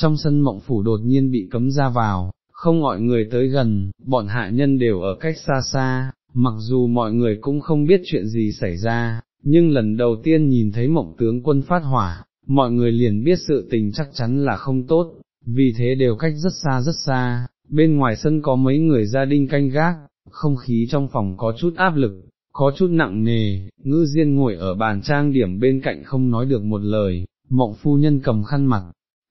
trong sân mộng phủ đột nhiên bị cấm ra vào, không mọi người tới gần, bọn hạ nhân đều ở cách xa xa, mặc dù mọi người cũng không biết chuyện gì xảy ra, nhưng lần đầu tiên nhìn thấy mộng tướng quân phát hỏa, mọi người liền biết sự tình chắc chắn là không tốt, vì thế đều cách rất xa rất xa, bên ngoài sân có mấy người gia đình canh gác, không khí trong phòng có chút áp lực, có chút nặng nề, ngư diên ngồi ở bàn trang điểm bên cạnh không nói được một lời, mộng phu nhân cầm khăn mặt,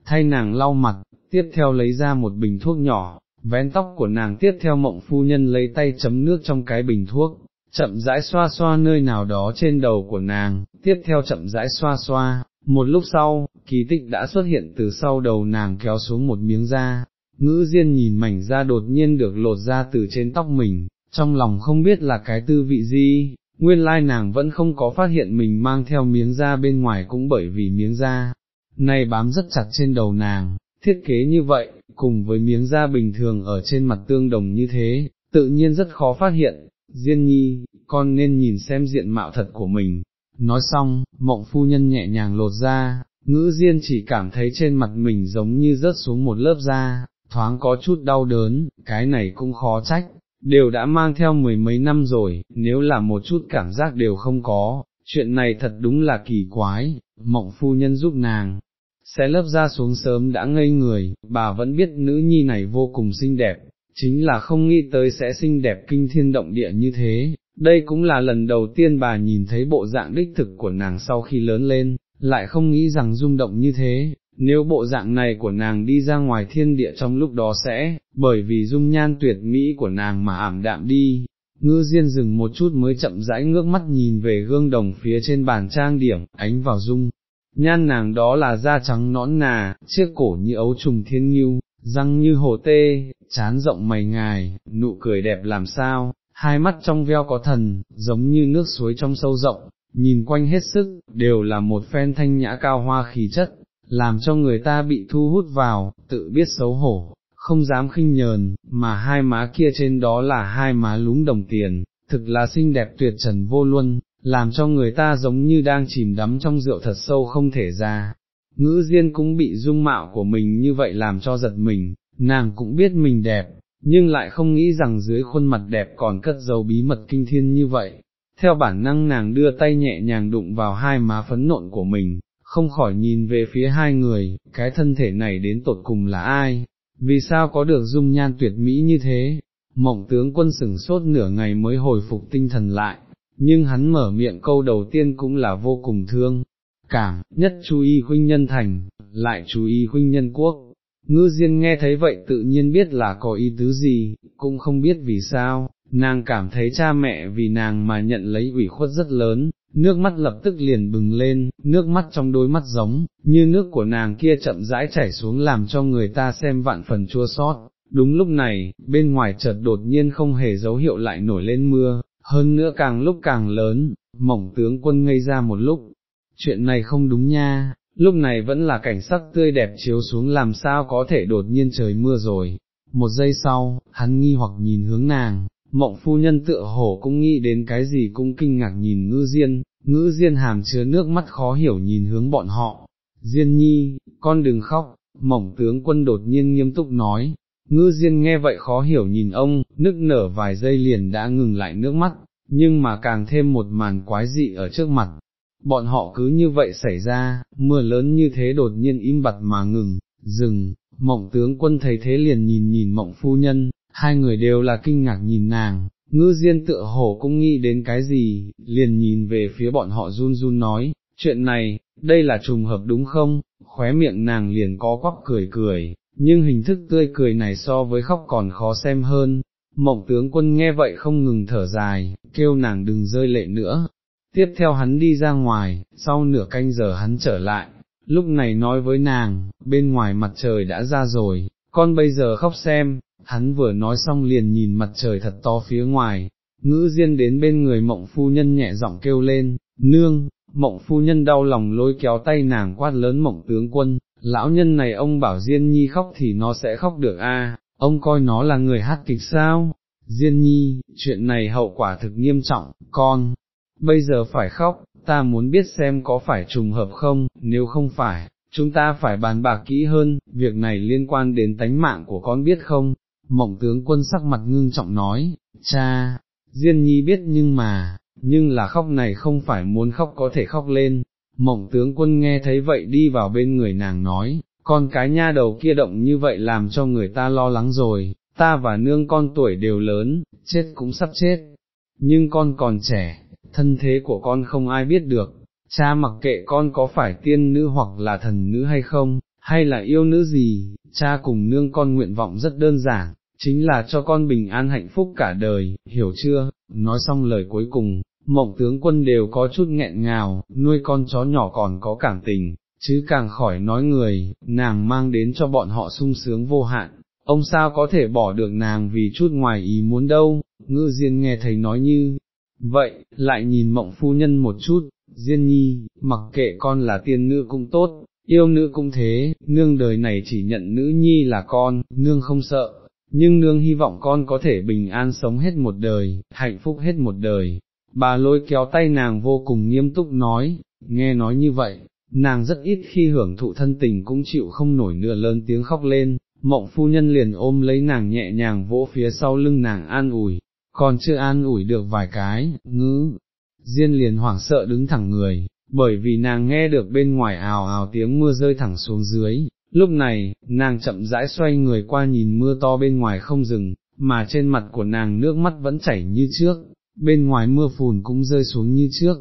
thay nàng lau mặt, tiếp theo lấy ra một bình thuốc nhỏ, vén tóc của nàng tiếp theo mộng phu nhân lấy tay chấm nước trong cái bình thuốc, chậm rãi xoa xoa nơi nào đó trên đầu của nàng, tiếp theo chậm rãi xoa xoa, một lúc sau, kỳ tích đã xuất hiện từ sau đầu nàng kéo xuống một miếng da, ngữ diên nhìn mảnh da đột nhiên được lột ra từ trên tóc mình, trong lòng không biết là cái tư vị gì, nguyên lai nàng vẫn không có phát hiện mình mang theo miếng da bên ngoài cũng bởi vì miếng da, này bám rất chặt trên đầu nàng, thiết kế như vậy, cùng với miếng da bình thường ở trên mặt tương đồng như thế, tự nhiên rất khó phát hiện, Diên nhi, con nên nhìn xem diện mạo thật của mình. Nói xong, mộng phu nhân nhẹ nhàng lột ra, ngữ diên chỉ cảm thấy trên mặt mình giống như rớt xuống một lớp da, thoáng có chút đau đớn, cái này cũng khó trách, đều đã mang theo mười mấy năm rồi, nếu là một chút cảm giác đều không có, chuyện này thật đúng là kỳ quái, mộng phu nhân giúp nàng, xé lớp ra xuống sớm đã ngây người, bà vẫn biết nữ nhi này vô cùng xinh đẹp, chính là không nghĩ tới sẽ xinh đẹp kinh thiên động địa như thế, đây cũng là lần đầu tiên bà nhìn thấy bộ dạng đích thực của nàng sau khi lớn lên, lại không nghĩ rằng rung động như thế, nếu bộ dạng này của nàng đi ra ngoài thiên địa trong lúc đó sẽ, bởi vì dung nhan tuyệt mỹ của nàng mà ảm đạm đi. Ngư Diên dừng một chút mới chậm rãi ngước mắt nhìn về gương đồng phía trên bàn trang điểm, ánh vào dung, nhan nàng đó là da trắng nõn nà, chiếc cổ như ấu trùng thiên nhưu, răng như hồ tê, chán rộng mày ngài, nụ cười đẹp làm sao, hai mắt trong veo có thần, giống như nước suối trong sâu rộng, nhìn quanh hết sức, đều là một phen thanh nhã cao hoa khí chất, làm cho người ta bị thu hút vào, tự biết xấu hổ, không dám khinh nhờn, mà hai má kia trên đó là hai má lúng đồng tiền, thực là xinh đẹp tuyệt trần vô luân, làm cho người ta giống như đang chìm đắm trong rượu thật sâu không thể ra. Ngữ Diên cũng bị dung mạo của mình như vậy làm cho giật mình, nàng cũng biết mình đẹp, nhưng lại không nghĩ rằng dưới khuôn mặt đẹp còn cất dấu bí mật kinh thiên như vậy. Theo bản năng nàng đưa tay nhẹ nhàng đụng vào hai má phấn nộn của mình, không khỏi nhìn về phía hai người, cái thân thể này đến tột cùng là ai, vì sao có được dung nhan tuyệt mỹ như thế, mộng tướng quân sửng sốt nửa ngày mới hồi phục tinh thần lại, nhưng hắn mở miệng câu đầu tiên cũng là vô cùng thương, cảm, nhất chú ý huynh nhân thành, lại chú ý huynh nhân quốc. Ngư Diên nghe thấy vậy tự nhiên biết là có ý tứ gì, cũng không biết vì sao, nàng cảm thấy cha mẹ vì nàng mà nhận lấy ủy khuất rất lớn, nước mắt lập tức liền bừng lên, nước mắt trong đôi mắt giống, như nước của nàng kia chậm rãi chảy xuống làm cho người ta xem vạn phần chua sót. Đúng lúc này, bên ngoài chợt đột nhiên không hề dấu hiệu lại nổi lên mưa, hơn nữa càng lúc càng lớn, mỏng tướng quân ngây ra một lúc, chuyện này không đúng nha, lúc này vẫn là cảnh sắc tươi đẹp chiếu xuống làm sao có thể đột nhiên trời mưa rồi. Một giây sau, hắn nghi hoặc nhìn hướng nàng, mộng phu nhân tựa hổ cũng nghĩ đến cái gì cũng kinh ngạc nhìn ngữ diên, ngữ diên hàm chứa nước mắt khó hiểu nhìn hướng bọn họ. Diên nhi, con đừng khóc, mỏng tướng quân đột nhiên nghiêm túc nói, ngư diên nghe vậy khó hiểu nhìn ông, nức nở vài giây liền đã ngừng lại nước mắt, nhưng mà càng thêm một màn quái dị ở trước mặt, bọn họ cứ như vậy xảy ra, mưa lớn như thế đột nhiên im bặt mà ngừng, dừng, mộng tướng quân thấy thế liền nhìn nhìn mộng phu nhân, hai người đều là kinh ngạc nhìn nàng, ngư diên tựa hổ cũng nghĩ đến cái gì, liền nhìn về phía bọn họ run run nói, chuyện này, đây là trùng hợp đúng không, khóe miệng nàng liền có quắc cười cười, nhưng hình thức tươi cười này so với khóc còn khó xem hơn. Mộng tướng quân nghe vậy không ngừng thở dài, kêu nàng đừng rơi lệ nữa, tiếp theo hắn đi ra ngoài, sau nửa canh giờ hắn trở lại, lúc này nói với nàng, bên ngoài mặt trời đã ra rồi, con bây giờ khóc xem, hắn vừa nói xong liền nhìn mặt trời thật to phía ngoài, ngữ diên đến bên người mộng phu nhân nhẹ giọng kêu lên, nương, mộng phu nhân đau lòng lôi kéo tay nàng quát lớn mộng tướng quân, lão nhân này ông bảo diên nhi khóc thì nó sẽ khóc được a, ông coi nó là người hát kịch sao, diên nhi, chuyện này hậu quả thực nghiêm trọng, con, bây giờ phải khóc, ta muốn biết xem có phải trùng hợp không, nếu không phải, chúng ta phải bàn bạc kỹ hơn, việc này liên quan đến tánh mạng của con biết không? Mộng tướng quân sắc mặt ngưng trọng nói, cha, Diên Nhi biết nhưng mà, nhưng là khóc này không phải muốn khóc có thể khóc lên. Mộng tướng quân nghe thấy vậy đi vào bên người nàng nói, con cái nha đầu kia động như vậy làm cho người ta lo lắng rồi, ta và nương con tuổi đều lớn, chết cũng sắp chết, nhưng con còn trẻ, thân thế của con không ai biết được, cha mặc kệ con có phải tiên nữ hoặc là thần nữ hay không, hay là yêu nữ gì, cha cùng nương con nguyện vọng rất đơn giản, chính là cho con bình an hạnh phúc cả đời, hiểu chưa, nói xong lời cuối cùng, mộng tướng quân đều có chút nghẹn ngào, nuôi con chó nhỏ còn có cảm tình, chứ càng khỏi nói người, nàng mang đến cho bọn họ sung sướng vô hạn, ông sao có thể bỏ được nàng vì chút ngoài ý muốn đâu, ngư diên nghe thấy nói như, vậy, lại nhìn mộng phu nhân một chút, diên nhi, mặc kệ con là tiên nữ cũng tốt, yêu nữ cũng thế, nương đời này chỉ nhận nữ nhi là con, nương không sợ, nhưng nương hy vọng con có thể bình an sống hết một đời, hạnh phúc hết một đời. Bà lôi kéo tay nàng vô cùng nghiêm túc nói, nghe nói như vậy, nàng rất ít khi hưởng thụ thân tình cũng chịu không nổi nữa lớn tiếng khóc lên, mộng phu nhân liền ôm lấy nàng nhẹ nhàng vỗ phía sau lưng nàng an ủi, còn chưa an ủi được vài cái, ngữ, Diên liền hoảng sợ đứng thẳng người, bởi vì nàng nghe được bên ngoài ào ào tiếng mưa rơi thẳng xuống dưới, lúc này, nàng chậm rãi xoay người qua nhìn mưa to bên ngoài không dừng, mà trên mặt của nàng nước mắt vẫn chảy như trước, bên ngoài mưa phùn cũng rơi xuống như trước,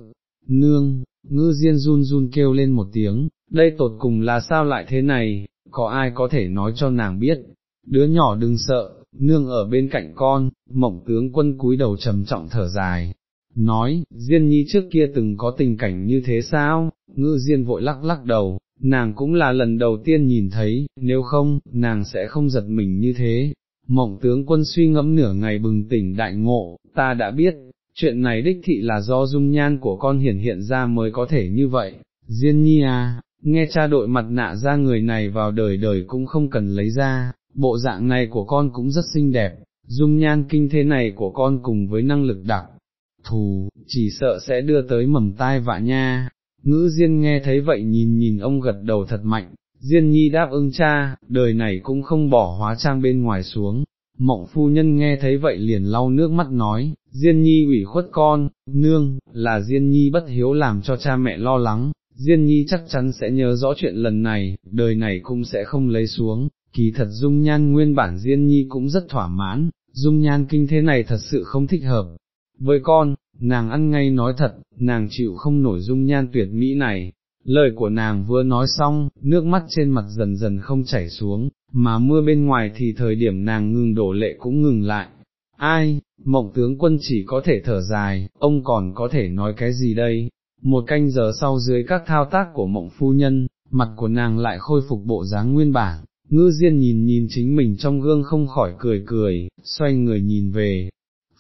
nương, ngư diên run run kêu lên một tiếng, đây tột cùng là sao lại thế này, có ai có thể nói cho nàng biết, đứa nhỏ đừng sợ, nương ở bên cạnh con, mộng tướng quân cúi đầu trầm trọng thở dài, nói, Diên Nhi trước kia từng có tình cảnh như thế sao, ngư Diên vội lắc lắc đầu, nàng cũng là lần đầu tiên nhìn thấy, nếu không, nàng sẽ không giật mình như thế. Mộng tướng quân suy ngẫm nửa ngày bừng tỉnh đại ngộ, ta đã biết, chuyện này đích thị là do dung nhan của con hiển hiện ra mới có thể như vậy, Diên Nhi à, nghe cha đội mặt nạ ra người này vào đời đời cũng không cần lấy ra, bộ dạng này của con cũng rất xinh đẹp, dung nhan kinh thế này của con cùng với năng lực đặc thù, chỉ sợ sẽ đưa tới mầm tai vạ nha. Ngữ Diên nghe thấy vậy nhìn nhìn ông gật đầu thật mạnh, Diên Nhi đáp ứng cha, đời này cũng không bỏ hóa trang bên ngoài xuống. Mộng phu nhân nghe thấy vậy liền lau nước mắt nói, Diên Nhi ủy khuất con, nương, là Diên Nhi bất hiếu làm cho cha mẹ lo lắng, Diên Nhi chắc chắn sẽ nhớ rõ chuyện lần này, đời này cũng sẽ không lấy xuống, kỳ thật dung nhan nguyên bản Diên Nhi cũng rất thỏa mãn, dung nhan kinh thế này thật sự không thích hợp, với con, nàng ăn ngay nói thật, nàng chịu không nổi dung nhan tuyệt mỹ này, lời của nàng vừa nói xong, nước mắt trên mặt dần dần không chảy xuống, mà mưa bên ngoài thì thời điểm nàng ngừng đổ lệ cũng ngừng lại. Ai, mộng tướng quân chỉ có thể thở dài, ông còn có thể nói cái gì đây? Một canh giờ sau dưới các thao tác của mộng phu nhân, mặt của nàng lại khôi phục bộ dáng nguyên bản, ngư diên nhìn nhìn chính mình trong gương không khỏi cười cười, xoay người nhìn về,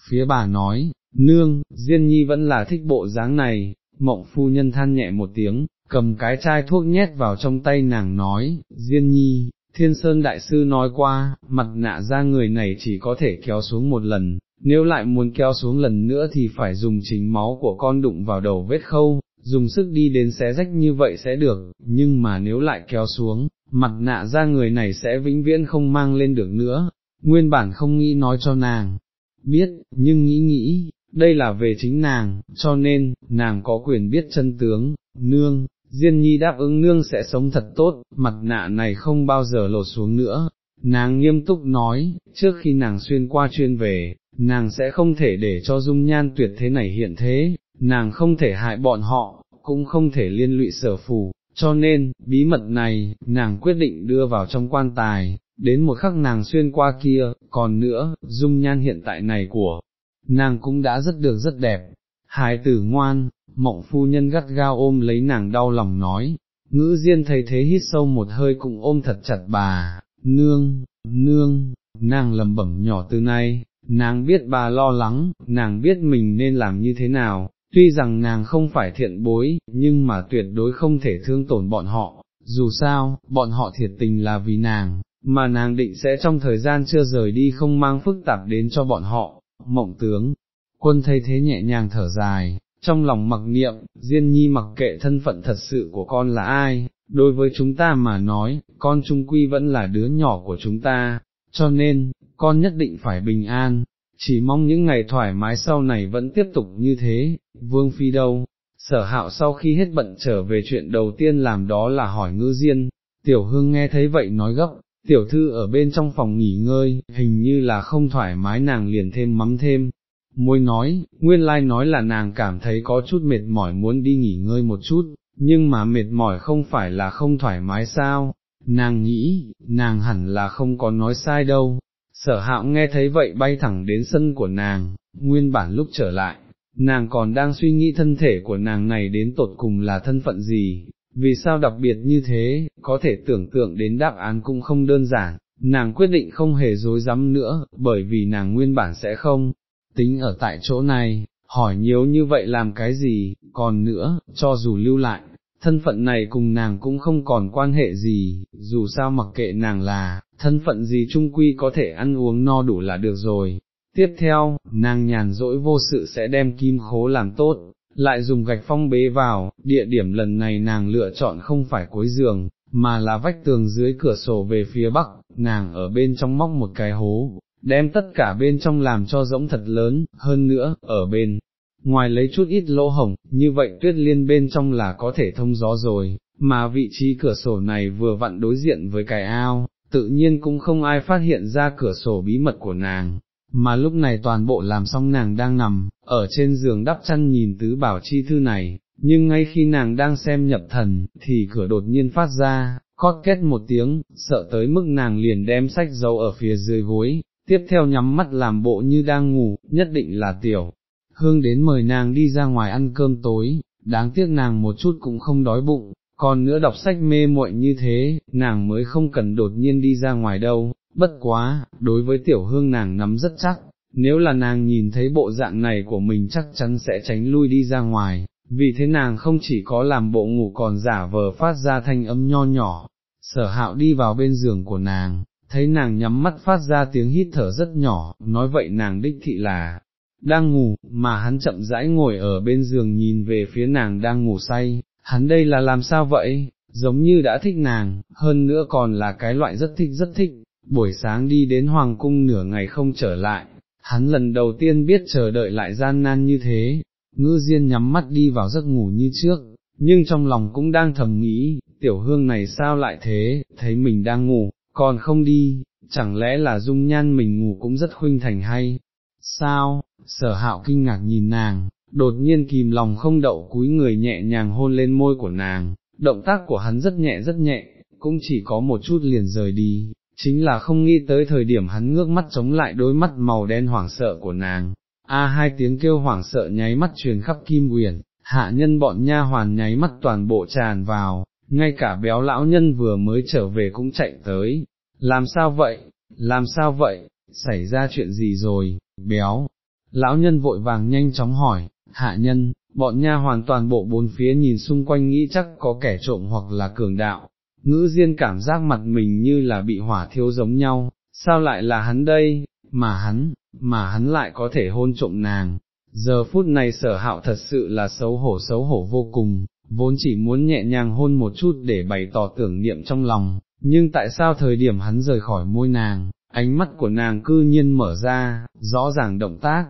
phía bà nói, nương, Diên Nhi vẫn là thích bộ dáng này, mộng phu nhân than nhẹ một tiếng, cầm cái chai thuốc nhét vào trong tay nàng nói, Diên Nhi, Thiên Sơn Đại Sư nói qua, mặt nạ ra người này chỉ có thể kéo xuống một lần, nếu lại muốn kéo xuống lần nữa thì phải dùng chính máu của con đụng vào đầu vết khâu, dùng sức đi đến xé rách như vậy sẽ được, nhưng mà nếu lại kéo xuống, mặt nạ ra người này sẽ vĩnh viễn không mang lên được nữa, nguyên bản không nghĩ nói cho nàng, biết, nhưng nghĩ nghĩ, đây là về chính nàng, cho nên, nàng có quyền biết chân tướng, nương, Diên Nhi đáp ứng nương sẽ sống thật tốt, mặt nạ này không bao giờ lột xuống nữa. Nàng nghiêm túc nói, trước khi nàng xuyên qua chuyên về, nàng sẽ không thể để cho dung nhan tuyệt thế này hiện thế, nàng không thể hại bọn họ, cũng không thể liên lụy sở phù, cho nên, bí mật này, nàng quyết định đưa vào trong quan tài, đến một khắc nàng xuyên qua kia, còn nữa, dung nhan hiện tại này của nàng cũng đã rất được rất đẹp. Hài tử ngoan, mộng phu nhân gắt gao ôm lấy nàng đau lòng nói, ngữ diên thấy thế hít sâu một hơi cũng ôm thật chặt bà, nương, nương, nàng lầm bẩm nhỏ từ nay, nàng biết bà lo lắng, nàng biết mình nên làm như thế nào, tuy rằng nàng không phải thiện bối, nhưng mà tuyệt đối không thể thương tổn bọn họ, dù sao, bọn họ thiệt tình là vì nàng, mà nàng định sẽ trong thời gian chưa rời đi không mang phức tạp đến cho bọn họ, mộng tướng, quân thấy thế nhẹ nhàng thở dài, trong lòng mặc niệm, Diên Nhi mặc kệ thân phận thật sự của con là ai, đối với chúng ta mà nói, con trung quy vẫn là đứa nhỏ của chúng ta, cho nên, con nhất định phải bình an, chỉ mong những ngày thoải mái sau này vẫn tiếp tục như thế, vương phi đâu. Sở hạo sau khi hết bận trở về chuyện đầu tiên làm đó là hỏi ngư diên, tiểu hương nghe thấy vậy nói gấp, tiểu thư ở bên trong phòng nghỉ ngơi, hình như là không thoải mái nàng liền thêm mắm thêm, môi nói, nguyên lai nói là nàng cảm thấy có chút mệt mỏi muốn đi nghỉ ngơi một chút, nhưng mà mệt mỏi không phải là không thoải mái sao, nàng nghĩ, nàng hẳn là không có nói sai đâu. Sở hạo nghe thấy vậy bay thẳng đến sân của nàng, nguyên bản lúc trở lại, nàng còn đang suy nghĩ thân thể của nàng này đến tột cùng là thân phận gì, vì sao đặc biệt như thế, có thể tưởng tượng đến đáp án cũng không đơn giản, nàng quyết định không hề dối rắm nữa, bởi vì nàng nguyên bản sẽ không, tính ở tại chỗ này, hỏi nhiều như vậy làm cái gì, còn nữa, cho dù lưu lại, thân phận này cùng nàng cũng không còn quan hệ gì, dù sao mặc kệ nàng là, thân phận gì trung quy có thể ăn uống no đủ là được rồi. Tiếp theo, nàng nhàn rỗi vô sự sẽ đem kim khố làm tốt, lại dùng gạch phong bế vào, địa điểm lần này nàng lựa chọn không phải cuối giường, mà là vách tường dưới cửa sổ về phía bắc, nàng ở bên trong móc một cái hố, đem tất cả bên trong làm cho rỗng thật lớn, hơn nữa, ở bên ngoài lấy chút ít lỗ hổng, như vậy tuyết liên bên trong là có thể thông gió rồi, mà vị trí cửa sổ này vừa vặn đối diện với cái ao, tự nhiên cũng không ai phát hiện ra cửa sổ bí mật của nàng, mà lúc này toàn bộ làm xong nàng đang nằm, ở trên giường đắp chăn nhìn tứ bảo chi thư này, nhưng ngay khi nàng đang xem nhập thần, thì cửa đột nhiên phát ra, cót két một tiếng, sợ tới mức nàng liền đem sách giấu ở phía dưới gối, tiếp theo nhắm mắt làm bộ như đang ngủ, nhất định là tiểu. Hương đến mời nàng đi ra ngoài ăn cơm tối, đáng tiếc nàng một chút cũng không đói bụng, còn nữa đọc sách mê muội như thế, nàng mới không cần đột nhiên đi ra ngoài đâu, bất quá, đối với tiểu hương nàng nắm rất chắc, nếu là nàng nhìn thấy bộ dạng này của mình chắc chắn sẽ tránh lui đi ra ngoài, vì thế nàng không chỉ có làm bộ ngủ còn giả vờ phát ra thanh âm nho nhỏ, sở hạo đi vào bên giường của nàng, thấy nàng nhắm mắt phát ra tiếng hít thở rất nhỏ, nói vậy nàng đích thị là, đang ngủ, mà hắn chậm rãi ngồi ở bên giường nhìn về phía nàng đang ngủ say, hắn đây là làm sao vậy, giống như đã thích nàng, hơn nữa còn là cái loại rất thích rất thích, buổi sáng đi đến hoàng cung nửa ngày không trở lại, hắn lần đầu tiên biết chờ đợi lại gian nan như thế, ngư diên nhắm mắt đi vào giấc ngủ như trước, nhưng trong lòng cũng đang thầm nghĩ, tiểu hương này sao lại thế, thấy mình đang ngủ, còn không đi, chẳng lẽ là dung nhan mình ngủ cũng rất khuynh thành hay, sao, sở hạo kinh ngạc nhìn nàng, đột nhiên kìm lòng không đậu cúi người nhẹ nhàng hôn lên môi của nàng, động tác của hắn rất nhẹ rất nhẹ, cũng chỉ có một chút liền rời đi, chính là không nghĩ tới thời điểm hắn ngước mắt chống lại đôi mắt màu đen hoảng sợ của nàng, a hai tiếng kêu hoảng sợ nháy mắt truyền khắp kim uyển, hạ nhân bọn nha hoàn nháy mắt toàn bộ tràn vào, ngay cả béo lão nhân vừa mới trở về cũng chạy tới, làm sao vậy, làm sao vậy, xảy ra chuyện gì rồi, béo, lão nhân vội vàng nhanh chóng hỏi, hạ nhân, bọn nha hoàn toàn bộ bốn phía nhìn xung quanh nghĩ chắc có kẻ trộm hoặc là cường đạo, ngữ diên cảm giác mặt mình như là bị hỏa thiêu giống nhau, sao lại là hắn đây, mà hắn, mà hắn lại có thể hôn trộm nàng, giờ phút này sở hạo thật sự là xấu hổ xấu hổ vô cùng, vốn chỉ muốn nhẹ nhàng hôn một chút để bày tỏ tưởng niệm trong lòng, nhưng tại sao thời điểm hắn rời khỏi môi nàng, ánh mắt của nàng cư nhiên mở ra, rõ ràng động tác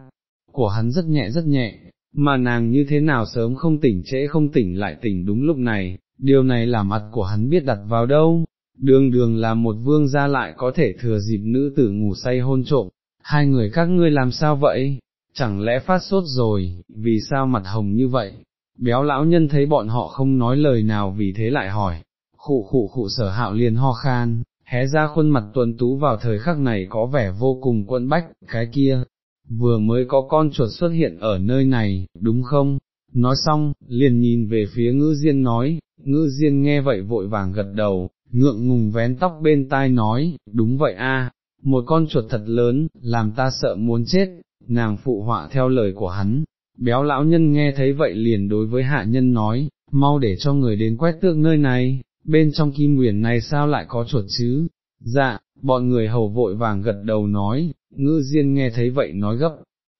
của hắn rất nhẹ rất nhẹ, mà nàng như thế nào sớm không tỉnh trễ không tỉnh lại tỉnh đúng lúc này, điều này là mặt của hắn biết đặt vào đâu, đường đường là một vương gia lại có thể thừa dịp nữ tử ngủ say hôn trộm, hai người các ngươi làm sao vậy, chẳng lẽ phát sốt rồi, vì sao mặt hồng như vậy, béo lão nhân thấy bọn họ không nói lời nào vì thế lại hỏi, khụ khụ khụ sở hạo liền ho khan, hé ra khuôn mặt tuần tú vào thời khắc này có vẻ vô cùng quẫn bách, cái kia, vừa mới có con chuột xuất hiện ở nơi này, đúng không? Nói xong, liền nhìn về phía ngữ diên nói, ngữ diên nghe vậy vội vàng gật đầu, ngượng ngùng vén tóc bên tai nói, đúng vậy a, một con chuột thật lớn, làm ta sợ muốn chết, nàng phụ họa theo lời của hắn, béo lão nhân nghe thấy vậy liền đối với hạ nhân nói, mau để cho người đến quét tước nơi này, bên trong kim nguyền này sao lại có chuột chứ, dạ, bọn người hầu vội vàng gật đầu nói, ngữ diên nghe thấy vậy nói gấp,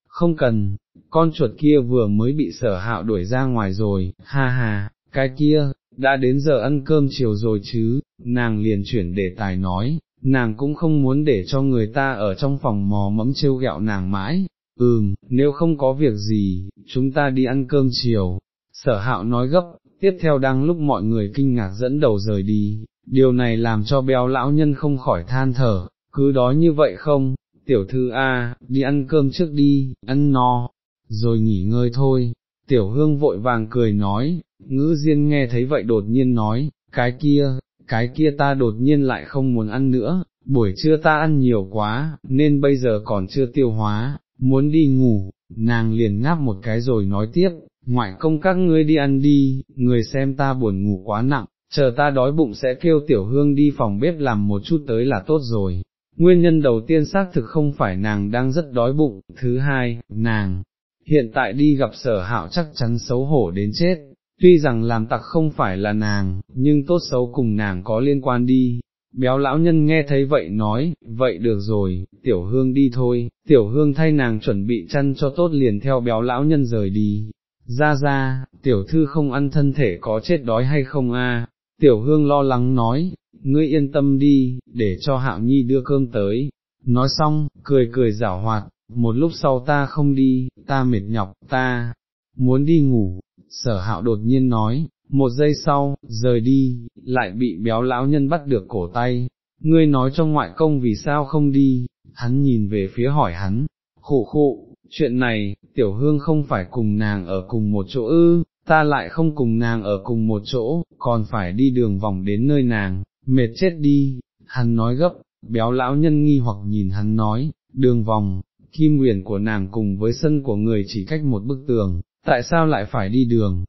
không cần, con chuột kia vừa mới bị sở hạo đuổi ra ngoài rồi, ha ha, cái kia, đã đến giờ ăn cơm chiều rồi chứ, nàng liền chuyển đề tài nói, nàng cũng không muốn để cho người ta ở trong phòng mò mẫm trêu ghẹo nàng mãi, ừm, nếu không có việc gì, chúng ta đi ăn cơm chiều, sở hạo nói gấp, tiếp theo đang lúc mọi người kinh ngạc dẫn đầu rời đi, điều này làm cho béo lão nhân không khỏi than thở, cứ đói như vậy không, tiểu thư A, đi ăn cơm trước đi, ăn no, rồi nghỉ ngơi thôi, tiểu hương vội vàng cười nói, ngữ diên nghe thấy vậy đột nhiên nói, cái kia, cái kia ta đột nhiên lại không muốn ăn nữa, buổi trưa ta ăn nhiều quá, nên bây giờ còn chưa tiêu hóa, muốn đi ngủ, nàng liền ngáp một cái rồi nói tiếp, ngoại công các ngươi đi ăn đi, người xem ta buồn ngủ quá nặng, chờ ta đói bụng sẽ kêu tiểu hương đi phòng bếp làm một chút tới là tốt rồi. Nguyên nhân đầu tiên xác thực không phải nàng đang rất đói bụng, thứ hai, nàng, hiện tại đi gặp sở hạo chắc chắn xấu hổ đến chết, tuy rằng làm tặc không phải là nàng, nhưng tốt xấu cùng nàng có liên quan đi. Béo lão nhân nghe thấy vậy nói, vậy được rồi, tiểu hương đi thôi, tiểu hương thay nàng chuẩn bị chăn cho tốt liền theo béo lão nhân rời đi. Ra ra, tiểu thư không ăn thân thể có chết đói hay không a? tiểu hương lo lắng nói, ngươi yên tâm đi, để cho hạo nhi đưa cơm tới. Nói xong, cười cười giảo hoạt, một lúc sau ta không đi, ta mệt nhọc, ta muốn đi ngủ, sở hạo đột nhiên nói, một giây sau, rời đi, lại bị béo lão nhân bắt được cổ tay, ngươi nói cho ngoại công vì sao không đi, hắn nhìn về phía hỏi hắn, khổ khụ, chuyện này, tiểu hương không phải cùng nàng ở cùng một chỗ ư, ta lại không cùng nàng ở cùng một chỗ, còn phải đi đường vòng đến nơi nàng, mệt chết đi, hắn nói gấp, béo lão nhân nghi hoặc nhìn hắn nói, đường vòng, kim nguyền của nàng cùng với sân của người chỉ cách một bức tường, tại sao lại phải đi đường,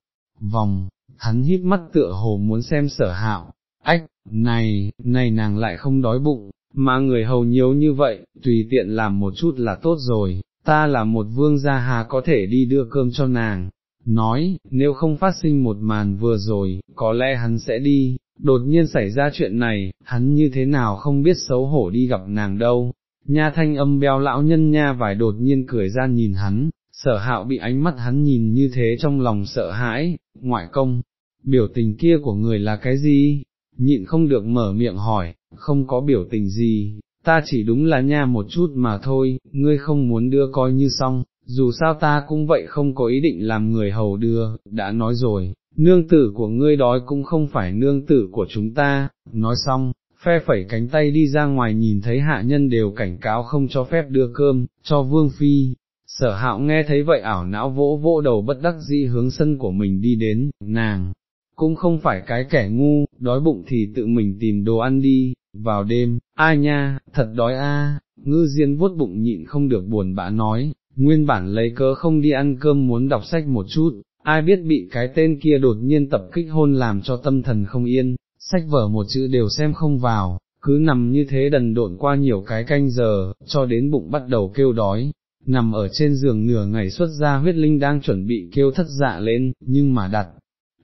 vòng, hắn hít mắt tựa hồ muốn xem sở hạo, ách, này, này nàng lại không đói bụng, mà người hầu nhiều như vậy, tùy tiện làm một chút là tốt rồi, ta là một vương gia hà có thể đi đưa cơm cho nàng, nói, nếu không phát sinh một màn vừa rồi, có lẽ hắn sẽ đi, đột nhiên xảy ra chuyện này, hắn như thế nào không biết xấu hổ đi gặp nàng đâu, nha thanh âm beo lão nhân nha vải đột nhiên cười ra nhìn hắn, sở hạo bị ánh mắt hắn nhìn như thế trong lòng sợ hãi, ngoại công, biểu tình kia của người là cái gì, nhịn không được mở miệng hỏi, không có biểu tình gì, ta chỉ đúng là nha một chút mà thôi, ngươi không muốn đưa coi như xong, dù sao ta cũng vậy không có ý định làm người hầu đưa, đã nói rồi, nương tử của ngươi đói cũng không phải nương tử của chúng ta, nói xong, phe phẩy cánh tay đi ra ngoài nhìn thấy hạ nhân đều cảnh cáo không cho phép đưa cơm, cho vương phi. Sở hạo nghe thấy vậy ảo não vỗ vỗ đầu bất đắc dĩ hướng sân của mình đi đến, nàng, cũng không phải cái kẻ ngu, đói bụng thì tự mình tìm đồ ăn đi, vào đêm, a nha, thật đói a. ngư diên vuốt bụng nhịn không được buồn bã nói, nguyên bản lấy cớ không đi ăn cơm muốn đọc sách một chút, ai biết bị cái tên kia đột nhiên tập kích hôn làm cho tâm thần không yên, sách vở một chữ đều xem không vào, cứ nằm như thế đần độn qua nhiều cái canh giờ, cho đến bụng bắt đầu kêu đói, nằm ở trên giường nửa ngày xuất ra huyết linh đang chuẩn bị kêu thất dạ lên, nhưng mà đặt.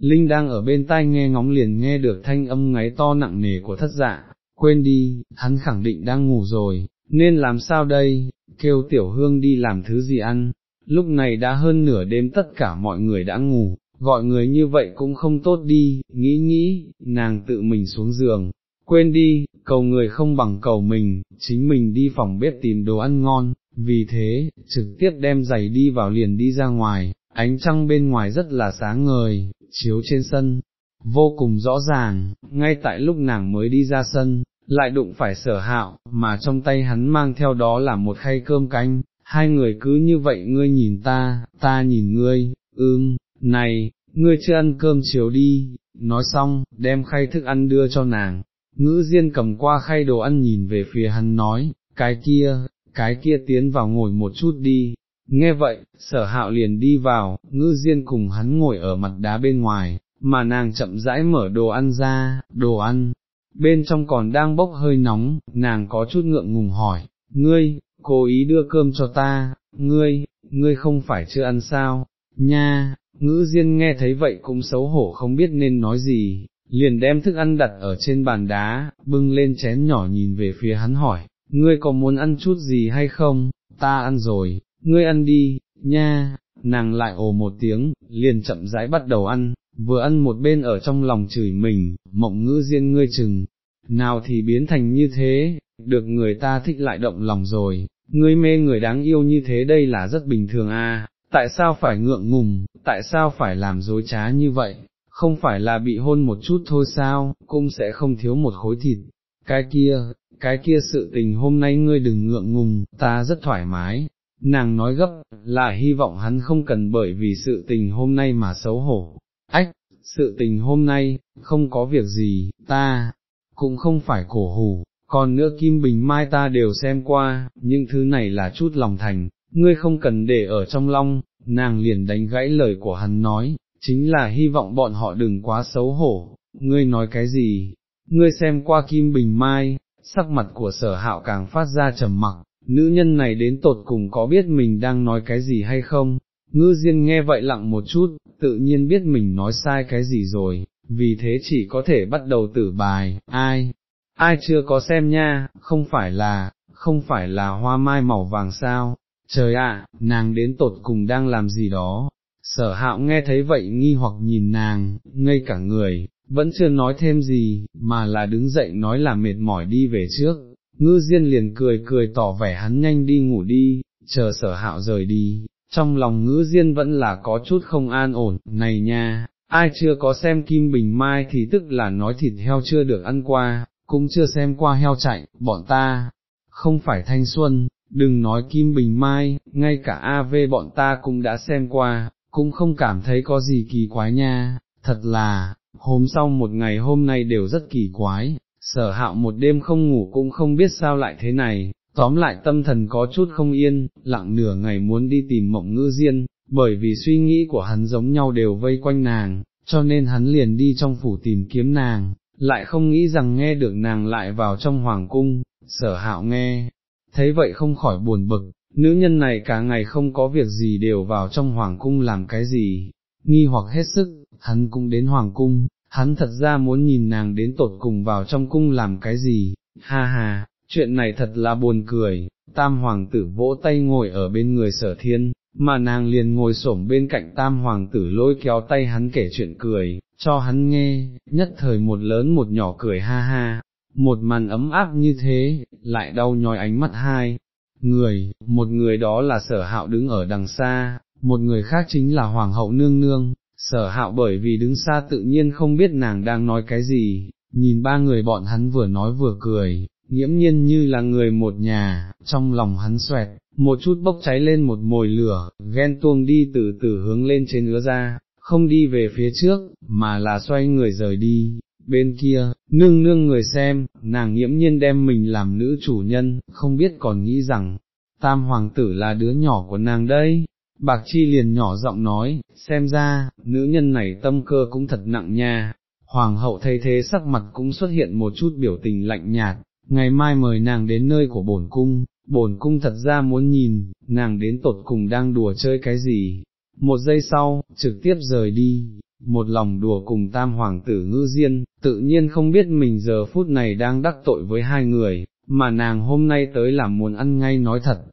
Linh đang ở bên tai nghe ngóng liền nghe được thanh âm ngáy to nặng nề của thất dạ, quên đi, hắn khẳng định đang ngủ rồi, nên làm sao đây, kêu tiểu hương đi làm thứ gì ăn, lúc này đã hơn nửa đêm tất cả mọi người đã ngủ, gọi người như vậy cũng không tốt đi, nghĩ nghĩ, nàng tự mình xuống giường, quên đi, cầu người không bằng cầu mình, chính mình đi phòng bếp tìm đồ ăn ngon, vì thế, trực tiếp đem giày đi vào liền đi ra ngoài, ánh trăng bên ngoài rất là sáng ngời, chiếu trên sân, vô cùng rõ ràng, ngay tại lúc nàng mới đi ra sân, lại đụng phải sở hạo, mà trong tay hắn mang theo đó là một khay cơm canh, hai người cứ như vậy ngươi nhìn ta, ta nhìn ngươi, ưm, này, ngươi chưa ăn cơm chiều đi, nói xong, đem khay thức ăn đưa cho nàng, ngữ diên cầm qua khay đồ ăn nhìn về phía hắn nói, cái kia, cái kia tiến vào ngồi một chút đi, nghe vậy, sở hạo liền đi vào, ngữ diên cùng hắn ngồi ở mặt đá bên ngoài, mà nàng chậm rãi mở đồ ăn ra, đồ ăn, bên trong còn đang bốc hơi nóng, nàng có chút ngượng ngùng hỏi, ngươi, cố ý đưa cơm cho ta, ngươi, ngươi không phải chưa ăn sao, nha, ngữ diên nghe thấy vậy cũng xấu hổ không biết nên nói gì, liền đem thức ăn đặt ở trên bàn đá, bưng lên chén nhỏ nhìn về phía hắn hỏi, ngươi có muốn ăn chút gì hay không, ta ăn rồi, ngươi ăn đi, nha, nàng lại ồ một tiếng, liền chậm rãi bắt đầu ăn, vừa ăn một bên ở trong lòng chửi mình, mộng ngữ diên ngươi chừng, nào thì biến thành như thế, được người ta thích lại động lòng rồi, ngươi mê người đáng yêu như thế đây là rất bình thường à, tại sao phải ngượng ngùng, tại sao phải làm dối trá như vậy, không phải là bị hôn một chút thôi sao, cũng sẽ không thiếu một khối thịt, cái kia, cái kia sự tình hôm nay ngươi đừng ngượng ngùng, ta rất thoải mái. Nàng nói gấp, là hy vọng hắn không cần bởi vì sự tình hôm nay mà xấu hổ. Ách, sự tình hôm nay, không có việc gì, ta, cũng không phải cổ hủ, còn nữa Kim Bình Mai ta đều xem qua, những thứ này là chút lòng thành, ngươi không cần để ở trong lòng, nàng liền đánh gãy lời của hắn nói, chính là hy vọng bọn họ đừng quá xấu hổ, ngươi nói cái gì, ngươi xem qua Kim Bình Mai, sắc mặt của sở hạo càng phát ra trầm mặc, nữ nhân này đến tột cùng có biết mình đang nói cái gì hay không, ngư diên nghe vậy lặng một chút, tự nhiên biết mình nói sai cái gì rồi, vì thế chỉ có thể bắt đầu tử bài, ai, ai chưa có xem nha, không phải là, không phải là hoa mai màu vàng sao, trời ạ, nàng đến tột cùng đang làm gì đó, sở hạo nghe thấy vậy nghi hoặc nhìn nàng, ngây cả người, vẫn chưa nói thêm gì, mà là đứng dậy nói là mệt mỏi đi về trước, ngư diên liền cười cười tỏ vẻ hắn nhanh đi ngủ đi, chờ sở hạo rời đi, trong lòng ngữ diên vẫn là có chút không an ổn, này nha, ai chưa có xem kim bình mai thì tức là nói thịt heo chưa được ăn qua, cũng chưa xem qua heo chạy, bọn ta, không phải thanh xuân, đừng nói kim bình mai, ngay cả AV bọn ta cũng đã xem qua, cũng không cảm thấy có gì kỳ quái nha, thật là, hôm sau một ngày hôm nay đều rất kỳ quái, sở hạo một đêm không ngủ cũng không biết sao lại thế này, tóm lại tâm thần có chút không yên, lặng nửa ngày muốn đi tìm mộng ngữ diên, bởi vì suy nghĩ của hắn giống nhau đều vây quanh nàng, cho nên hắn liền đi trong phủ tìm kiếm nàng, lại không nghĩ rằng nghe được nàng lại vào trong hoàng cung, sở hạo nghe, thấy vậy không khỏi buồn bực, nữ nhân này cả ngày không có việc gì đều vào trong hoàng cung làm cái gì, nghi hoặc hết sức, hắn cũng đến hoàng cung, hắn thật ra muốn nhìn nàng đến tột cùng vào trong cung làm cái gì, ha ha, chuyện này thật là buồn cười, tam hoàng tử vỗ tay ngồi ở bên người sở thiên, mà nàng liền ngồi xổm bên cạnh tam hoàng tử lôi kéo tay hắn kể chuyện cười, cho hắn nghe, nhất thời một lớn một nhỏ cười ha ha, một màn ấm áp như thế, lại đau nhói ánh mắt hai. Người, một người đó là sở hạo đứng ở đằng xa, một người khác chính là hoàng hậu nương nương, sở hạo bởi vì đứng xa tự nhiên không biết nàng đang nói cái gì, nhìn ba người bọn hắn vừa nói vừa cười, nghiễm nhiên như là người một nhà, trong lòng hắn xoẹt, một chút bốc cháy lên một mồi lửa, ghen tuông đi từ từ hướng lên trên ứa ra, không đi về phía trước, mà là xoay người rời đi. Bên kia, nương nương người xem, nàng nghiễm nhiên đem mình làm nữ chủ nhân, không biết còn nghĩ rằng, tam hoàng tử là đứa nhỏ của nàng đây, Bạc Chi liền nhỏ giọng nói, xem ra, nữ nhân này tâm cơ cũng thật nặng nha, hoàng hậu thay thế sắc mặt cũng xuất hiện một chút biểu tình lạnh nhạt, ngày mai mời nàng đến nơi của bổn cung, bổn cung thật ra muốn nhìn, nàng đến tột cùng đang đùa chơi cái gì, một giây sau, trực tiếp rời đi, một lòng đùa cùng tam hoàng tử ngư diên, tự nhiên không biết mình giờ phút này đang đắc tội với hai người, mà nàng hôm nay tới là muốn ăn ngay nói thật,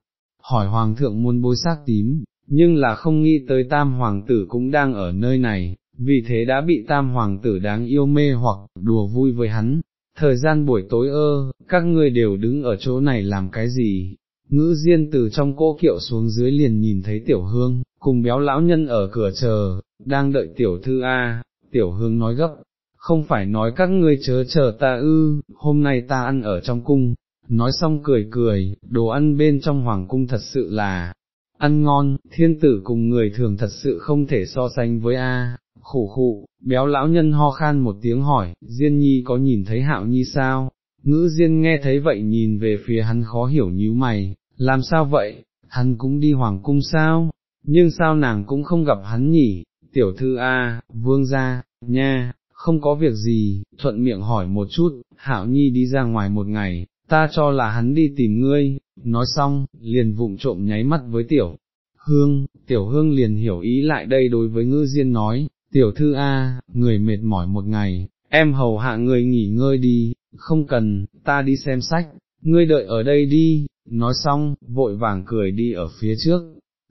hỏi hoàng thượng muốn bôi xác tím, nhưng là không nghĩ tới tam hoàng tử cũng đang ở nơi này, vì thế đã bị tam hoàng tử đáng yêu mê hoặc đùa vui với hắn. Thời gian buổi tối ơ, các ngươi đều đứng ở chỗ này làm cái gì? Ngữ diên từ trong cô kiệu xuống dưới liền nhìn thấy tiểu hương, cùng béo lão nhân ở cửa chờ, đang đợi tiểu thư A, tiểu hương nói gấp, không phải nói các ngươi chớ chờ ta ư, hôm nay ta ăn ở trong cung, nói xong cười cười, đồ ăn bên trong hoàng cung thật sự là, ăn ngon, thiên tử cùng người thường thật sự không thể so sánh với A, khủ khụ, béo lão nhân ho khan một tiếng hỏi, Diên Nhi có nhìn thấy hạo nhi sao? Ngữ Diên nghe thấy vậy nhìn về phía hắn khó hiểu nhíu mày, làm sao vậy, hắn cũng đi hoàng cung sao, nhưng sao nàng cũng không gặp hắn nhỉ, tiểu thư A, vương gia, nha, không có việc gì, thuận miệng hỏi một chút, hạo nhi đi ra ngoài một ngày, ta cho là hắn đi tìm ngươi, nói xong, liền vụng trộm nháy mắt với tiểu hương, tiểu hương liền hiểu ý lại đây đối với ngư diên nói, tiểu thư A, người mệt mỏi một ngày, em hầu hạ người nghỉ ngơi đi, không cần, ta đi xem sách, ngươi đợi ở đây đi, nói xong, vội vàng cười đi ở phía trước,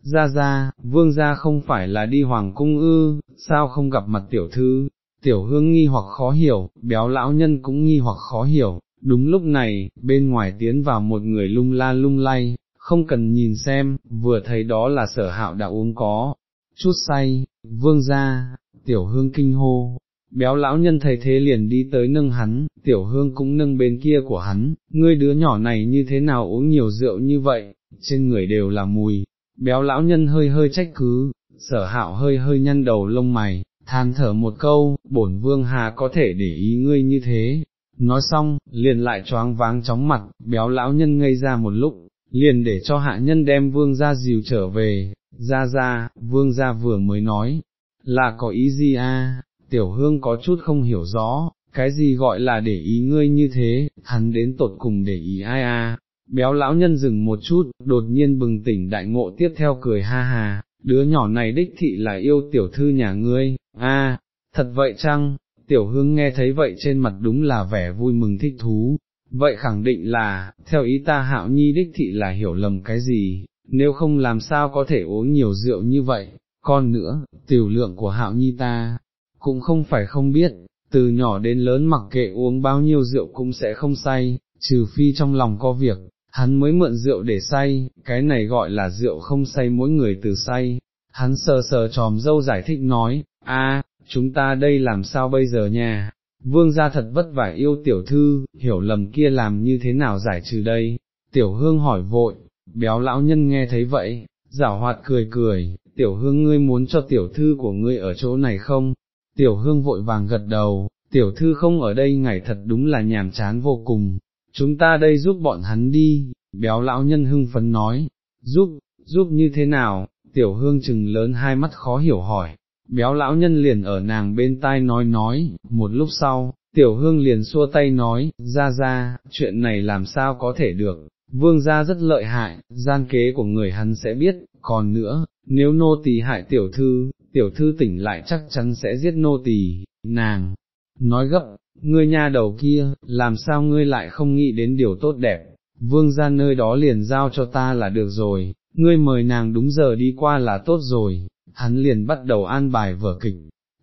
ra ra, vương gia không phải là đi hoàng cung ư, sao không gặp mặt tiểu thư, tiểu hương nghi hoặc khó hiểu, béo lão nhân cũng nghi hoặc khó hiểu, đúng lúc này, bên ngoài tiến vào một người lung la lung lay, không cần nhìn xem, vừa thấy đó là sở hạo đã uống có, chút say, vương ra, tiểu hương kinh hô. Béo lão nhân thấy thế liền đi tới nâng hắn, tiểu hương cũng nâng bên kia của hắn, ngươi đứa nhỏ này như thế nào uống nhiều rượu như vậy, trên người đều là mùi, béo lão nhân hơi hơi trách cứ, sở hạo hơi hơi nhăn đầu lông mày, than thở một câu, bổn vương hà có thể để ý ngươi như thế, nói xong, liền lại choáng váng chóng mặt, béo lão nhân ngây ra một lúc, liền để cho hạ nhân đem vương ra dìu trở về, ra ra, vương ra vừa mới nói, là có ý gì a? tiểu hương có chút không hiểu rõ, cái gì gọi là để ý ngươi như thế, hắn đến tột cùng để ý ai a? béo lão nhân dừng một chút, đột nhiên bừng tỉnh đại ngộ tiếp theo cười ha ha, đứa nhỏ này đích thị là yêu tiểu thư nhà ngươi, a, thật vậy chăng, tiểu hương nghe thấy vậy trên mặt đúng là vẻ vui mừng thích thú, vậy khẳng định là, theo ý ta hạo nhi đích thị là hiểu lầm cái gì, nếu không làm sao có thể uống nhiều rượu như vậy, còn nữa, tiểu lượng của hạo nhi ta, cũng không phải không biết, từ nhỏ đến lớn mặc kệ uống bao nhiêu rượu cũng sẽ không say, trừ phi trong lòng có việc, hắn mới mượn rượu để say, cái này gọi là rượu không say mỗi người từ say. Hắn sờ sờ tròm dâu giải thích nói, a, chúng ta đây làm sao bây giờ nha, vương gia thật vất vả yêu tiểu thư, hiểu lầm kia làm như thế nào giải trừ đây, tiểu hương hỏi vội, béo lão nhân nghe thấy vậy, giảo hoạt cười cười, tiểu hương ngươi muốn cho tiểu thư của ngươi ở chỗ này không, tiểu hương vội vàng gật đầu, tiểu thư không ở đây ngày thật đúng là nhàm chán vô cùng, chúng ta đây giúp bọn hắn đi, béo lão nhân hưng phấn nói, giúp, giúp như thế nào, tiểu hương chừng lớn hai mắt khó hiểu hỏi, béo lão nhân liền ở nàng bên tai nói nói, một lúc sau, tiểu hương liền xua tay nói, ra ra, chuyện này làm sao có thể được, vương gia rất lợi hại, gian kế của người hắn sẽ biết, còn nữa, nếu nô tỳ hại tiểu thư, tiểu thư tỉnh lại chắc chắn sẽ giết nô tỳ, nàng, nói gấp, ngươi nha đầu kia, làm sao ngươi lại không nghĩ đến điều tốt đẹp, vương ra nơi đó liền giao cho ta là được rồi, ngươi mời nàng đúng giờ đi qua là tốt rồi, hắn liền bắt đầu an bài vở kịch,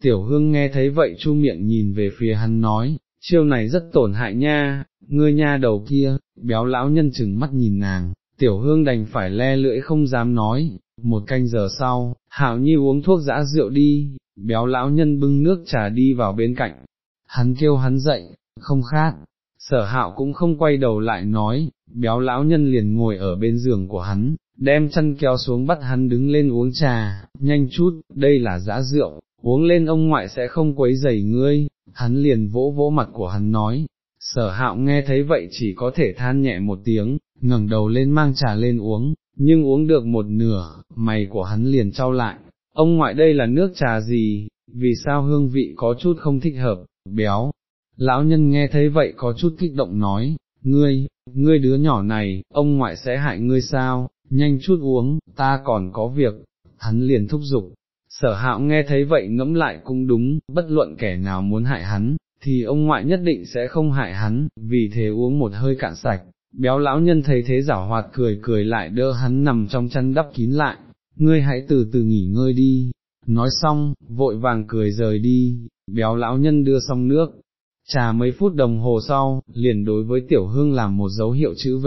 tiểu hương nghe thấy vậy chu miệng nhìn về phía hắn nói, chiêu này rất tổn hại nha, ngươi nha đầu kia, béo lão nhân chừng mắt nhìn nàng, tiểu hương đành phải le lưỡi không dám nói, một canh giờ sau, hạo nhi uống thuốc giã rượu đi, béo lão nhân bưng nước trà đi vào bên cạnh, hắn kêu hắn dậy, không khác, sở hạo cũng không quay đầu lại nói, béo lão nhân liền ngồi ở bên giường của hắn, đem chân kéo xuống bắt hắn đứng lên uống trà, nhanh chút, đây là giã rượu, uống lên ông ngoại sẽ không quấy rầy ngươi, hắn liền vỗ vỗ mặt của hắn nói, sở hạo nghe thấy vậy chỉ có thể than nhẹ một tiếng, ngẩng đầu lên mang trà lên uống, nhưng uống được một nửa, mày của hắn liền trao lại, ông ngoại đây là nước trà gì, vì sao hương vị có chút không thích hợp, béo. Lão nhân nghe thấy vậy có chút kích động nói, ngươi, ngươi đứa nhỏ này, ông ngoại sẽ hại ngươi sao, nhanh chút uống, ta còn có việc, hắn liền thúc giục. Sở hạo nghe thấy vậy ngẫm lại cũng đúng, bất luận kẻ nào muốn hại hắn, thì ông ngoại nhất định sẽ không hại hắn, vì thế uống một hơi cạn sạch, béo lão nhân thấy thế giảo hoạt cười cười lại đỡ hắn nằm trong chăn đắp kín lại, ngươi hãy từ từ nghỉ ngơi đi, nói xong, vội vàng cười rời đi, béo lão nhân đưa xong nước, trà mấy phút đồng hồ sau, liền đối với tiểu hương làm một dấu hiệu chữ V,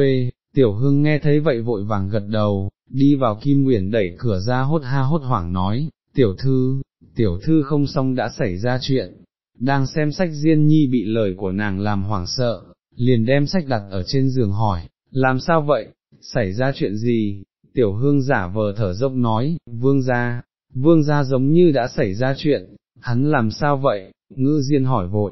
tiểu hương nghe thấy vậy vội vàng gật đầu, đi vào kim Uyển đẩy cửa ra hốt ha hốt hoảng nói, tiểu thư, tiểu thư không xong đã xảy ra chuyện, đang xem sách Diên Nhi bị lời của nàng làm hoảng sợ, liền đem sách đặt ở trên giường hỏi, làm sao vậy, xảy ra chuyện gì, tiểu hương giả vờ thở dốc nói, vương gia, vương gia giống như đã xảy ra chuyện, hắn làm sao vậy, ngữ diên hỏi vội,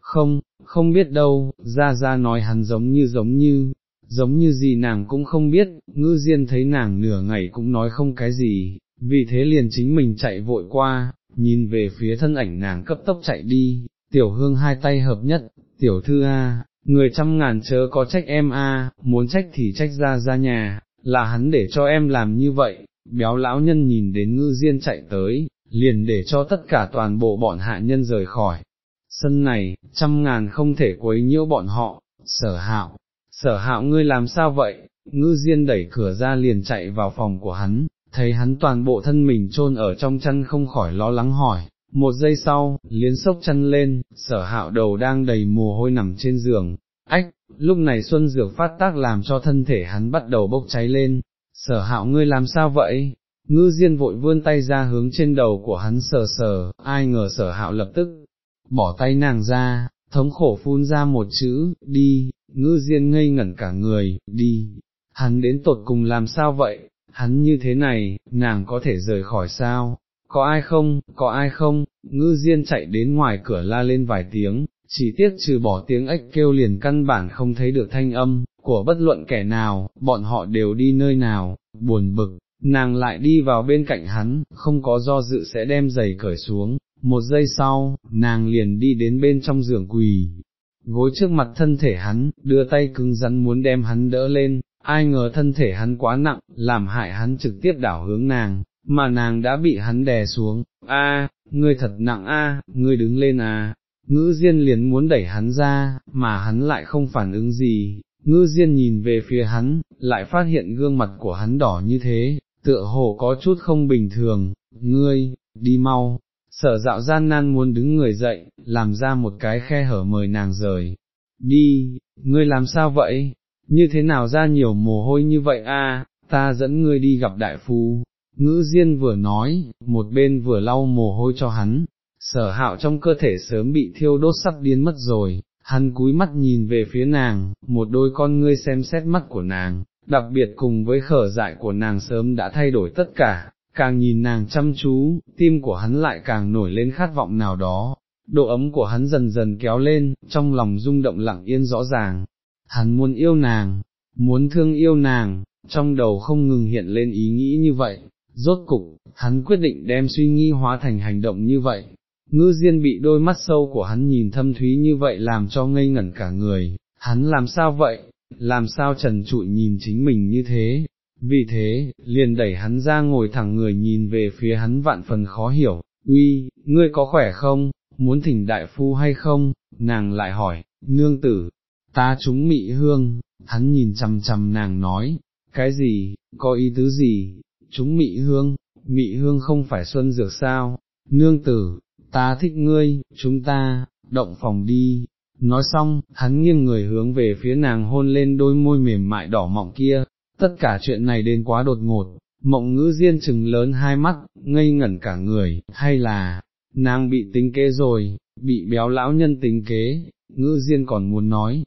không, không biết đâu, ra ra nói hắn giống như giống như, giống như gì nàng cũng không biết, Ngư diên thấy nàng nửa ngày cũng nói không cái gì, vì thế liền chính mình chạy vội qua, nhìn về phía thân ảnh nàng cấp tốc chạy đi, tiểu hương hai tay hợp nhất, tiểu thư A, người trăm ngàn chớ có trách em A, muốn trách thì trách ra ra nhà, là hắn để cho em làm như vậy, béo lão nhân nhìn đến ngư diên chạy tới, liền để cho tất cả toàn bộ bọn hạ nhân rời khỏi. Sân này, trăm ngàn không thể quấy nhiễu bọn họ, sở hạo, sở hạo ngươi làm sao vậy, ngư diên đẩy cửa ra liền chạy vào phòng của hắn, thấy hắn toàn bộ thân mình chôn ở trong chăn không khỏi lo lắng hỏi, một giây sau, liến sốc chăn lên, sở hạo đầu đang đầy mồ hôi nằm trên giường, ách, lúc này xuân dược phát tác làm cho thân thể hắn bắt đầu bốc cháy lên, sở hạo ngươi làm sao vậy? Ngư diên vội vươn tay ra hướng trên đầu của hắn sờ sờ, ai ngờ sở hạo lập tức, bỏ tay nàng ra, thống khổ phun ra một chữ, đi, ngư diên ngây ngẩn cả người, đi, hắn đến tột cùng làm sao vậy, hắn như thế này, nàng có thể rời khỏi sao, có ai không, có ai không, ngư diên chạy đến ngoài cửa la lên vài tiếng, chỉ tiếc trừ bỏ tiếng ếch kêu liền căn bản không thấy được thanh âm, của bất luận kẻ nào, bọn họ đều đi nơi nào, buồn bực, nàng lại đi vào bên cạnh hắn, không có do dự sẽ đem giày cởi xuống, một giây sau, nàng liền đi đến bên trong giường quỳ, gối trước mặt thân thể hắn, đưa tay cứng rắn muốn đem hắn đỡ lên, ai ngờ thân thể hắn quá nặng, làm hại hắn trực tiếp đảo hướng nàng, mà nàng đã bị hắn đè xuống, a, ngươi thật nặng a, ngươi đứng lên à, ngữ diên liền muốn đẩy hắn ra, mà hắn lại không phản ứng gì, ngư diên nhìn về phía hắn, lại phát hiện gương mặt của hắn đỏ như thế, tựa hồ có chút không bình thường, ngươi, đi mau, sở dạo gian nan muốn đứng người dậy, làm ra một cái khe hở mời nàng rời, đi, ngươi làm sao vậy, như thế nào ra nhiều mồ hôi như vậy a? ta dẫn ngươi đi gặp đại phu, ngữ diên vừa nói, một bên vừa lau mồ hôi cho hắn, sở hạo trong cơ thể sớm bị thiêu đốt sắp điên mất rồi, hắn cúi mắt nhìn về phía nàng, một đôi con ngươi xem xét mắt của nàng, đặc biệt cùng với khở dại của nàng sớm đã thay đổi tất cả, càng nhìn nàng chăm chú, tim của hắn lại càng nổi lên khát vọng nào đó, độ ấm của hắn dần dần kéo lên, trong lòng rung động lặng yên rõ ràng, hắn muốn yêu nàng, muốn thương yêu nàng, trong đầu không ngừng hiện lên ý nghĩ như vậy, rốt cục, hắn quyết định đem suy nghĩ hóa thành hành động như vậy. Ngư Diên bị đôi mắt sâu của hắn nhìn thâm thúy như vậy làm cho ngây ngẩn cả người, hắn làm sao vậy, làm sao trần trụi nhìn chính mình như thế, vì thế, liền đẩy hắn ra ngồi thẳng người nhìn về phía hắn vạn phần khó hiểu, uy, ngươi có khỏe không, muốn thỉnh đại phu hay không, nàng lại hỏi, nương tử, ta chúng mị hương, hắn nhìn chằm chằm nàng nói, cái gì, có ý tứ gì, chúng mị hương, mị hương không phải xuân dược sao, nương tử, ta thích ngươi, chúng ta, động phòng đi. Nói xong, hắn nghiêng người hướng về phía nàng hôn lên đôi môi mềm mại đỏ mọng kia, tất cả chuyện này đến quá đột ngột, mộng ngữ diên chừng lớn hai mắt, ngây ngẩn cả người, hay là, nàng bị tính kế rồi, bị béo lão nhân tính kế, ngữ diên còn muốn nói,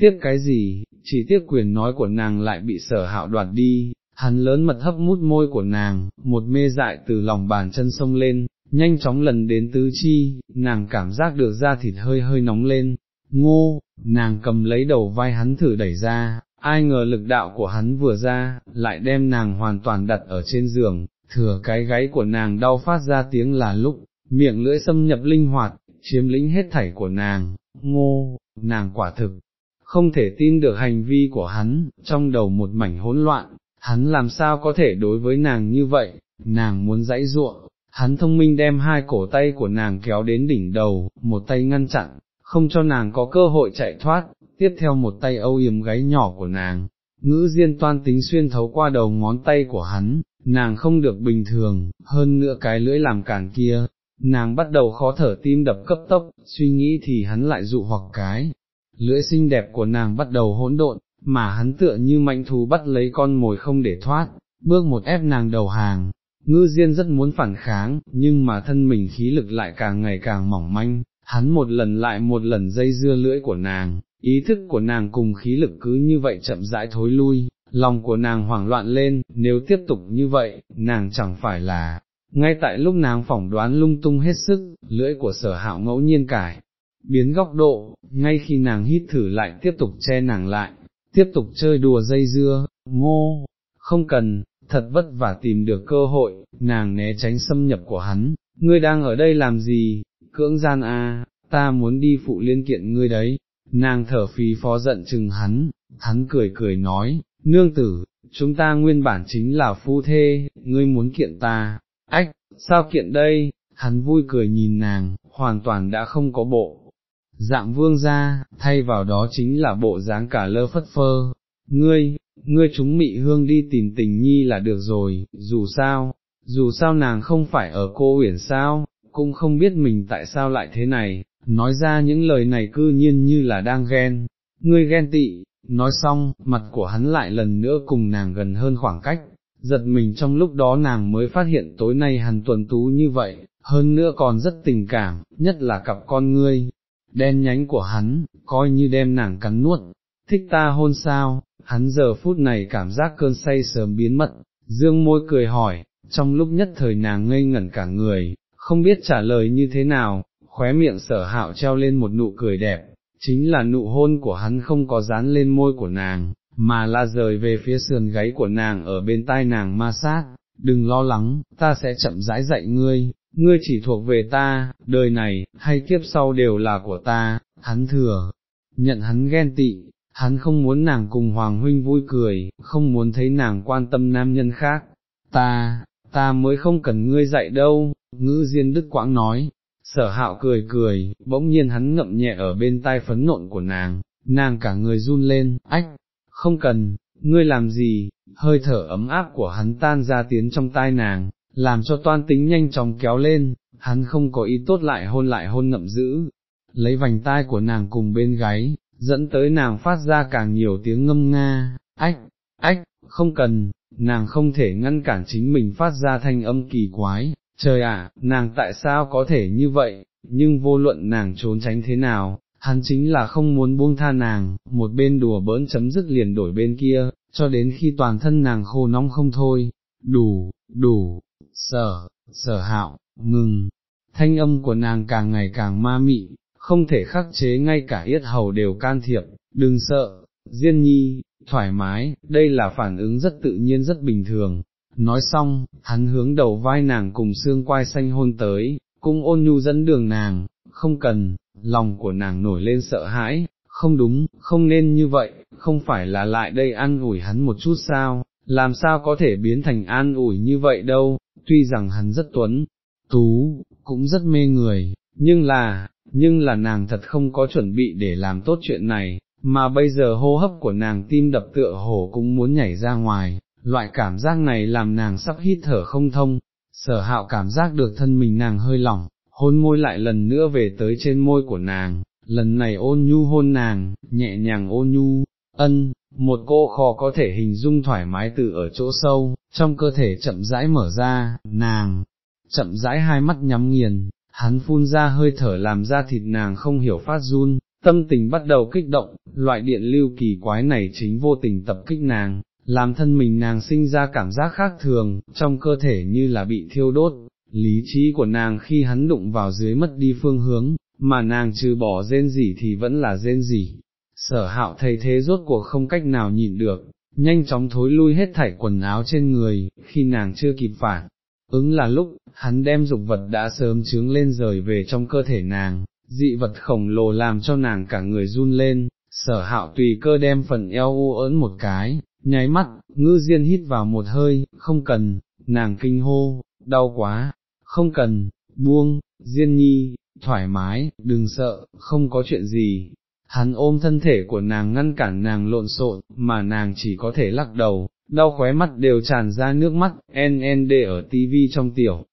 tiếc cái gì, chỉ tiếc quyền nói của nàng lại bị sở hạo đoạt đi, hắn lớn mật hấp mút môi của nàng, một mê dại từ lòng bàn chân sông lên, nhanh chóng lần đến tứ chi, nàng cảm giác được da thịt hơi hơi nóng lên, ngô, nàng cầm lấy đầu vai hắn thử đẩy ra, ai ngờ lực đạo của hắn vừa ra, lại đem nàng hoàn toàn đặt ở trên giường, thừa cái gáy của nàng đau phát ra tiếng là lúc, miệng lưỡi xâm nhập linh hoạt, chiếm lĩnh hết thảy của nàng, ngô, nàng quả thực, không thể tin được hành vi của hắn, trong đầu một mảnh hỗn loạn, hắn làm sao có thể đối với nàng như vậy, nàng muốn dãy ruộng, hắn thông minh đem hai cổ tay của nàng kéo đến đỉnh đầu, một tay ngăn chặn, không cho nàng có cơ hội chạy thoát, tiếp theo một tay âu yếm gáy nhỏ của nàng, ngữ diên toan tính xuyên thấu qua đầu ngón tay của hắn, nàng không được bình thường, hơn nữa cái lưỡi làm cản kia, nàng bắt đầu khó thở tim đập cấp tốc, suy nghĩ thì hắn lại dụ hoặc cái, lưỡi xinh đẹp của nàng bắt đầu hỗn độn, mà hắn tựa như mạnh thú bắt lấy con mồi không để thoát, bước một ép nàng đầu hàng. Ngư Diên rất muốn phản kháng, nhưng mà thân mình khí lực lại càng ngày càng mỏng manh, hắn một lần lại một lần dây dưa lưỡi của nàng, ý thức của nàng cùng khí lực cứ như vậy chậm rãi thối lui, lòng của nàng hoảng loạn lên, nếu tiếp tục như vậy, nàng chẳng phải là, ngay tại lúc nàng phỏng đoán lung tung hết sức, lưỡi của sở hạo ngẫu nhiên cải, biến góc độ, ngay khi nàng hít thử lại tiếp tục che nàng lại, tiếp tục chơi đùa dây dưa, ngô, không cần, thật vất vả tìm được cơ hội, nàng né tránh xâm nhập của hắn, ngươi đang ở đây làm gì, cưỡng gian a, ta muốn đi phụ liên kiện ngươi đấy, nàng thở phì phó giận chừng hắn, hắn cười cười nói, nương tử, chúng ta nguyên bản chính là phu thê, ngươi muốn kiện ta, ách, sao kiện đây, hắn vui cười nhìn nàng, hoàn toàn đã không có bộ. Dạng vương ra, thay vào đó chính là bộ dáng cả lơ phất phơ, ngươi, ngươi chúng mị hương đi tìm tình nhi là được rồi, dù sao, dù sao nàng không phải ở cô uyển sao, cũng không biết mình tại sao lại thế này, nói ra những lời này cư nhiên như là đang ghen, ngươi ghen tị, nói xong, mặt của hắn lại lần nữa cùng nàng gần hơn khoảng cách, giật mình trong lúc đó nàng mới phát hiện tối nay hắn tuần tú như vậy, hơn nữa còn rất tình cảm, nhất là cặp con ngươi, đen nhánh của hắn, coi như đem nàng cắn nuốt, thích ta hôn sao, hắn giờ phút này cảm giác cơn say sớm biến mất, dương môi cười hỏi, trong lúc nhất thời nàng ngây ngẩn cả người, không biết trả lời như thế nào, khóe miệng sở hạo treo lên một nụ cười đẹp, chính là nụ hôn của hắn không có dán lên môi của nàng, mà là rời về phía sườn gáy của nàng ở bên tai nàng ma sát, đừng lo lắng, ta sẽ chậm rãi dạy ngươi, ngươi chỉ thuộc về ta, đời này, hay kiếp sau đều là của ta, hắn thừa, nhận hắn ghen tị, hắn không muốn nàng cùng Hoàng Huynh vui cười, không muốn thấy nàng quan tâm nam nhân khác, ta, ta mới không cần ngươi dạy đâu, ngữ diên đức quãng nói, sở hạo cười cười, bỗng nhiên hắn ngậm nhẹ ở bên tai phấn nộn của nàng, nàng cả người run lên, ách, không cần, ngươi làm gì, hơi thở ấm áp của hắn tan ra tiến trong tai nàng, làm cho toan tính nhanh chóng kéo lên, hắn không có ý tốt lại hôn lại hôn ngậm giữ, lấy vành tai của nàng cùng bên gáy, dẫn tới nàng phát ra càng nhiều tiếng ngâm nga, ách, ách, không cần, nàng không thể ngăn cản chính mình phát ra thanh âm kỳ quái, trời ạ, nàng tại sao có thể như vậy, nhưng vô luận nàng trốn tránh thế nào, hắn chính là không muốn buông tha nàng, một bên đùa bỡn chấm dứt liền đổi bên kia, cho đến khi toàn thân nàng khô nóng không thôi, đủ, đủ, sở, sở hạo, ngừng, thanh âm của nàng càng ngày càng ma mị, không thể khắc chế ngay cả yết hầu đều can thiệp, đừng sợ, Diên nhi, thoải mái, đây là phản ứng rất tự nhiên rất bình thường. Nói xong, hắn hướng đầu vai nàng cùng xương quai xanh hôn tới, cung ôn nhu dẫn đường nàng, không cần, lòng của nàng nổi lên sợ hãi, không đúng, không nên như vậy, không phải là lại đây ăn ủi hắn một chút sao, làm sao có thể biến thành an ủi như vậy đâu, tuy rằng hắn rất tuấn, tú, cũng rất mê người, nhưng là, nhưng là nàng thật không có chuẩn bị để làm tốt chuyện này, mà bây giờ hô hấp của nàng tim đập tựa hổ cũng muốn nhảy ra ngoài, loại cảm giác này làm nàng sắp hít thở không thông, sở hạo cảm giác được thân mình nàng hơi lỏng, hôn môi lại lần nữa về tới trên môi của nàng, lần này ôn nhu hôn nàng, nhẹ nhàng ôn nhu, ân, một cô khó có thể hình dung thoải mái từ ở chỗ sâu, trong cơ thể chậm rãi mở ra, nàng, chậm rãi hai mắt nhắm nghiền, hắn phun ra hơi thở làm ra thịt nàng không hiểu phát run, tâm tình bắt đầu kích động, loại điện lưu kỳ quái này chính vô tình tập kích nàng, làm thân mình nàng sinh ra cảm giác khác thường, trong cơ thể như là bị thiêu đốt, lý trí của nàng khi hắn đụng vào dưới mất đi phương hướng, mà nàng trừ bỏ rên gì thì vẫn là rên gì. Sở hạo thấy thế rốt cuộc không cách nào nhịn được, nhanh chóng thối lui hết thảy quần áo trên người, khi nàng chưa kịp phản. Ứng là lúc, hắn đem dục vật đã sớm trướng lên rời về trong cơ thể nàng, dị vật khổng lồ làm cho nàng cả người run lên, sở hạo tùy cơ đem phần eo u ớn một cái, nháy mắt, ngư diên hít vào một hơi, không cần, nàng kinh hô, đau quá, không cần, buông, diên nhi, thoải mái, đừng sợ, không có chuyện gì. Hắn ôm thân thể của nàng ngăn cản nàng lộn xộn, mà nàng chỉ có thể lắc đầu, đau khóe mắt đều tràn ra nước mắt, NND ở TV trong tiểu,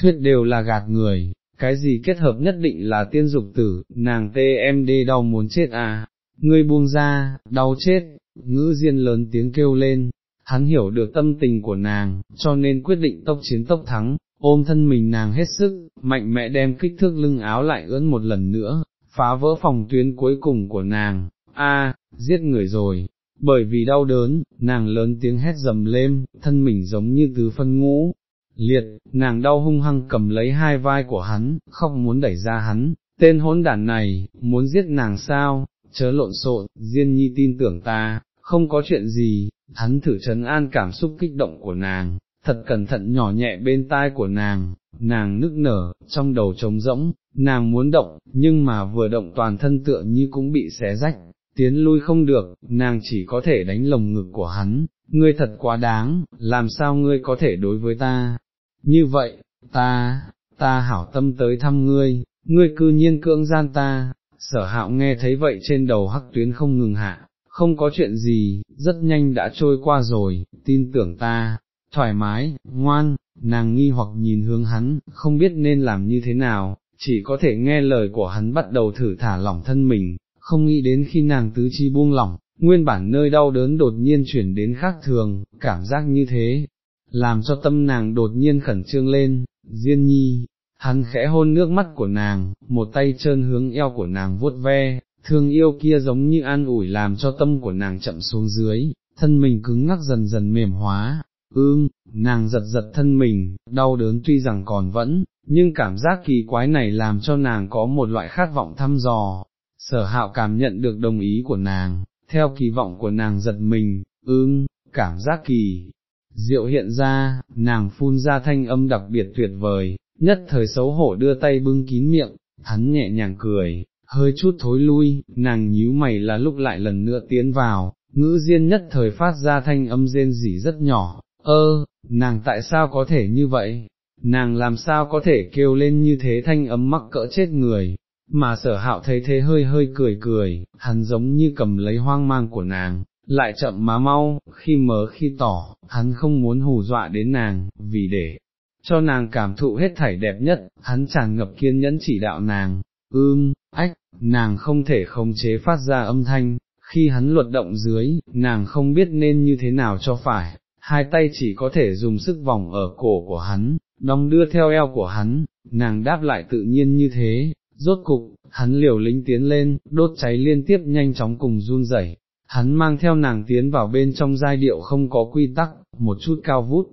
thuyết đều là gạt người, cái gì kết hợp nhất định là tiên dục tử, nàng TMD đau muốn chết à, ngươi buông ra, đau chết, ngữ diên lớn tiếng kêu lên, hắn hiểu được tâm tình của nàng, cho nên quyết định tốc chiến tốc thắng, ôm thân mình nàng hết sức, mạnh mẽ đem kích thước lưng áo lại ưỡn một lần nữa, phá vỡ phòng tuyến cuối cùng của nàng, a giết người rồi. Bởi vì đau đớn, nàng lớn tiếng hét dầm lên, thân mình giống như tứ phân ngũ, liệt, nàng đau hung hăng cầm lấy hai vai của hắn, khóc muốn đẩy ra hắn, tên hỗn đản này, muốn giết nàng sao, chớ lộn xộn, Diên Nhi tin tưởng ta, không có chuyện gì, hắn thử trấn an cảm xúc kích động của nàng, thật cẩn thận nhỏ nhẹ bên tai của nàng, nàng nức nở, trong đầu trống rỗng, nàng muốn động, nhưng mà vừa động toàn thân tựa như cũng bị xé rách, tiến lui không được, nàng chỉ có thể đánh lồng ngực của hắn, ngươi thật quá đáng, làm sao ngươi có thể đối với ta, như vậy, ta, ta hảo tâm tới thăm ngươi, ngươi cư nhiên cưỡng gian ta, sở hạo nghe thấy vậy trên đầu hắc tuyến không ngừng hạ, không có chuyện gì, rất nhanh đã trôi qua rồi, tin tưởng ta, thoải mái, ngoan, nàng nghi hoặc nhìn hướng hắn, không biết nên làm như thế nào, chỉ có thể nghe lời của hắn bắt đầu thử thả lỏng thân mình, không nghĩ đến khi nàng tứ chi buông lỏng, nguyên bản nơi đau đớn đột nhiên chuyển đến khác thường, cảm giác như thế, làm cho tâm nàng đột nhiên khẩn trương lên, Diên nhi, hắn khẽ hôn nước mắt của nàng, một tay trơn hướng eo của nàng vuốt ve, thương yêu kia giống như an ủi làm cho tâm của nàng chậm xuống dưới, thân mình cứng ngắc dần dần mềm hóa, ương, nàng giật giật thân mình, đau đớn tuy rằng còn vẫn, nhưng cảm giác kỳ quái này làm cho nàng có một loại khát vọng thăm dò, sở hạo cảm nhận được đồng ý của nàng, theo kỳ vọng của nàng giật mình, ương, cảm giác kỳ. Diệu hiện ra, nàng phun ra thanh âm đặc biệt tuyệt vời, nhất thời xấu hổ đưa tay bưng kín miệng, hắn nhẹ nhàng cười, hơi chút thối lui, nàng nhíu mày là lúc lại lần nữa tiến vào, ngữ diên nhất thời phát ra thanh âm rên rỉ rất nhỏ, ơ, nàng tại sao có thể như vậy, nàng làm sao có thể kêu lên như thế thanh âm mắc cỡ chết người, mà sở hạo thấy thế hơi hơi cười cười, hắn giống như cầm lấy hoang mang của nàng, lại chậm má mau, khi mớ khi tỏ, hắn không muốn hù dọa đến nàng, vì để cho nàng cảm thụ hết thảy đẹp nhất, hắn tràn ngập kiên nhẫn chỉ đạo nàng, ưm, ách, nàng không thể khống chế phát ra âm thanh, khi hắn luật động dưới, nàng không biết nên như thế nào cho phải, hai tay chỉ có thể dùng sức vòng ở cổ của hắn, đong đưa theo eo của hắn, nàng đáp lại tự nhiên như thế, rốt cục, hắn liều lính tiến lên, đốt cháy liên tiếp nhanh chóng cùng run rẩy. Hắn mang theo nàng tiến vào bên trong giai điệu không có quy tắc, một chút cao vút,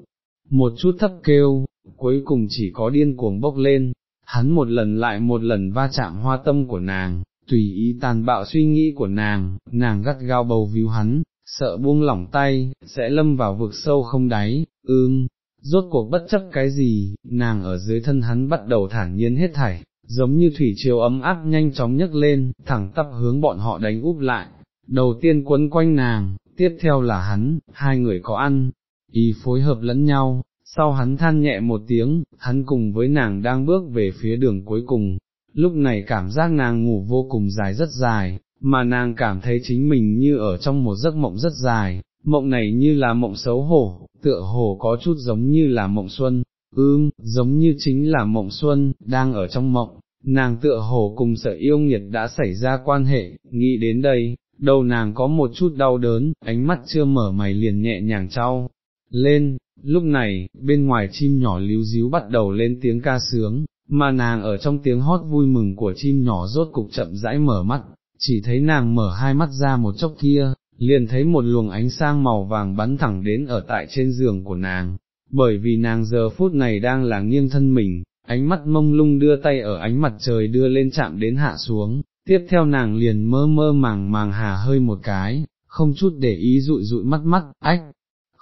một chút thấp kêu, cuối cùng chỉ có điên cuồng bốc lên, hắn một lần lại một lần va chạm hoa tâm của nàng, tùy ý tàn bạo suy nghĩ của nàng, nàng gắt gao bầu víu hắn, sợ buông lỏng tay, sẽ lâm vào vực sâu không đáy, ưm, rốt cuộc bất chấp cái gì, nàng ở dưới thân hắn bắt đầu thản nhiên hết thảy, giống như thủy triều ấm áp nhanh chóng nhấc lên, thẳng tắp hướng bọn họ đánh úp lại, đầu tiên quấn quanh nàng, tiếp theo là hắn, hai người có ăn, ý phối hợp lẫn nhau, sau hắn than nhẹ một tiếng, hắn cùng với nàng đang bước về phía đường cuối cùng, lúc này cảm giác nàng ngủ vô cùng dài rất dài, mà nàng cảm thấy chính mình như ở trong một giấc mộng rất dài, mộng này như là mộng xấu hổ, tựa hồ có chút giống như là mộng xuân, ưm, giống như chính là mộng xuân, đang ở trong mộng, nàng tựa hồ cùng sợ yêu nghiệt đã xảy ra quan hệ, nghĩ đến đây, đầu nàng có một chút đau đớn, ánh mắt chưa mở mày liền nhẹ nhàng trao, lên, lúc này, bên ngoài chim nhỏ líu díu bắt đầu lên tiếng ca sướng, mà nàng ở trong tiếng hót vui mừng của chim nhỏ rốt cục chậm rãi mở mắt, chỉ thấy nàng mở hai mắt ra một chốc kia, liền thấy một luồng ánh sang màu vàng bắn thẳng đến ở tại trên giường của nàng, bởi vì nàng giờ phút này đang là nghiêng thân mình, ánh mắt mông lung đưa tay ở ánh mặt trời đưa lên chạm đến hạ xuống, tiếp theo nàng liền mơ mơ màng màng hà hơi một cái, không chút để ý dụi dụi mắt mắt, ách,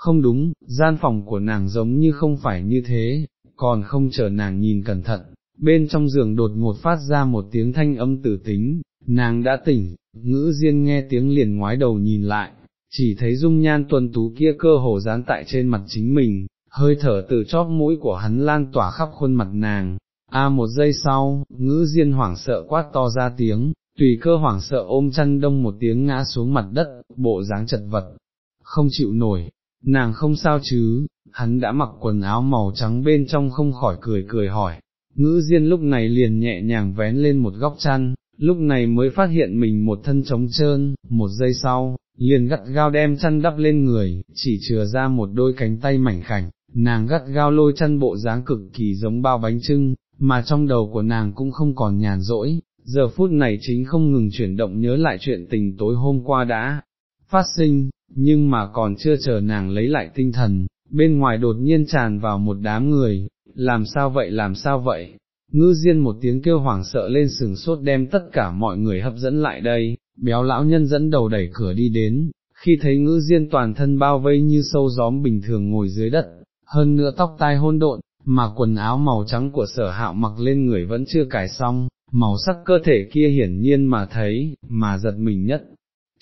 không đúng, gian phòng của nàng giống như không phải như thế, còn không chờ nàng nhìn cẩn thận, bên trong giường đột ngột phát ra một tiếng thanh âm tử tính, nàng đã tỉnh, ngữ diên nghe tiếng liền ngoái đầu nhìn lại, chỉ thấy dung nhan tuần tú kia cơ hồ dán tại trên mặt chính mình, hơi thở từ chóp mũi của hắn lan tỏa khắp khuôn mặt nàng, a một giây sau, ngữ diên hoảng sợ quát to ra tiếng, tùy cơ hoảng sợ ôm chăn đông một tiếng ngã xuống mặt đất, bộ dáng chật vật, không chịu nổi, nàng không sao chứ, hắn đã mặc quần áo màu trắng bên trong không khỏi cười cười hỏi, ngữ diên lúc này liền nhẹ nhàng vén lên một góc chăn, lúc này mới phát hiện mình một thân trống trơn, một giây sau, liền gắt gao đem chăn đắp lên người, chỉ chừa ra một đôi cánh tay mảnh khảnh, nàng gắt gao lôi chăn bộ dáng cực kỳ giống bao bánh trưng, mà trong đầu của nàng cũng không còn nhàn rỗi, giờ phút này chính không ngừng chuyển động nhớ lại chuyện tình tối hôm qua đã phát sinh, nhưng mà còn chưa chờ nàng lấy lại tinh thần, bên ngoài đột nhiên tràn vào một đám người, làm sao vậy làm sao vậy, ngư diên một tiếng kêu hoảng sợ lên sừng sốt đem tất cả mọi người hấp dẫn lại đây, béo lão nhân dẫn đầu đẩy cửa đi đến, khi thấy ngư diên toàn thân bao vây như sâu gióm bình thường ngồi dưới đất, hơn nữa tóc tai hôn độn, mà quần áo màu trắng của sở hạo mặc lên người vẫn chưa cài xong, màu sắc cơ thể kia hiển nhiên mà thấy, mà giật mình nhất,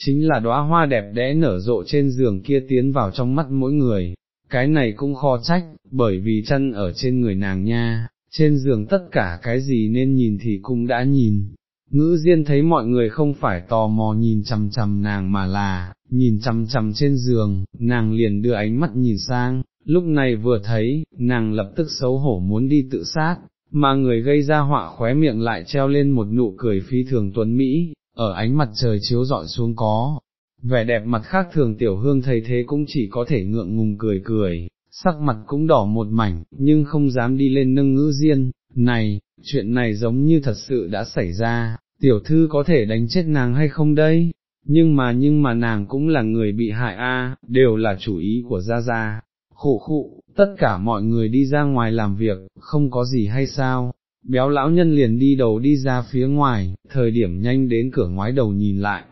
chính là đóa hoa đẹp đẽ nở rộ trên giường kia tiến vào trong mắt mỗi người, cái này cũng khó trách, bởi vì chân ở trên người nàng nha, trên giường tất cả cái gì nên nhìn thì cũng đã nhìn, ngữ diên thấy mọi người không phải tò mò nhìn chằm chằm nàng mà là, nhìn chằm chằm trên giường, nàng liền đưa ánh mắt nhìn sang, lúc này vừa thấy, nàng lập tức xấu hổ muốn đi tự sát, mà người gây ra họa khóe miệng lại treo lên một nụ cười phi thường tuấn Mỹ, ở ánh mặt trời chiếu dọi xuống có. Vẻ đẹp mặt khác thường tiểu hương thấy thế cũng chỉ có thể ngượng ngùng cười cười, sắc mặt cũng đỏ một mảnh, nhưng không dám đi lên nâng ngữ diên, này, chuyện này giống như thật sự đã xảy ra, tiểu thư có thể đánh chết nàng hay không đây, nhưng mà nhưng mà nàng cũng là người bị hại a, đều là chủ ý của Gia Gia, khổ khụ, tất cả mọi người đi ra ngoài làm việc, không có gì hay sao, béo lão nhân liền đi đầu đi ra phía ngoài, thời điểm nhanh đến cửa ngoái đầu nhìn lại.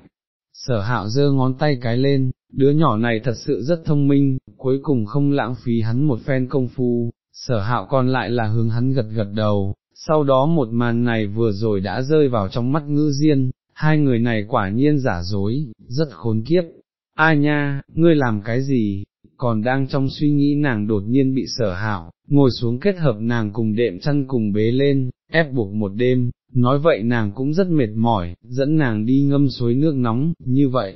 Sở hạo giơ ngón tay cái lên, đứa nhỏ này thật sự rất thông minh, cuối cùng không lãng phí hắn một phen công phu, sở hạo còn lại là hướng hắn gật gật đầu, sau đó một màn này vừa rồi đã rơi vào trong mắt ngữ diên, hai người này quả nhiên giả dối, rất khốn kiếp. Ai nha, ngươi làm cái gì, còn đang trong suy nghĩ nàng đột nhiên bị sở hạo, ngồi xuống kết hợp nàng cùng đệm chăn cùng bế lên, ép buộc một đêm, nói vậy nàng cũng rất mệt mỏi, dẫn nàng đi ngâm suối nước nóng, như vậy,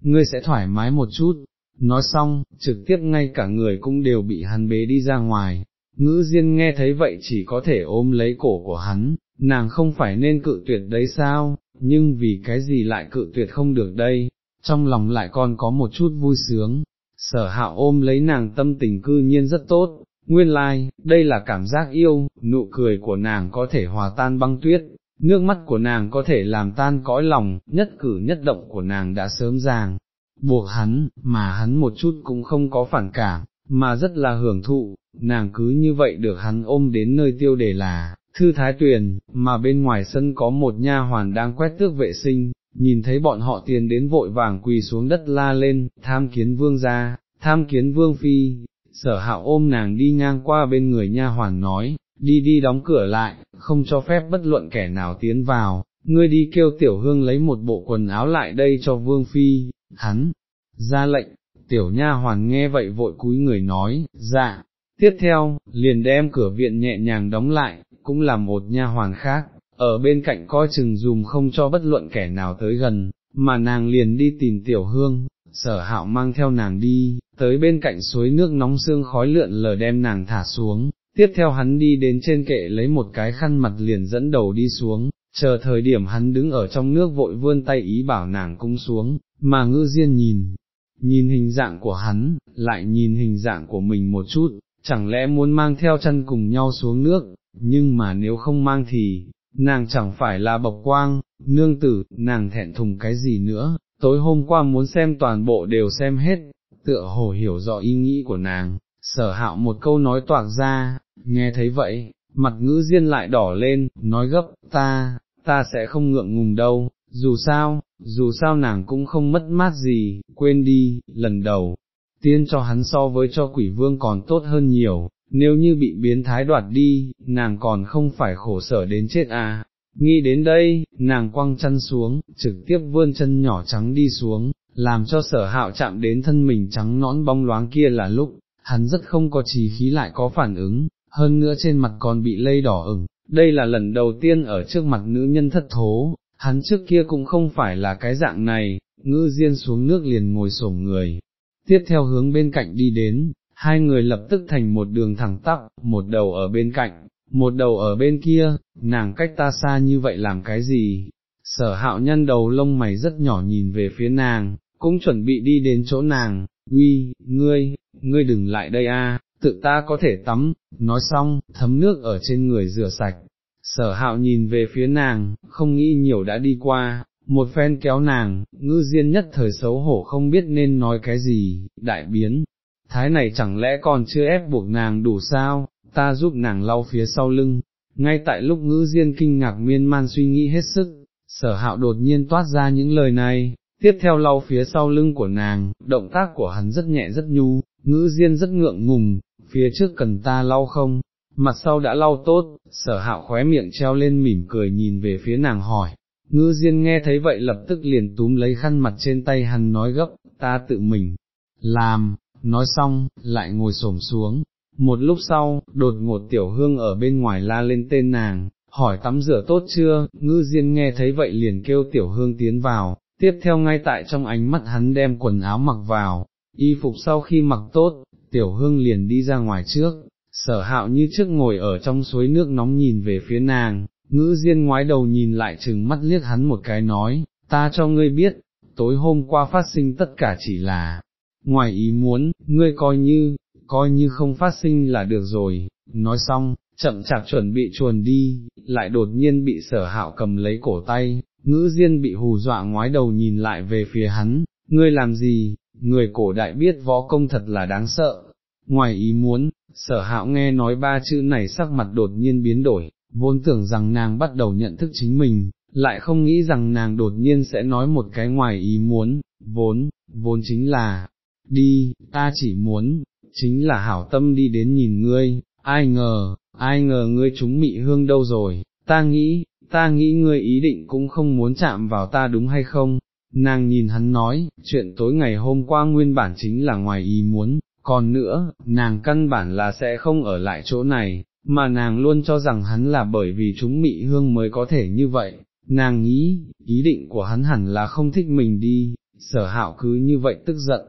ngươi sẽ thoải mái một chút. Nói xong, trực tiếp ngay cả người cũng đều bị hắn bế đi ra ngoài, ngữ diên nghe thấy vậy chỉ có thể ôm lấy cổ của hắn, nàng không phải nên cự tuyệt đấy sao, nhưng vì cái gì lại cự tuyệt không được đây, trong lòng lại còn có một chút vui sướng, sở hạo ôm lấy nàng tâm tình cư nhiên rất tốt, nguyên lai, like, đây là cảm giác yêu, nụ cười của nàng có thể hòa tan băng tuyết, nước mắt của nàng có thể làm tan cõi lòng, nhất cử nhất động của nàng đã sớm ràng, buộc hắn, mà hắn một chút cũng không có phản cảm, mà rất là hưởng thụ, nàng cứ như vậy được hắn ôm đến nơi tiêu đề là, thư thái tuyền, mà bên ngoài sân có một nha hoàn đang quét tước vệ sinh, nhìn thấy bọn họ tiền đến vội vàng quỳ xuống đất la lên, tham kiến vương gia, tham kiến vương phi, sở hạo ôm nàng đi ngang qua bên người nha hoàn nói, đi đi đóng cửa lại, không cho phép bất luận kẻ nào tiến vào, ngươi đi kêu tiểu hương lấy một bộ quần áo lại đây cho vương phi, hắn, ra lệnh, tiểu nha hoàn nghe vậy vội cúi người nói, dạ, tiếp theo, liền đem cửa viện nhẹ nhàng đóng lại, cũng là một nha hoàn khác, ở bên cạnh coi chừng dùm không cho bất luận kẻ nào tới gần, mà nàng liền đi tìm tiểu hương, sở hạo mang theo nàng đi, tới bên cạnh suối nước nóng xương khói lượn lờ đem nàng thả xuống, tiếp theo hắn đi đến trên kệ lấy một cái khăn mặt liền dẫn đầu đi xuống, chờ thời điểm hắn đứng ở trong nước vội vươn tay ý bảo nàng cung xuống, mà ngư diên nhìn, nhìn hình dạng của hắn, lại nhìn hình dạng của mình một chút, chẳng lẽ muốn mang theo chân cùng nhau xuống nước, nhưng mà nếu không mang thì, nàng chẳng phải là bộc quang, nương tử, nàng thẹn thùng cái gì nữa, tối hôm qua muốn xem toàn bộ đều xem hết, tựa hồ hiểu rõ ý nghĩ của nàng, sở hạo một câu nói toạc ra, nghe thấy vậy, mặt ngữ diên lại đỏ lên, nói gấp, ta, ta sẽ không ngượng ngùng đâu, dù sao, dù sao nàng cũng không mất mát gì, quên đi, lần đầu, tiên cho hắn so với cho quỷ vương còn tốt hơn nhiều, nếu như bị biến thái đoạt đi, nàng còn không phải khổ sở đến chết à. Nghĩ đến đây, nàng quăng chân xuống, trực tiếp vươn chân nhỏ trắng đi xuống, làm cho sở hạo chạm đến thân mình trắng nõn bóng loáng kia là lúc, hắn rất không có trí khí lại có phản ứng, hơn nữa trên mặt còn bị lây đỏ ửng, đây là lần đầu tiên ở trước mặt nữ nhân thất thố, hắn trước kia cũng không phải là cái dạng này, ngư diên xuống nước liền ngồi xổm người, tiếp theo hướng bên cạnh đi đến, hai người lập tức thành một đường thẳng tắp, một đầu ở bên cạnh, một đầu ở bên kia, nàng cách ta xa như vậy làm cái gì? Sở hạo nhân đầu lông mày rất nhỏ nhìn về phía nàng, cũng chuẩn bị đi đến chỗ nàng, uy, ngươi, ngươi đừng lại đây a, tự ta có thể tắm, nói xong, thấm nước ở trên người rửa sạch. Sở hạo nhìn về phía nàng, không nghĩ nhiều đã đi qua, một phen kéo nàng, ngư diên nhất thời xấu hổ không biết nên nói cái gì, đại biến, thái này chẳng lẽ còn chưa ép buộc nàng đủ sao, ta giúp nàng lau phía sau lưng, ngay tại lúc ngữ diên kinh ngạc miên man suy nghĩ hết sức, sở hạo đột nhiên toát ra những lời này, tiếp theo lau phía sau lưng của nàng, động tác của hắn rất nhẹ rất nhu, ngữ diên rất ngượng ngùng, phía trước cần ta lau không, mặt sau đã lau tốt, sở hạo khóe miệng treo lên mỉm cười nhìn về phía nàng hỏi, ngữ diên nghe thấy vậy lập tức liền túm lấy khăn mặt trên tay hắn nói gấp, ta tự mình, làm, nói xong, lại ngồi xổm xuống. Một lúc sau, đột ngột tiểu hương ở bên ngoài la lên tên nàng, hỏi tắm rửa tốt chưa, ngư diên nghe thấy vậy liền kêu tiểu hương tiến vào, tiếp theo ngay tại trong ánh mắt hắn đem quần áo mặc vào, y phục sau khi mặc tốt, tiểu hương liền đi ra ngoài trước, sở hạo như trước ngồi ở trong suối nước nóng nhìn về phía nàng, ngữ diên ngoái đầu nhìn lại chừng mắt liếc hắn một cái nói, ta cho ngươi biết, tối hôm qua phát sinh tất cả chỉ là, ngoài ý muốn, ngươi coi như, coi như không phát sinh là được rồi, nói xong, chậm chạp chuẩn bị chuồn đi, lại đột nhiên bị sở hạo cầm lấy cổ tay, ngữ diên bị hù dọa ngoái đầu nhìn lại về phía hắn, ngươi làm gì, người cổ đại biết võ công thật là đáng sợ, ngoài ý muốn, sở hạo nghe nói ba chữ này sắc mặt đột nhiên biến đổi, vốn tưởng rằng nàng bắt đầu nhận thức chính mình, lại không nghĩ rằng nàng đột nhiên sẽ nói một cái ngoài ý muốn, vốn, vốn chính là, đi, ta chỉ muốn, chính là hảo tâm đi đến nhìn ngươi, ai ngờ, ai ngờ ngươi chúng mị hương đâu rồi, ta nghĩ, ta nghĩ ngươi ý định cũng không muốn chạm vào ta đúng hay không, nàng nhìn hắn nói, chuyện tối ngày hôm qua nguyên bản chính là ngoài ý muốn, còn nữa, nàng căn bản là sẽ không ở lại chỗ này, mà nàng luôn cho rằng hắn là bởi vì chúng mị hương mới có thể như vậy, nàng nghĩ, ý định của hắn hẳn là không thích mình đi, sở hạo cứ như vậy tức giận,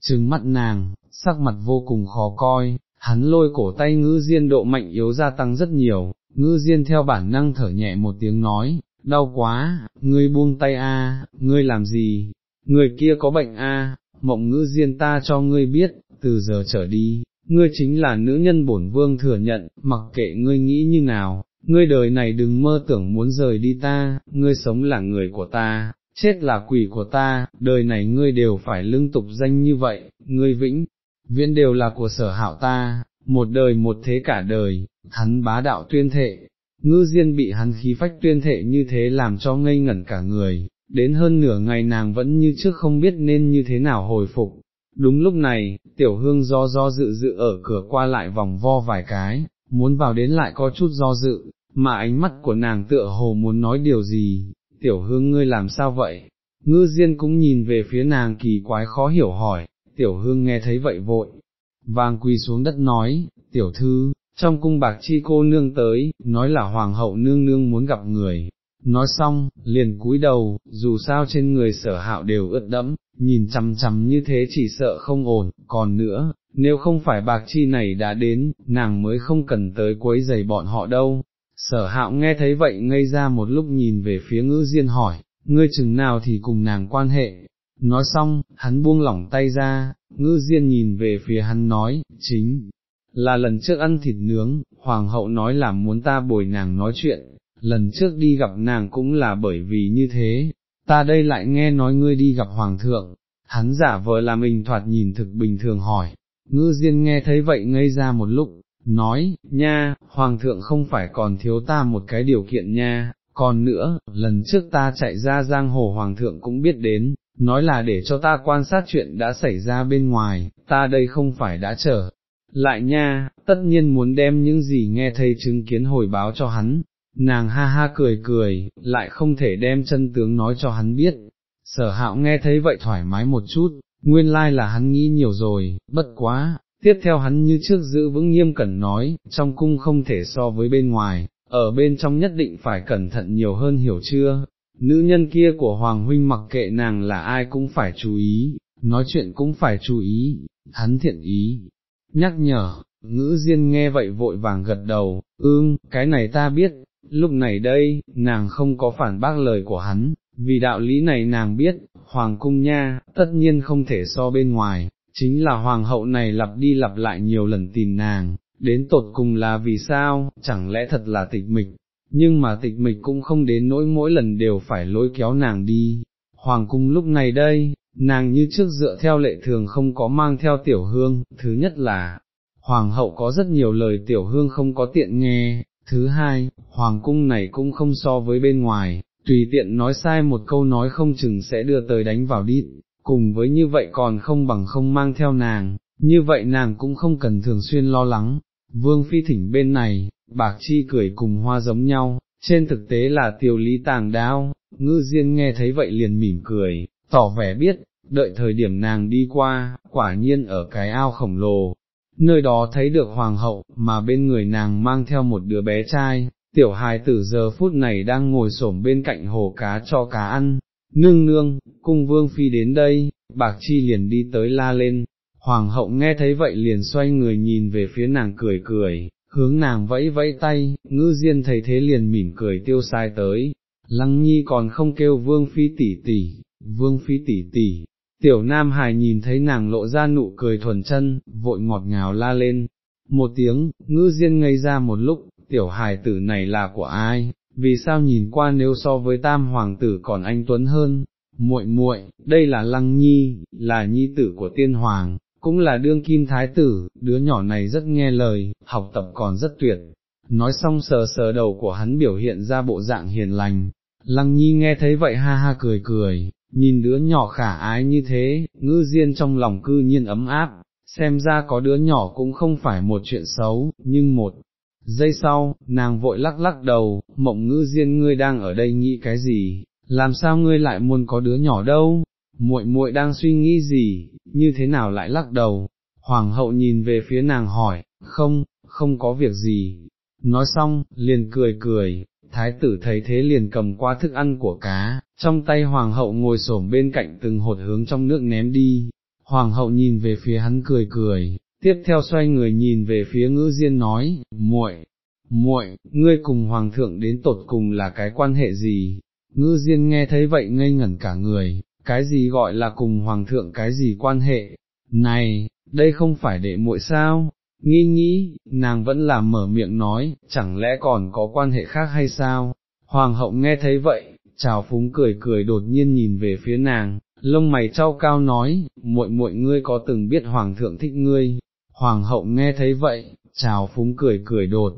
trừng mắt nàng, sắc mặt vô cùng khó coi, hắn lôi cổ tay ngư diên độ mạnh yếu gia tăng rất nhiều, ngư diên theo bản năng thở nhẹ một tiếng nói, đau quá, ngươi buông tay a, ngươi làm gì, người kia có bệnh a, mộng ngữ diên ta cho ngươi biết, từ giờ trở đi, ngươi chính là nữ nhân bổn vương thừa nhận, mặc kệ ngươi nghĩ như nào, ngươi đời này đừng mơ tưởng muốn rời đi ta, ngươi sống là người của ta, chết là quỷ của ta, đời này ngươi đều phải lưng tục danh như vậy, ngươi vĩnh, viễn đều là của sở hạo ta, một đời một thế cả đời, hắn bá đạo tuyên thệ, ngư diên bị hắn khí phách tuyên thệ như thế làm cho ngây ngẩn cả người, đến hơn nửa ngày nàng vẫn như trước không biết nên như thế nào hồi phục. Đúng lúc này, tiểu hương do do dự dự ở cửa qua lại vòng vo vài cái, muốn vào đến lại có chút do dự, mà ánh mắt của nàng tựa hồ muốn nói điều gì, tiểu hương ngươi làm sao vậy? Ngư Diên cũng nhìn về phía nàng kỳ quái khó hiểu hỏi, tiểu hương nghe thấy vậy vội, vàng quỳ xuống đất nói, tiểu thư, trong cung bạc chi cô nương tới, nói là hoàng hậu nương nương muốn gặp người, nói xong, liền cúi đầu, dù sao trên người sở hạo đều ướt đẫm, nhìn chằm chằm như thế chỉ sợ không ổn, còn nữa, nếu không phải bạc chi này đã đến, nàng mới không cần tới quấy giày bọn họ đâu. Sở hạo nghe thấy vậy ngây ra một lúc nhìn về phía ngữ diên hỏi, ngươi chừng nào thì cùng nàng quan hệ, nói xong, hắn buông lỏng tay ra, ngư diên nhìn về phía hắn nói, chính, là lần trước ăn thịt nướng, hoàng hậu nói là muốn ta bồi nàng nói chuyện, lần trước đi gặp nàng cũng là bởi vì như thế, ta đây lại nghe nói ngươi đi gặp hoàng thượng, hắn giả vờ là mình thoạt nhìn thực bình thường hỏi, ngư diên nghe thấy vậy ngây ra một lúc, nói, nha, hoàng thượng không phải còn thiếu ta một cái điều kiện nha, còn nữa, lần trước ta chạy ra giang hồ hoàng thượng cũng biết đến, nói là để cho ta quan sát chuyện đã xảy ra bên ngoài, ta đây không phải đã trở. Lại nha, tất nhiên muốn đem những gì nghe thấy chứng kiến hồi báo cho hắn, nàng ha ha cười cười, lại không thể đem chân tướng nói cho hắn biết. Sở hạo nghe thấy vậy thoải mái một chút, nguyên lai là hắn nghĩ nhiều rồi, bất quá, tiếp theo hắn như trước giữ vững nghiêm cẩn nói, trong cung không thể so với bên ngoài, ở bên trong nhất định phải cẩn thận nhiều hơn hiểu chưa, nữ nhân kia của Hoàng Huynh mặc kệ nàng là ai cũng phải chú ý, nói chuyện cũng phải chú ý, hắn thiện ý, nhắc nhở, ngữ diên nghe vậy vội vàng gật đầu, ương, cái này ta biết, lúc này đây, nàng không có phản bác lời của hắn, vì đạo lý này nàng biết, Hoàng cung nha, tất nhiên không thể so bên ngoài, chính là Hoàng hậu này lặp đi lặp lại nhiều lần tìm nàng, đến tột cùng là vì sao, chẳng lẽ thật là tịch mịch, nhưng mà tịch mịch cũng không đến nỗi mỗi lần đều phải lôi kéo nàng đi. Hoàng cung lúc này đây, nàng như trước dựa theo lệ thường không có mang theo tiểu hương, thứ nhất là, hoàng hậu có rất nhiều lời tiểu hương không có tiện nghe, thứ hai, hoàng cung này cũng không so với bên ngoài, tùy tiện nói sai một câu nói không chừng sẽ đưa tới đánh vào đi, cùng với như vậy còn không bằng không mang theo nàng, như vậy nàng cũng không cần thường xuyên lo lắng. Vương phi thỉnh bên này, bạc chi cười cùng hoa giống nhau, trên thực tế là tiêu lý tàng đao, ngư diên nghe thấy vậy liền mỉm cười, tỏ vẻ biết, đợi thời điểm nàng đi qua, quả nhiên ở cái ao khổng lồ, nơi đó thấy được hoàng hậu, mà bên người nàng mang theo một đứa bé trai, tiểu hài tử giờ phút này đang ngồi xổm bên cạnh hồ cá cho cá ăn, nương nương, cung vương phi đến đây, bạc chi liền đi tới la lên, hoàng hậu nghe thấy vậy liền xoay người nhìn về phía nàng cười cười, hướng nàng vẫy vẫy tay, ngư diên thấy thế liền mỉm cười tiêu sai tới, lăng nhi còn không kêu vương phi tỷ tỷ, vương phi tỷ tỷ. Tiểu Nam Hải nhìn thấy nàng lộ ra nụ cười thuần chân, vội ngọt ngào la lên, một tiếng, ngư diên ngây ra một lúc, tiểu hài tử này là của ai, vì sao nhìn qua nếu so với tam hoàng tử còn anh tuấn hơn, muội muội, đây là lăng nhi, là nhi tử của tiên hoàng, cũng là đương kim thái tử, đứa nhỏ này rất nghe lời, học tập còn rất tuyệt. Nói xong sờ sờ đầu của hắn biểu hiện ra bộ dạng hiền lành, lăng nhi nghe thấy vậy ha ha cười cười, nhìn đứa nhỏ khả ái như thế, ngư diên trong lòng cư nhiên ấm áp, xem ra có đứa nhỏ cũng không phải một chuyện xấu, nhưng một giây sau, nàng vội lắc lắc đầu, mộng ngữ diên ngươi đang ở đây nghĩ cái gì, làm sao ngươi lại muốn có đứa nhỏ đâu, muội muội đang suy nghĩ gì, như thế nào lại lắc đầu, hoàng hậu nhìn về phía nàng hỏi, không, không có việc gì, nói xong, liền cười cười, thái tử thấy thế liền cầm qua thức ăn của cá, trong tay hoàng hậu ngồi xổm bên cạnh từng hột hướng trong nước ném đi, hoàng hậu nhìn về phía hắn cười cười, tiếp theo xoay người nhìn về phía ngữ diên nói, muội, muội, ngươi cùng hoàng thượng đến tột cùng là cái quan hệ gì, ngữ diên nghe thấy vậy ngây ngẩn cả người, cái gì gọi là cùng hoàng thượng cái gì quan hệ, này, đây không phải đệ muội sao, nghi nghĩ, nàng vẫn là mở miệng nói, chẳng lẽ còn có quan hệ khác hay sao, hoàng hậu nghe thấy vậy, chào phúng cười cười đột nhiên nhìn về phía nàng, lông mày trao cao nói, muội muội ngươi có từng biết hoàng thượng thích ngươi, hoàng hậu nghe thấy vậy, chào phúng cười cười đột,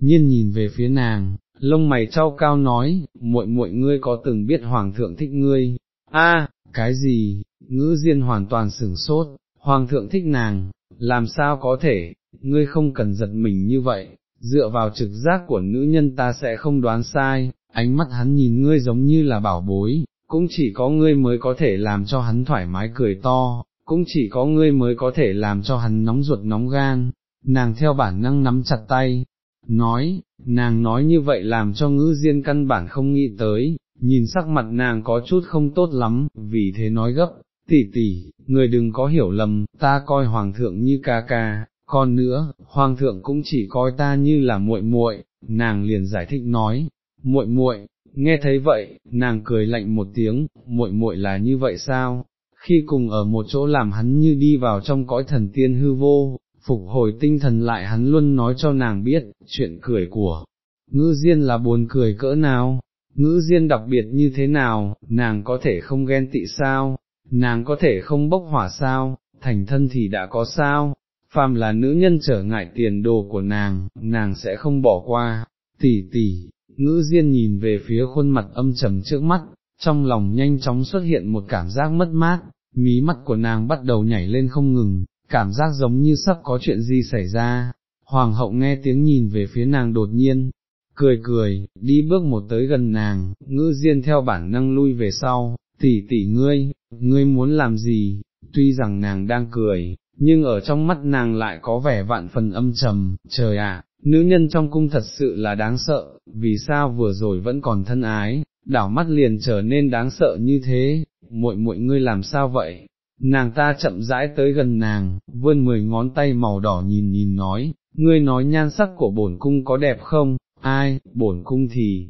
nhiên nhìn về phía nàng, lông mày trao cao nói, muội muội ngươi có từng biết hoàng thượng thích ngươi, a. À, cái gì, ngữ diên hoàn toàn sửng sốt, hoàng thượng thích nàng, làm sao có thể, ngươi không cần giật mình như vậy, dựa vào trực giác của nữ nhân ta sẽ không đoán sai, ánh mắt hắn nhìn ngươi giống như là bảo bối, cũng chỉ có ngươi mới có thể làm cho hắn thoải mái cười to, cũng chỉ có ngươi mới có thể làm cho hắn nóng ruột nóng gan, nàng theo bản năng nắm chặt tay, nói, nàng nói như vậy làm cho ngữ diên căn bản không nghĩ tới, nhìn sắc mặt nàng có chút không tốt lắm, vì thế nói gấp, tỷ tỷ, người đừng có hiểu lầm, ta coi hoàng thượng như ca ca, còn nữa, hoàng thượng cũng chỉ coi ta như là muội muội, nàng liền giải thích nói, muội muội, nghe thấy vậy, nàng cười lạnh một tiếng, muội muội là như vậy sao? Khi cùng ở một chỗ làm hắn như đi vào trong cõi thần tiên hư vô, phục hồi tinh thần lại hắn luôn nói cho nàng biết, chuyện cười của ngư diên là buồn cười cỡ nào, ngữ diên đặc biệt như thế nào, nàng có thể không ghen tị sao, nàng có thể không bốc hỏa sao, thành thân thì đã có sao, phàm là nữ nhân trở ngại tiền đồ của nàng, nàng sẽ không bỏ qua, tỷ tỷ, ngữ diên nhìn về phía khuôn mặt âm trầm trước mắt, trong lòng nhanh chóng xuất hiện một cảm giác mất mát, mí mắt của nàng bắt đầu nhảy lên không ngừng, cảm giác giống như sắp có chuyện gì xảy ra, hoàng hậu nghe tiếng nhìn về phía nàng đột nhiên, cười cười, đi bước một tới gần nàng, ngữ diên theo bản năng lui về sau, tỷ tỷ ngươi, ngươi muốn làm gì, tuy rằng nàng đang cười, nhưng ở trong mắt nàng lại có vẻ vạn phần âm trầm, trời ạ, nữ nhân trong cung thật sự là đáng sợ, vì sao vừa rồi vẫn còn thân ái, đảo mắt liền trở nên đáng sợ như thế, muội muội ngươi làm sao vậy? Nàng ta chậm rãi tới gần nàng, vươn mười ngón tay màu đỏ nhìn nhìn nói, ngươi nói nhan sắc của bổn cung có đẹp không, ai, bổn cung thì,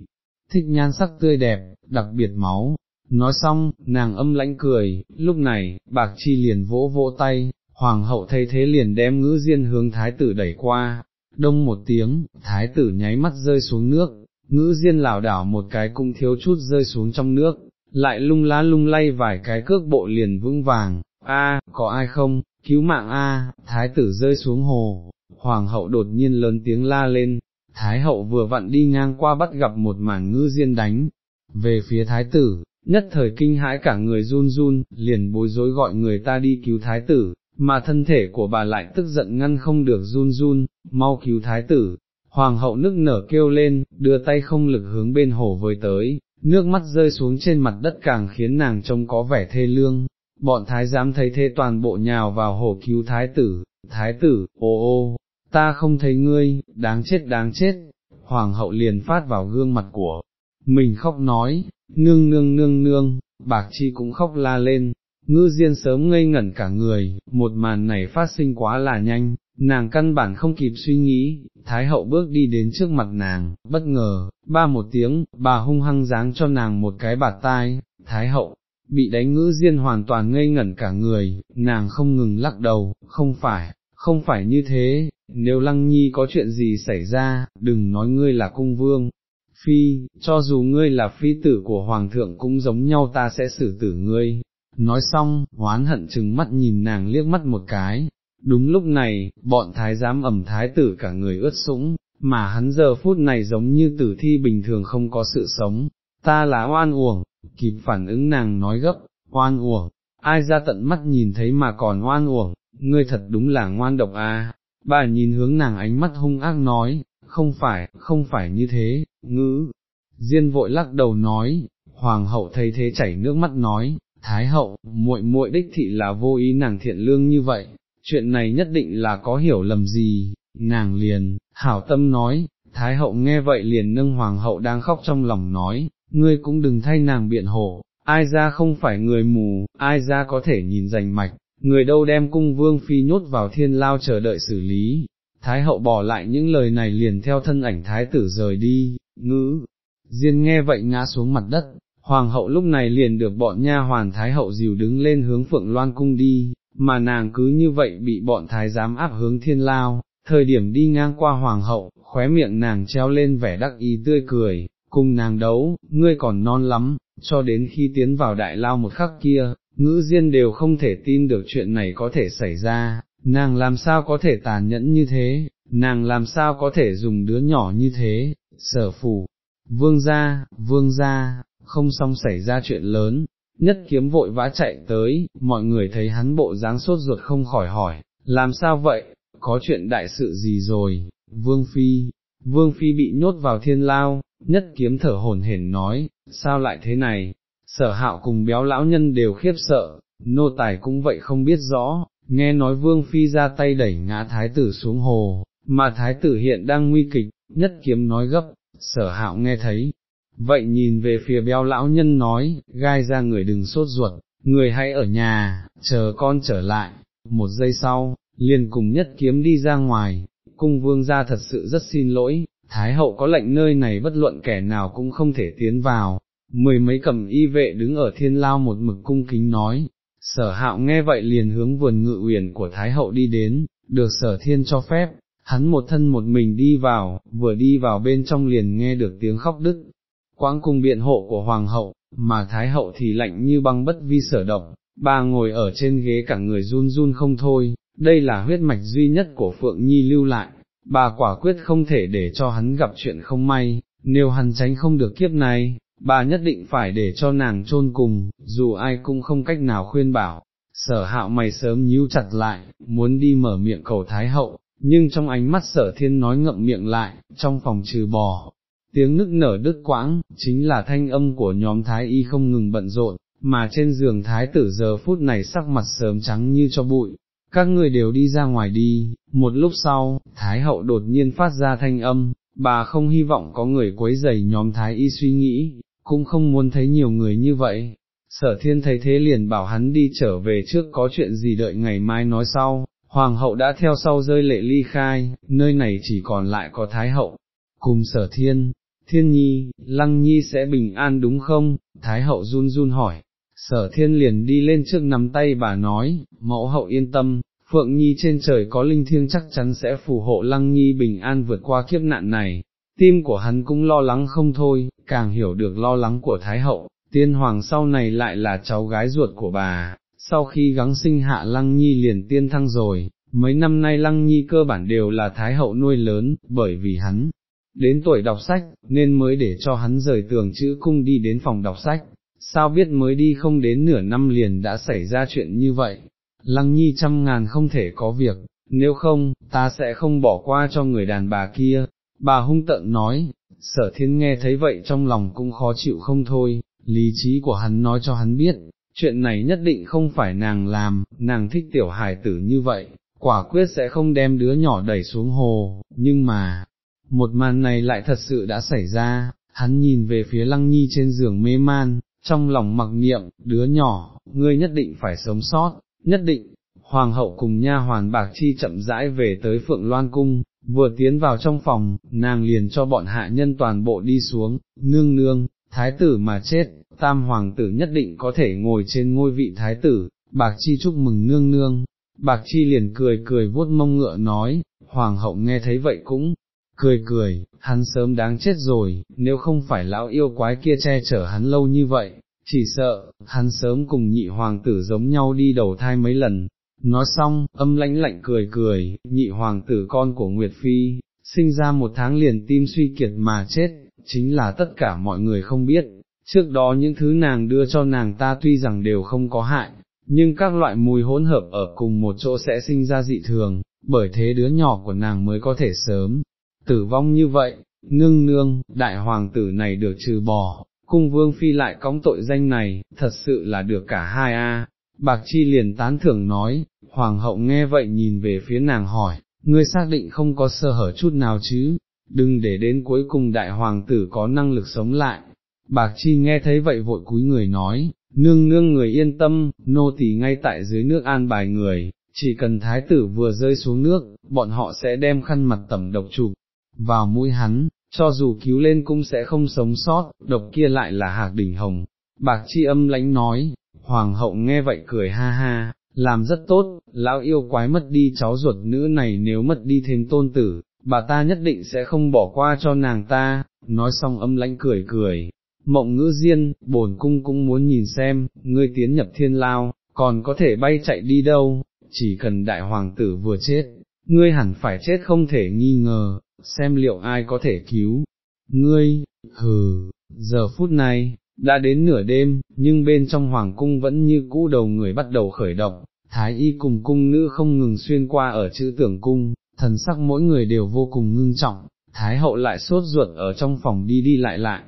thích nhan sắc tươi đẹp, đặc biệt máu. Nói xong, nàng âm lãnh cười, lúc này, bạc chi liền vỗ vỗ tay, hoàng hậu thấy thế liền đem ngữ diên hướng thái tử đẩy qua, đông một tiếng, thái tử nháy mắt rơi xuống nước, ngữ diên lảo đảo một cái cung thiếu chút rơi xuống trong nước, lại lung lá lung lay vài cái cước bộ liền vững vàng, a, có ai không, cứu mạng a, thái tử rơi xuống hồ, hoàng hậu đột nhiên lớn tiếng la lên, thái hậu vừa vặn đi ngang qua bắt gặp một màn ngư diên đánh, về phía thái tử, nhất thời kinh hãi cả người run run, liền bối rối gọi người ta đi cứu thái tử, mà thân thể của bà lại tức giận ngăn không được run run, mau cứu thái tử, hoàng hậu nức nở kêu lên, đưa tay không lực hướng bên hồ với tới, nước mắt rơi xuống trên mặt đất càng khiến nàng trông có vẻ thê lương, bọn thái giám thấy thế toàn bộ nhào vào hồ cứu thái tử, thái tử, ô ô, ta không thấy ngươi, đáng chết đáng chết, hoàng hậu liền phát vào gương mặt của mình khóc nói, nương nương nương nương, bạc chi cũng khóc la lên, ngư diên sớm ngây ngẩn cả người, một màn này phát sinh quá là nhanh, nàng căn bản không kịp suy nghĩ, thái hậu bước đi đến trước mặt nàng, bất ngờ, ba một tiếng, bà hung hăng giáng cho nàng một cái bạt tai, thái hậu, bị đánh ngữ diên hoàn toàn ngây ngẩn cả người, nàng không ngừng lắc đầu, không phải, không phải như thế, nếu lăng nhi có chuyện gì xảy ra, đừng nói ngươi là cung vương. Phi, cho dù ngươi là phi tử của hoàng thượng cũng giống nhau ta sẽ xử tử ngươi. Nói xong, hoán hận chừng mắt nhìn nàng liếc mắt một cái. Đúng lúc này, bọn thái giám ẩm thái tử cả người ướt sũng, mà hắn giờ phút này giống như tử thi bình thường không có sự sống. Ta là oan uổng, kịp phản ứng nàng nói gấp, oan uổng, ai ra tận mắt nhìn thấy mà còn oan uổng, ngươi thật đúng là ngoan độc à, bà nhìn hướng nàng ánh mắt hung ác nói, không phải, không phải như thế, ngữ, diên vội lắc đầu nói, hoàng hậu thấy thế chảy nước mắt nói, thái hậu, muội muội đích thị là vô ý nàng thiện lương như vậy, chuyện này nhất định là có hiểu lầm gì, nàng liền, hảo tâm nói, thái hậu nghe vậy liền nâng hoàng hậu đang khóc trong lòng nói, ngươi cũng đừng thay nàng biện hộ, ai ra không phải người mù, ai ra có thể nhìn rành mạch, người đâu đem cung vương phi nhốt vào thiên lao chờ đợi xử lý. Thái hậu bỏ lại những lời này liền theo thân ảnh thái tử rời đi, ngữ, Diên nghe vậy ngã xuống mặt đất, hoàng hậu lúc này liền được bọn nha hoàn thái hậu dìu đứng lên hướng phượng loan cung đi, mà nàng cứ như vậy bị bọn thái giám áp hướng thiên lao, thời điểm đi ngang qua hoàng hậu, khóe miệng nàng treo lên vẻ đắc ý tươi cười, cùng nàng đấu, ngươi còn non lắm, cho đến khi tiến vào đại lao một khắc kia, ngữ diên đều không thể tin được chuyện này có thể xảy ra, nàng làm sao có thể tàn nhẫn như thế, nàng làm sao có thể dùng đứa nhỏ như thế, sở phủ, vương gia, vương gia, không xong xảy ra chuyện lớn, nhất kiếm vội vã chạy tới, mọi người thấy hắn bộ dáng sốt ruột không khỏi hỏi, làm sao vậy, có chuyện đại sự gì rồi, vương phi, vương phi bị nhốt vào thiên lao, nhất kiếm thở hổn hển nói, sao lại thế này, sở hạo cùng béo lão nhân đều khiếp sợ, nô tài cũng vậy không biết rõ, nghe nói vương phi ra tay đẩy ngã thái tử xuống hồ, mà thái tử hiện đang nguy kịch, nhất kiếm nói gấp, sở hạo nghe thấy. Vậy nhìn về phía béo lão nhân nói, gai ra người đừng sốt ruột, người hãy ở nhà, chờ con trở lại, một giây sau, liền cùng nhất kiếm đi ra ngoài, cung vương ra thật sự rất xin lỗi, Thái hậu có lệnh nơi này bất luận kẻ nào cũng không thể tiến vào, mười mấy cầm y vệ đứng ở thiên lao một mực cung kính nói, sở hạo nghe vậy liền hướng vườn ngự uyển của Thái hậu đi đến, được sở thiên cho phép, hắn một thân một mình đi vào, vừa đi vào bên trong liền nghe được tiếng khóc đứt, quãng cung biện hộ của Hoàng hậu, mà Thái hậu thì lạnh như băng bất vi sở động, bà ngồi ở trên ghế cả người run run không thôi, đây là huyết mạch duy nhất của Phượng Nhi lưu lại, bà quả quyết không thể để cho hắn gặp chuyện không may, nếu hắn tránh không được kiếp này, bà nhất định phải để cho nàng chôn cùng, dù ai cũng không cách nào khuyên bảo. Sở hạo mày sớm nhíu chặt lại, muốn đi mở miệng cầu Thái hậu, nhưng trong ánh mắt sở thiên nói ngậm miệng lại, trong phòng trừ bò, tiếng nức nở đứt quãng, chính là thanh âm của nhóm Thái y không ngừng bận rộn, mà trên giường Thái tử giờ phút này sắc mặt sớm trắng như cho bụi, các người đều đi ra ngoài đi, một lúc sau, Thái hậu đột nhiên phát ra thanh âm, bà không hy vọng có người quấy rầy nhóm Thái y suy nghĩ, cũng không muốn thấy nhiều người như vậy. Sở thiên thấy thế liền bảo hắn đi trở về trước có chuyện gì đợi ngày mai nói sau, hoàng hậu đã theo sau rơi lệ ly khai, nơi này chỉ còn lại có thái hậu, cùng sở thiên, thiên nhi, lăng nhi sẽ bình an đúng không, thái hậu run run hỏi, sở thiên liền đi lên trước nắm tay bà nói, mẫu hậu yên tâm, Phượng Nhi trên trời có linh thiêng chắc chắn sẽ phù hộ Lăng Nhi bình an vượt qua kiếp nạn này, tim của hắn cũng lo lắng không thôi, càng hiểu được lo lắng của Thái Hậu, tiên hoàng sau này lại là cháu gái ruột của bà, sau khi gắng sinh hạ Lăng Nhi liền tiên thăng rồi, mấy năm nay Lăng Nhi cơ bản đều là Thái Hậu nuôi lớn, bởi vì hắn, đến tuổi đọc sách, nên mới để cho hắn rời tường chữ cung đi đến phòng đọc sách, sao biết mới đi không đến nửa năm liền đã xảy ra chuyện như vậy, lăng nhi trăm ngàn không thể có việc, nếu không, ta sẽ không bỏ qua cho người đàn bà kia, bà hung tận nói, sở thiên nghe thấy vậy trong lòng cũng khó chịu không thôi, lý trí của hắn nói cho hắn biết, chuyện này nhất định không phải nàng làm, nàng thích tiểu hài tử như vậy, quả quyết sẽ không đem đứa nhỏ đẩy xuống hồ, nhưng mà, một màn này lại thật sự đã xảy ra, hắn nhìn về phía lăng nhi trên giường mê man, trong lòng mặc niệm, đứa nhỏ, ngươi nhất định phải sống sót, nhất định, hoàng hậu cùng nha hoàn bạc chi chậm rãi về tới phượng loan cung, vừa tiến vào trong phòng, nàng liền cho bọn hạ nhân toàn bộ đi xuống, nương nương, thái tử mà chết, tam hoàng tử nhất định có thể ngồi trên ngôi vị thái tử, bạc chi chúc mừng nương nương, bạc chi liền cười cười vuốt mông ngựa nói, hoàng hậu nghe thấy vậy cũng, cười cười, hắn sớm đáng chết rồi, nếu không phải lão yêu quái kia che chở hắn lâu như vậy, chỉ sợ, hắn sớm cùng nhị hoàng tử giống nhau đi đầu thai mấy lần. Nói xong, âm lãnh lạnh cười cười, nhị hoàng tử con của Nguyệt Phi, sinh ra một tháng liền tim suy kiệt mà chết, chính là tất cả mọi người không biết, trước đó những thứ nàng đưa cho nàng ta tuy rằng đều không có hại, nhưng các loại mùi hỗn hợp ở cùng một chỗ sẽ sinh ra dị thường, bởi thế đứa nhỏ của nàng mới có thể sớm tử vong như vậy, nương nương, đại hoàng tử này được trừ bỏ, cung vương phi lại cõng tội danh này, thật sự là được cả hai a. Bạc Chi liền tán thưởng nói, hoàng hậu nghe vậy nhìn về phía nàng hỏi, ngươi xác định không có sơ hở chút nào chứ, đừng để đến cuối cùng đại hoàng tử có năng lực sống lại. Bạc Chi nghe thấy vậy vội cúi người nói, nương nương người yên tâm, nô tỳ ngay tại dưới nước an bài người, chỉ cần thái tử vừa rơi xuống nước, bọn họ sẽ đem khăn mặt tẩm độc chụp vào mũi hắn, cho dù cứu lên cũng sẽ không sống sót, độc kia lại là hạc đỉnh hồng. Bạc chi âm lãnh nói, hoàng hậu nghe vậy cười ha ha, làm rất tốt, lão yêu quái mất đi cháu ruột nữ này nếu mất đi thêm tôn tử, bà ta nhất định sẽ không bỏ qua cho nàng ta, nói xong âm lãnh cười cười. Mộng ngữ diên, bổn cung cũng muốn nhìn xem, ngươi tiến nhập thiên lao, còn có thể bay chạy đi đâu, chỉ cần đại hoàng tử vừa chết, ngươi hẳn phải chết không thể nghi ngờ, xem liệu ai có thể cứu. Ngươi, hừ, giờ phút này, đã đến nửa đêm, nhưng bên trong hoàng cung vẫn như cũ đầu người bắt đầu khởi động, thái y cùng cung nữ không ngừng xuyên qua ở chữ tưởng cung, thần sắc mỗi người đều vô cùng ngưng trọng, thái hậu lại sốt ruột ở trong phòng đi đi lại lại.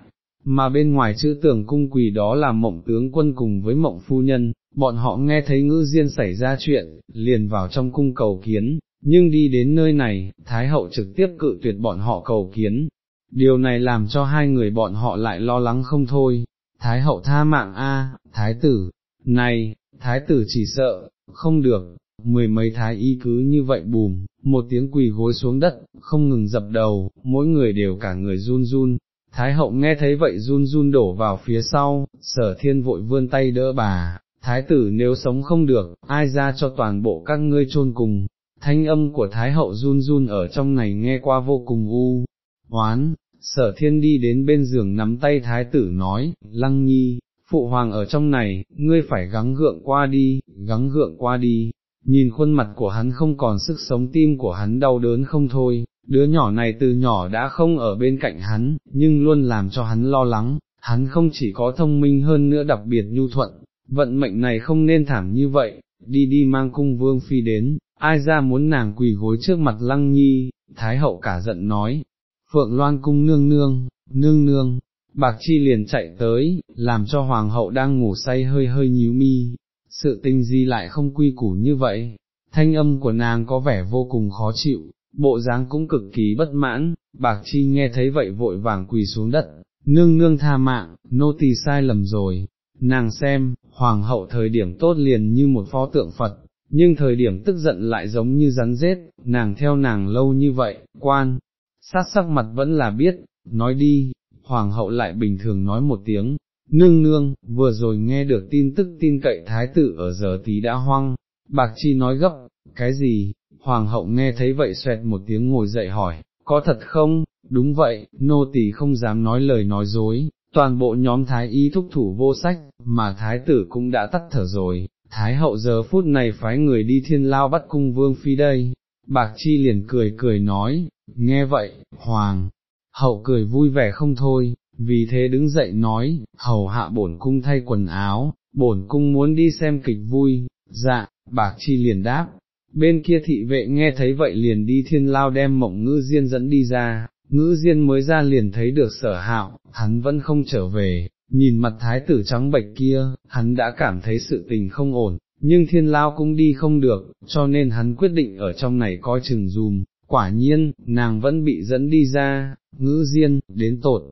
Mà bên ngoài chữ tưởng cung quỳ đó là mộng tướng quân cùng với mộng phu nhân, bọn họ nghe thấy ngữ diên xảy ra chuyện, liền vào trong cung cầu kiến, nhưng đi đến nơi này, Thái hậu trực tiếp cự tuyệt bọn họ cầu kiến, điều này làm cho hai người bọn họ lại lo lắng không thôi, Thái hậu tha mạng a, Thái tử, này, Thái tử chỉ sợ, không được, mười mấy Thái y cứ như vậy bùm, một tiếng quỳ gối xuống đất, không ngừng dập đầu, mỗi người đều cả người run run. Thái hậu nghe thấy vậy run run đổ vào phía sau, sở thiên vội vươn tay đỡ bà, thái tử nếu sống không được, ai ra cho toàn bộ các ngươi chôn cùng, thanh âm của Thái hậu run run ở trong này nghe qua vô cùng u, hoán, sở thiên đi đến bên giường nắm tay Thái tử nói, lăng nhi, phụ hoàng ở trong này, ngươi phải gắng gượng qua đi, gắng gượng qua đi, nhìn khuôn mặt của hắn không còn sức sống tim của hắn đau đớn không thôi, đứa nhỏ này từ nhỏ đã không ở bên cạnh hắn, nhưng luôn làm cho hắn lo lắng, hắn không chỉ có thông minh hơn nữa đặc biệt nhu thuận, vận mệnh này không nên thảm như vậy, đi đi mang cung vương phi đến, ai ra muốn nàng quỳ gối trước mặt lăng nhi, thái hậu cả giận nói, phượng loan cung nương nương, nương nương, bạc chi liền chạy tới, làm cho hoàng hậu đang ngủ say hơi hơi nhíu mi, sự tình gì lại không quy củ như vậy, thanh âm của nàng có vẻ vô cùng khó chịu, bộ dáng cũng cực kỳ bất mãn, bạc chi nghe thấy vậy vội vàng quỳ xuống đất, nương nương tha mạng, nô tỳ sai lầm rồi, nàng xem, hoàng hậu thời điểm tốt liền như một pho tượng Phật, nhưng thời điểm tức giận lại giống như rắn rết, nàng theo nàng lâu như vậy, quan, sát sắc mặt vẫn là biết, nói đi, hoàng hậu lại bình thường nói một tiếng, nương nương, vừa rồi nghe được tin tức tin cậy thái tử ở giờ tí đã hoang, bạc chi nói gấp, cái gì, hoàng hậu nghe thấy vậy xoẹt một tiếng ngồi dậy hỏi, có thật không, đúng vậy, nô tỳ không dám nói lời nói dối, toàn bộ nhóm thái y thúc thủ vô sách, mà thái tử cũng đã tắt thở rồi, Thái hậu giờ phút này phái người đi thiên lao bắt cung vương phi đây, bạc chi liền cười cười nói, nghe vậy, hoàng, hậu cười vui vẻ không thôi, vì thế đứng dậy nói, hầu hạ bổn cung thay quần áo, bổn cung muốn đi xem kịch vui, dạ, bạc chi liền đáp, bên kia thị vệ nghe thấy vậy liền đi thiên lao đem mộng ngữ diên dẫn đi ra, ngữ diên mới ra liền thấy được sở hạo, hắn vẫn không trở về, nhìn mặt thái tử trắng bệch kia, hắn đã cảm thấy sự tình không ổn, nhưng thiên lao cũng đi không được, cho nên hắn quyết định ở trong này coi chừng dùm, quả nhiên, nàng vẫn bị dẫn đi ra, ngữ diên, đến tột,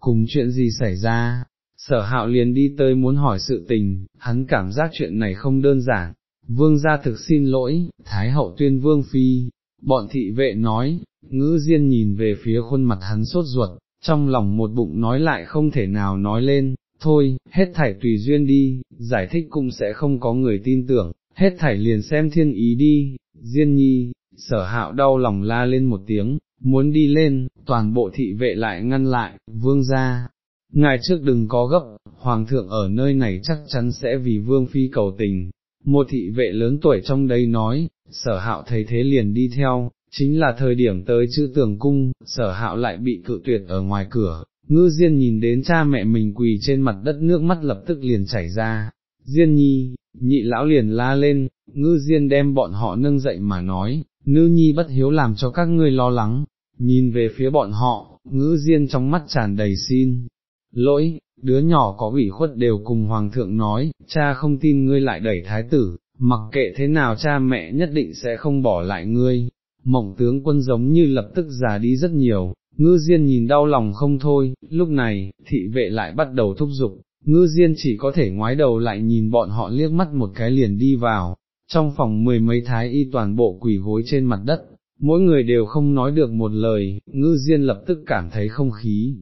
cùng chuyện gì xảy ra, sở hạo liền đi tới muốn hỏi sự tình, hắn cảm giác chuyện này không đơn giản, vương gia thực xin lỗi, thái hậu tuyên vương phi, bọn thị vệ nói, ngữ diên nhìn về phía khuôn mặt hắn sốt ruột, trong lòng một bụng nói lại không thể nào nói lên, thôi, hết thảy tùy duyên đi, giải thích cũng sẽ không có người tin tưởng, hết thảy liền xem thiên ý đi, diên nhi, sở hạo đau lòng la lên một tiếng, muốn đi lên, toàn bộ thị vệ lại ngăn lại, vương ra, ngài trước đừng có gấp, hoàng thượng ở nơi này chắc chắn sẽ vì vương phi cầu tình. Một thị vệ lớn tuổi trong đây nói, sở hạo thấy thế liền đi theo, chính là thời điểm tới chữ tường cung, sở hạo lại bị cự tuyệt ở ngoài cửa, ngư diên nhìn đến cha mẹ mình quỳ trên mặt đất nước mắt lập tức liền chảy ra, diên nhi, nhị lão liền la lên, ngư diên đem bọn họ nâng dậy mà nói, nữ nhi bất hiếu làm cho các ngươi lo lắng, nhìn về phía bọn họ, ngữ diên trong mắt tràn đầy xin, lỗi, đứa nhỏ có ủy khuất đều cùng hoàng thượng nói, cha không tin ngươi lại đẩy thái tử, mặc kệ thế nào cha mẹ nhất định sẽ không bỏ lại ngươi, mộng tướng quân giống như lập tức già đi rất nhiều, ngư diên nhìn đau lòng không thôi, lúc này, thị vệ lại bắt đầu thúc giục, ngư diên chỉ có thể ngoái đầu lại nhìn bọn họ liếc mắt một cái liền đi vào, trong phòng mười mấy thái y toàn bộ quỳ gối trên mặt đất, mỗi người đều không nói được một lời, ngư diên lập tức cảm thấy không khí,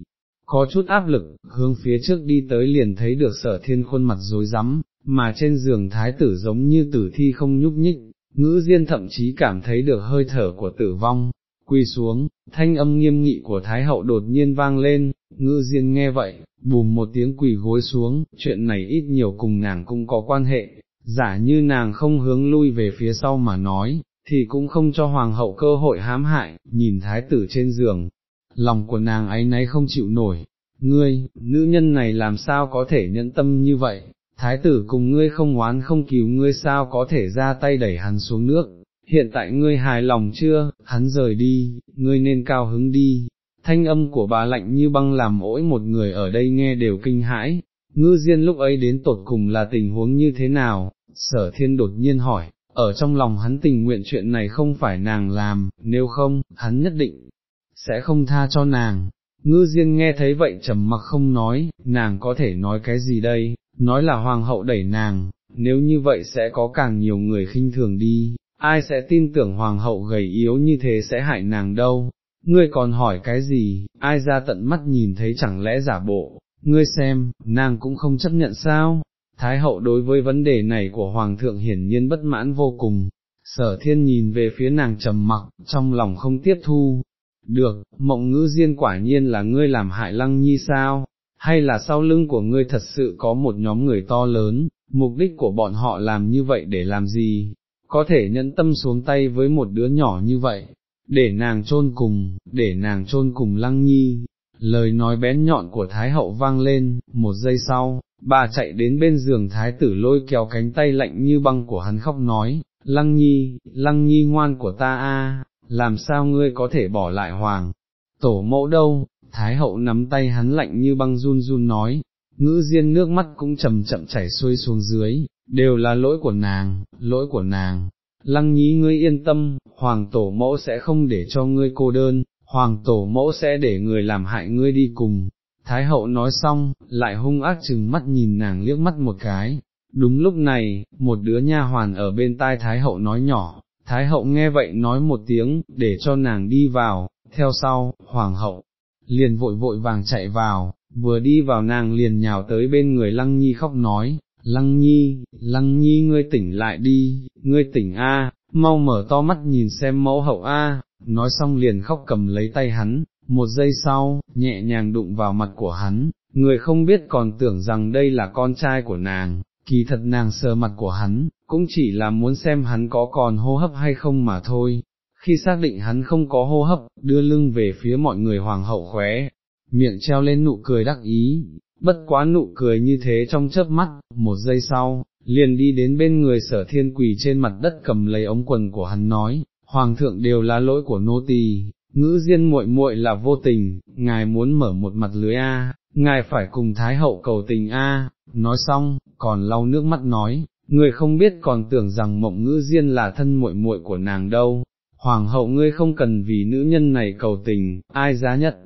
có chút áp lực, hướng phía trước đi tới liền thấy được sở thiên khuôn mặt rối rắm, mà trên giường thái tử giống như tử thi không nhúc nhích, ngữ diên thậm chí cảm thấy được hơi thở của tử vong, quy xuống, thanh âm nghiêm nghị của Thái hậu đột nhiên vang lên, ngữ diên nghe vậy, bùm một tiếng quỳ gối xuống, chuyện này ít nhiều cùng nàng cũng có quan hệ, giả như nàng không hướng lui về phía sau mà nói, thì cũng không cho hoàng hậu cơ hội hãm hại, nhìn thái tử trên giường, lòng của nàng ấy nấy không chịu nổi, ngươi, nữ nhân này làm sao có thể nhẫn tâm như vậy, thái tử cùng ngươi không oán không cứu ngươi sao có thể ra tay đẩy hắn xuống nước, hiện tại ngươi hài lòng chưa, hắn rời đi, ngươi nên cao hứng đi. Thanh âm của bà lạnh như băng làm mỗi một người ở đây nghe đều kinh hãi, ngư diên lúc ấy đến tột cùng là tình huống như thế nào, sở thiên đột nhiên hỏi, ở trong lòng hắn tình nguyện chuyện này không phải nàng làm, nếu không, hắn nhất định sẽ không tha cho nàng. Ngư Diên nghe thấy vậy trầm mặc không nói, nàng có thể nói cái gì đây, nói là hoàng hậu đẩy nàng, nếu như vậy sẽ có càng nhiều người khinh thường đi, ai sẽ tin tưởng hoàng hậu gầy yếu như thế sẽ hại nàng đâu, ngươi còn hỏi cái gì, ai ra tận mắt nhìn thấy chẳng lẽ giả bộ, ngươi xem, nàng cũng không chấp nhận sao, Thái hậu đối với vấn đề này của Hoàng thượng hiển nhiên bất mãn vô cùng, sở thiên nhìn về phía nàng trầm mặc, trong lòng không tiếp thu. Được, mộng ngữ diên quả nhiên là ngươi làm hại lăng nhi sao, hay là sau lưng của ngươi thật sự có một nhóm người to lớn, mục đích của bọn họ làm như vậy để làm gì, có thể nhẫn tâm xuống tay với một đứa nhỏ như vậy, để nàng chôn cùng, để nàng chôn cùng lăng nhi. Lời nói bén nhọn của Thái hậu vang lên, một giây sau, bà chạy đến bên giường thái tử lôi kéo cánh tay lạnh như băng của hắn khóc nói, lăng nhi, lăng nhi ngoan của ta a, làm sao ngươi có thể bỏ lại hoàng, tổ mẫu đâu, thái hậu nắm tay hắn lạnh như băng run run nói, ngữ diên nước mắt cũng chậm chậm chảy xuôi xuống dưới, đều là lỗi của nàng, lỗi của nàng. Lăng nhí ngươi yên tâm, hoàng tổ mẫu sẽ không để cho ngươi cô đơn, hoàng tổ mẫu sẽ để người làm hại ngươi đi cùng, Thái hậu nói xong, lại hung ác chừng mắt nhìn nàng liếc mắt một cái. Đúng lúc này, một đứa nha hoàn ở bên tai Thái hậu nói nhỏ, Thái hậu nghe vậy nói một tiếng, để cho nàng đi vào, theo sau, Hoàng hậu, liền vội vội vàng chạy vào, vừa đi vào nàng liền nhào tới bên người Lăng Nhi khóc nói, Lăng Nhi, Lăng Nhi ngươi tỉnh lại đi, ngươi tỉnh a, mau mở to mắt nhìn xem mẫu hậu a, nói xong liền khóc cầm lấy tay hắn, một giây sau, nhẹ nhàng đụng vào mặt của hắn, người không biết còn tưởng rằng đây là con trai của nàng, kỳ thật nàng sờ mặt của hắn, cũng chỉ là muốn xem hắn có còn hô hấp hay không mà thôi. Khi xác định hắn không có hô hấp, đưa lưng về phía mọi người hoàng hậu khóe, miệng treo lên nụ cười đắc ý, bất quá nụ cười như thế trong chớp mắt, một giây sau, liền đi đến bên người sở thiên quỳ trên mặt đất cầm lấy ống quần của hắn nói, hoàng thượng đều là lỗi của nô tỳ, ngữ diên muội muội là vô tình, ngài muốn mở một mặt lưới A, ngài phải cùng Thái hậu cầu tình A, nói xong, còn lau nước mắt nói, người không biết còn tưởng rằng mộng ngữ diên là thân muội muội của nàng đâu, hoàng hậu ngươi không cần vì nữ nhân này cầu tình, ai giá nhất,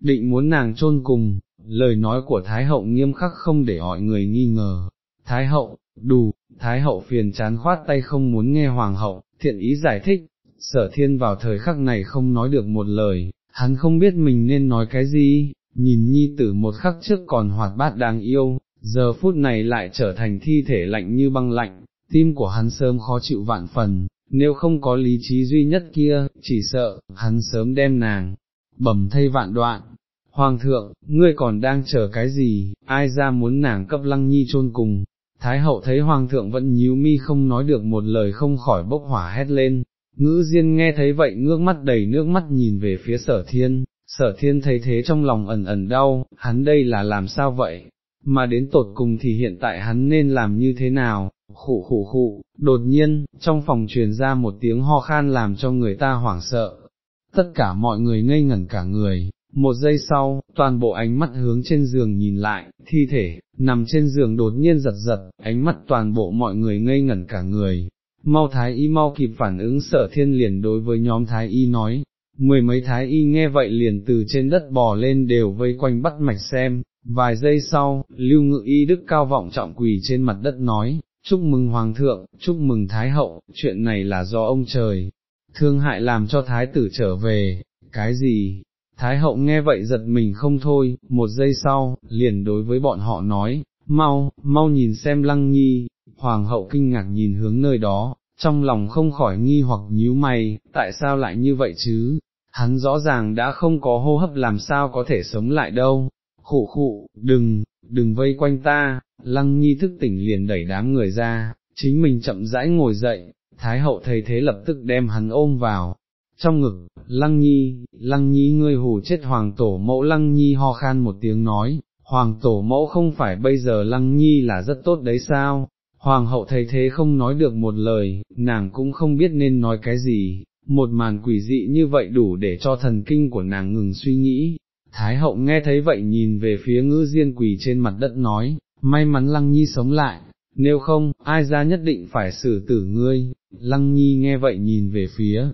định muốn nàng chôn cùng, lời nói của Thái hậu nghiêm khắc không để mọi người nghi ngờ. Thái hậu, đủ, Thái hậu phiền chán khoát tay không muốn nghe hoàng hậu, thiện ý giải thích, sở thiên vào thời khắc này không nói được một lời, hắn không biết mình nên nói cái gì, nhìn nhi tử một khắc trước còn hoạt bát đáng yêu, giờ phút này lại trở thành thi thể lạnh như băng lạnh, tim của hắn sớm khó chịu vạn phần, nếu không có lý trí duy nhất kia, chỉ sợ, hắn sớm đem nàng, bầm thay vạn đoạn. Hoàng thượng, ngươi còn đang chờ cái gì, ai ra muốn nàng cấp lăng nhi chôn cùng, Thái hậu thấy hoàng thượng vẫn nhíu mi không nói được một lời không khỏi bốc hỏa hét lên, ngữ diên nghe thấy vậy ngước mắt đầy nước mắt nhìn về phía sở thiên, sở thiên thấy thế trong lòng ẩn ẩn đau, hắn đây là làm sao vậy, mà đến tột cùng thì hiện tại hắn nên làm như thế nào, khụ khụ khụ, đột nhiên, trong phòng truyền ra một tiếng ho khan làm cho người ta hoảng sợ, tất cả mọi người ngây ngẩn cả người, một giây sau, toàn bộ ánh mắt hướng trên giường nhìn lại, thi thể, nằm trên giường đột nhiên giật giật, ánh mắt toàn bộ mọi người ngây ngẩn cả người. Mau thái y mau kịp phản ứng sở thiên liền đối với nhóm thái y nói, mười mấy thái y nghe vậy liền từ trên đất bò lên đều vây quanh bắt mạch xem, vài giây sau, lưu ngự y đức cao vọng trọng quỳ trên mặt đất nói, chúc mừng hoàng thượng, chúc mừng thái hậu, chuyện này là do ông trời, thương hại làm cho thái tử trở về, cái gì, Thái hậu nghe vậy giật mình không thôi, một giây sau, liền đối với bọn họ nói, mau, mau nhìn xem lăng nhi, hoàng hậu kinh ngạc nhìn hướng nơi đó, trong lòng không khỏi nghi hoặc nhíu mày, tại sao lại như vậy chứ, hắn rõ ràng đã không có hô hấp làm sao có thể sống lại đâu, khụ khụ, đừng, đừng vây quanh ta, lăng nhi thức tỉnh liền đẩy đám người ra, chính mình chậm rãi ngồi dậy, thái hậu thấy thế lập tức đem hắn ôm vào, trong ngực, lăng nhi, lăng nhi ngươi hù chết hoàng tổ mẫu. Lăng nhi ho khan một tiếng nói, hoàng tổ mẫu không phải bây giờ lăng nhi là rất tốt đấy sao, hoàng hậu thấy thế không nói được một lời, nàng cũng không biết nên nói cái gì, một màn quỷ dị như vậy đủ để cho thần kinh của nàng ngừng suy nghĩ. Thái hậu nghe thấy vậy nhìn về phía ngữ diên quỳ trên mặt đất nói, may mắn lăng nhi sống lại, nếu không, ai ra nhất định phải xử tử ngươi, lăng nhi nghe vậy nhìn về phía,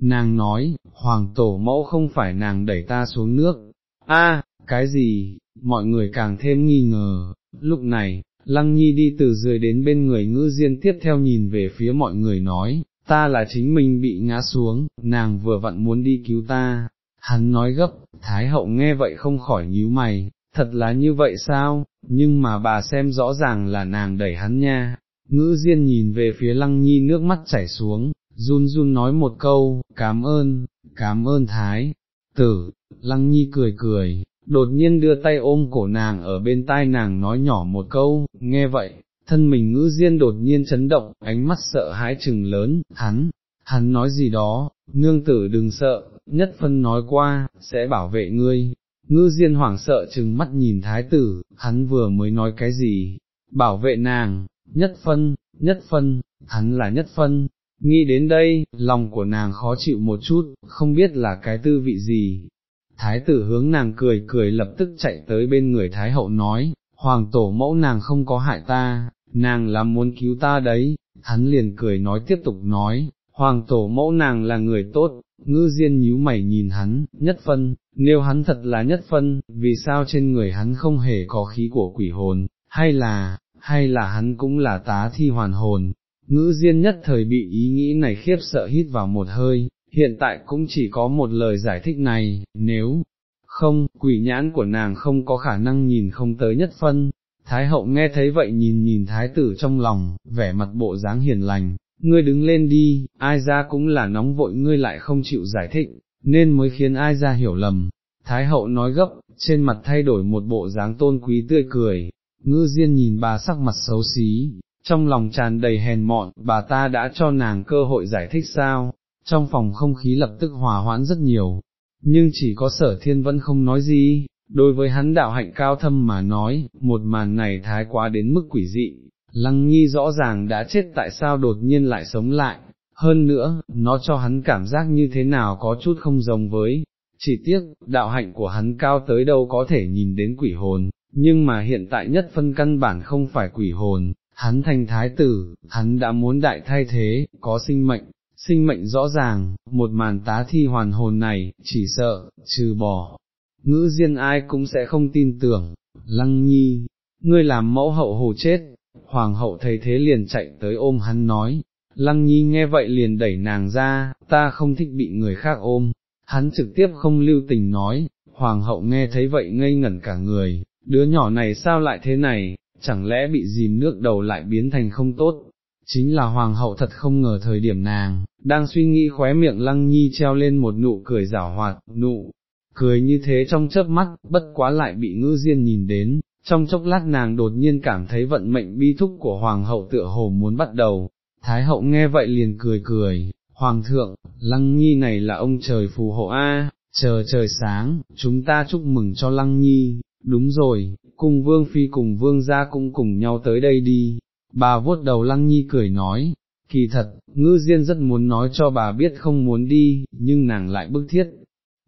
nàng nói, hoàng tổ mẫu không phải nàng đẩy ta xuống nước, a, cái gì, mọi người càng thêm nghi ngờ, lúc này, lăng nhi đi từ dưới đến bên người ngữ diên tiếp theo nhìn về phía mọi người nói, ta là chính mình bị ngã xuống, nàng vừa vặn muốn đi cứu ta, hắn nói gấp, thái hậu nghe vậy không khỏi nhíu mày, thật là như vậy sao, nhưng mà bà xem rõ ràng là nàng đẩy hắn nha, ngữ diên nhìn về phía lăng nhi nước mắt chảy xuống, run run nói một câu, cảm ơn, cảm ơn thái, tử, lăng nhi cười cười, đột nhiên đưa tay ôm cổ nàng ở bên tai nàng nói nhỏ một câu, nghe vậy, thân mình ngữ diên đột nhiên chấn động, ánh mắt sợ hãi chừng lớn, hắn, hắn nói gì đó, nương tử đừng sợ, nhất phân nói qua, sẽ bảo vệ ngươi. Ngư diên hoảng sợ chừng mắt nhìn thái tử, hắn vừa mới nói cái gì, bảo vệ nàng, nhất phân, nhất phân, hắn là nhất phân, Nghĩ đến đây, lòng của nàng khó chịu một chút, không biết là cái tư vị gì. Thái tử hướng nàng cười cười lập tức chạy tới bên người Thái hậu nói, Hoàng tổ mẫu nàng không có hại ta, nàng là muốn cứu ta đấy, hắn liền cười nói tiếp tục nói, Hoàng tổ mẫu nàng là người tốt, ngư diên nhíu mày nhìn hắn, nhất phân, nếu hắn thật là nhất phân, vì sao trên người hắn không hề có khí của quỷ hồn, hay là, hay là hắn cũng là tá thi hoàn hồn, ngữ diên nhất thời bị ý nghĩ này khiếp sợ hít vào một hơi, hiện tại cũng chỉ có một lời giải thích này, nếu không, quỷ nhãn của nàng không có khả năng nhìn không tới nhất phân. Thái hậu nghe thấy vậy nhìn nhìn thái tử trong lòng, vẻ mặt bộ dáng hiền lành, ngươi đứng lên đi, ai ra cũng là nóng vội ngươi lại không chịu giải thích, nên mới khiến ai ra hiểu lầm. Thái hậu nói gấp, trên mặt thay đổi một bộ dáng tôn quý tươi cười, ngư diên nhìn bà sắc mặt xấu xí, trong lòng tràn đầy hèn mọn, bà ta đã cho nàng cơ hội giải thích sao, trong phòng không khí lập tức hòa hoãn rất nhiều, nhưng chỉ có sở thiên vẫn không nói gì, đối với hắn đạo hạnh cao thâm mà nói, một màn này thái quá đến mức quỷ dị, lăng nhi rõ ràng đã chết tại sao đột nhiên lại sống lại, hơn nữa, nó cho hắn cảm giác như thế nào có chút không giống với, chỉ tiếc, đạo hạnh của hắn cao tới đâu có thể nhìn đến quỷ hồn, nhưng mà hiện tại nhất phân căn bản không phải quỷ hồn, hắn thành thái tử, hắn đã muốn đại thay thế, có sinh mệnh, sinh mệnh rõ ràng, một màn tá thi hoàn hồn này, chỉ sợ, trừ bỏ, ngữ diên ai cũng sẽ không tin tưởng, lăng nhi, ngươi làm mẫu hậu hồ chết, hoàng hậu thấy thế liền chạy tới ôm hắn nói, lăng nhi nghe vậy liền đẩy nàng ra, ta không thích bị người khác ôm, hắn trực tiếp không lưu tình nói, hoàng hậu nghe thấy vậy ngây ngẩn cả người, đứa nhỏ này sao lại thế này, chẳng lẽ bị dìm nước đầu lại biến thành không tốt, chính là hoàng hậu thật không ngờ thời điểm nàng, đang suy nghĩ khóe miệng lăng nhi treo lên một nụ cười rảo hoạt, nụ, cười như thế trong chớp mắt, bất quá lại bị ngư diên nhìn đến, trong chốc lát nàng đột nhiên cảm thấy vận mệnh bi thúc của hoàng hậu tựa hồ muốn bắt đầu, thái hậu nghe vậy liền cười cười, hoàng thượng, lăng nhi này là ông trời phù hộ a, chờ trời sáng, chúng ta chúc mừng cho lăng nhi, đúng rồi, cùng vương phi cùng vương gia cũng cùng nhau tới đây đi, bà vuốt đầu lăng nhi cười nói, kỳ thật, ngư diên rất muốn nói cho bà biết không muốn đi, nhưng nàng lại bức thiết,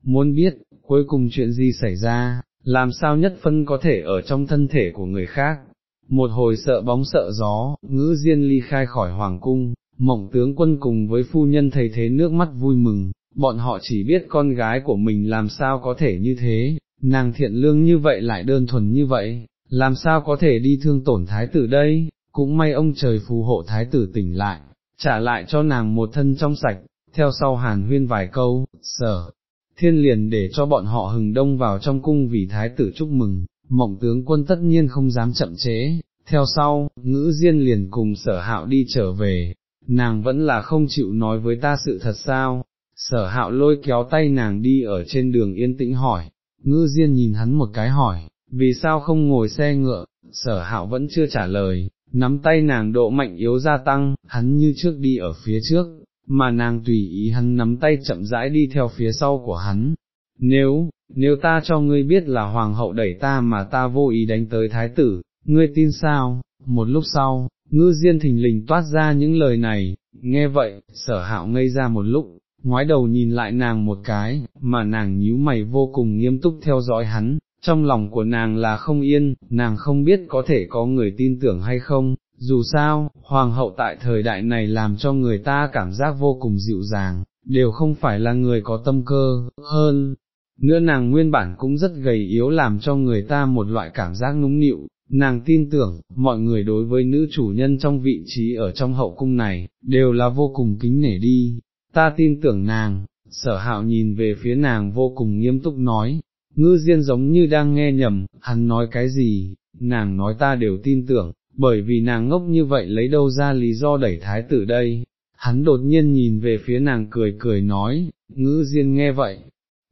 muốn biết, cuối cùng chuyện gì xảy ra, làm sao nhất phân có thể ở trong thân thể của người khác. Một hồi sợ bóng sợ gió, ngữ diên ly khai khỏi hoàng cung, mộng tướng quân cùng với phu nhân thấy thế nước mắt vui mừng, bọn họ chỉ biết con gái của mình làm sao có thể như thế, nàng thiện lương như vậy lại đơn thuần như vậy, làm sao có thể đi thương tổn thái tử đây, cũng may ông trời phù hộ thái tử tỉnh lại, trả lại cho nàng một thân trong sạch, theo sau hàn huyên vài câu, sở, thiên liền để cho bọn họ hừng đông vào trong cung vì thái tử chúc mừng, mộng tướng quân tất nhiên không dám chậm chế, theo sau, ngữ diên liền cùng sở hạo đi trở về, nàng vẫn là không chịu nói với ta sự thật sao, sở hạo lôi kéo tay nàng đi ở trên đường yên tĩnh hỏi, ngữ diên nhìn hắn một cái hỏi, vì sao không ngồi xe ngựa, sở hạo vẫn chưa trả lời, nắm tay nàng độ mạnh yếu gia tăng, hắn như trước đi ở phía trước, mà nàng tùy ý hắn nắm tay chậm rãi đi theo phía sau của hắn. Nếu, nếu ta cho ngươi biết là hoàng hậu đẩy ta mà ta vô ý đánh tới thái tử, ngươi tin sao? Một lúc sau, ngư diên thình lình toát ra những lời này, nghe vậy, sở hạo ngây ra một lúc, ngoái đầu nhìn lại nàng một cái, mà nàng nhíu mày vô cùng nghiêm túc theo dõi hắn, trong lòng của nàng là không yên, nàng không biết có thể có người tin tưởng hay không, dù sao, hoàng hậu tại thời đại này làm cho người ta cảm giác vô cùng dịu dàng, đều không phải là người có tâm cơ, hơn, nữa nàng nguyên bản cũng rất gầy yếu làm cho người ta một loại cảm giác núng nịu, nàng tin tưởng, mọi người đối với nữ chủ nhân trong vị trí ở trong hậu cung này, đều là vô cùng kính nể đi, ta tin tưởng nàng, sở hạo nhìn về phía nàng vô cùng nghiêm túc nói, ngư diên giống như đang nghe nhầm, hắn nói cái gì, nàng nói ta đều tin tưởng, bởi vì nàng ngốc như vậy lấy đâu ra lý do đẩy thái tử đây, hắn đột nhiên nhìn về phía nàng cười cười nói, ngữ diên nghe vậy,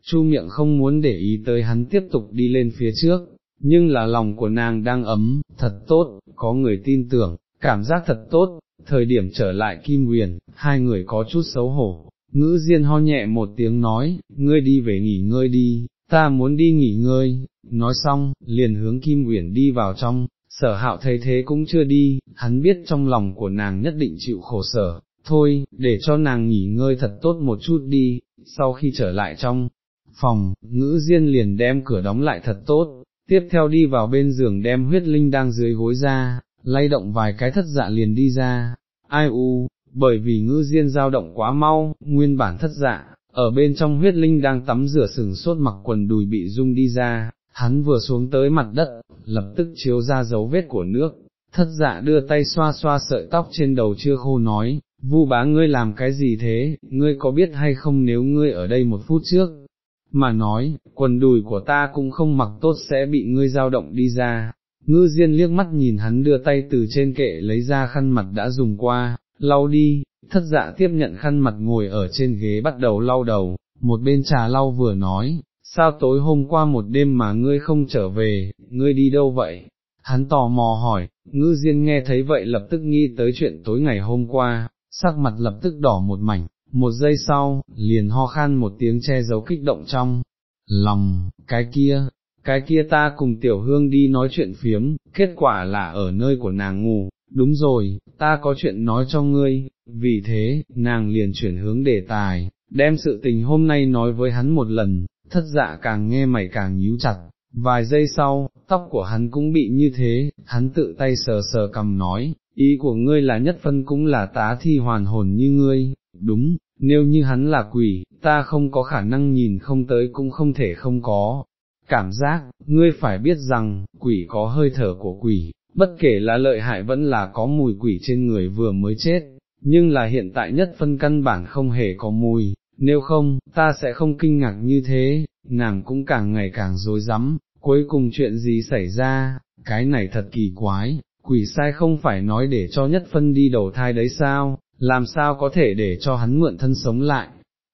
chu miệng không muốn để ý tới hắn tiếp tục đi lên phía trước, nhưng là lòng của nàng đang ấm, thật tốt, có người tin tưởng, cảm giác thật tốt, thời điểm trở lại Kim Huyền, hai người có chút xấu hổ, ngữ diên ho nhẹ một tiếng nói, ngươi đi về nghỉ ngơi đi, ta muốn đi nghỉ ngơi, nói xong, liền hướng Kim Uyển đi vào trong, sở hạo thấy thế cũng chưa đi, hắn biết trong lòng của nàng nhất định chịu khổ sở, thôi, để cho nàng nghỉ ngơi thật tốt một chút đi, sau khi trở lại trong phòng, ngữ diên liền đem cửa đóng lại thật tốt, tiếp theo đi vào bên giường đem huyết linh đang dưới gối ra, lay động vài cái thất dạ liền đi ra, ai u, bởi vì ngữ diên dao động quá mau, nguyên bản thất dạ, ở bên trong huyết linh đang tắm rửa sừng sốt mặc quần đùi bị rung đi ra, hắn vừa xuống tới mặt đất, lập tức chiếu ra dấu vết của nước, thất dạ đưa tay xoa xoa sợi tóc trên đầu chưa khô nói, vu bá ngươi làm cái gì thế, ngươi có biết hay không nếu ngươi ở đây một phút trước, mà nói, quần đùi của ta cũng không mặc tốt sẽ bị ngươi dao động đi ra. Ngư Diên liếc mắt nhìn hắn đưa tay từ trên kệ lấy ra khăn mặt đã dùng qua, lau đi, thất dạ tiếp nhận khăn mặt ngồi ở trên ghế bắt đầu lau đầu, một bên trà lau vừa nói, sao tối hôm qua một đêm mà ngươi không trở về, ngươi đi đâu vậy? Hắn tò mò hỏi, ngư diên nghe thấy vậy lập tức nghĩ tới chuyện tối ngày hôm qua, sắc mặt lập tức đỏ một mảnh, một giây sau, liền ho khan một tiếng che giấu kích động trong lòng, cái kia, cái kia ta cùng tiểu hương đi nói chuyện phiếm, kết quả là ở nơi của nàng ngủ, đúng rồi, ta có chuyện nói cho ngươi, vì thế, nàng liền chuyển hướng đề tài, đem sự tình hôm nay nói với hắn một lần, thất dạ càng nghe mày càng nhíu chặt, vài giây sau, tóc của hắn cũng bị như thế, hắn tự tay sờ sờ cầm nói, ý của ngươi là nhất phân cũng là tá thi hoàn hồn như ngươi, đúng, nếu như hắn là quỷ, ta không có khả năng nhìn không tới cũng không thể không có. Cảm giác, ngươi phải biết rằng, quỷ có hơi thở của quỷ, bất kể là lợi hại vẫn là có mùi quỷ trên người vừa mới chết, nhưng là hiện tại nhất phân căn bản không hề có mùi, nếu không, ta sẽ không kinh ngạc như thế, nàng cũng càng ngày càng dối rắm. Cuối cùng chuyện gì xảy ra, cái này thật kỳ quái, quỷ sai không phải nói để cho nhất phân đi đầu thai đấy sao, làm sao có thể để cho hắn mượn thân sống lại,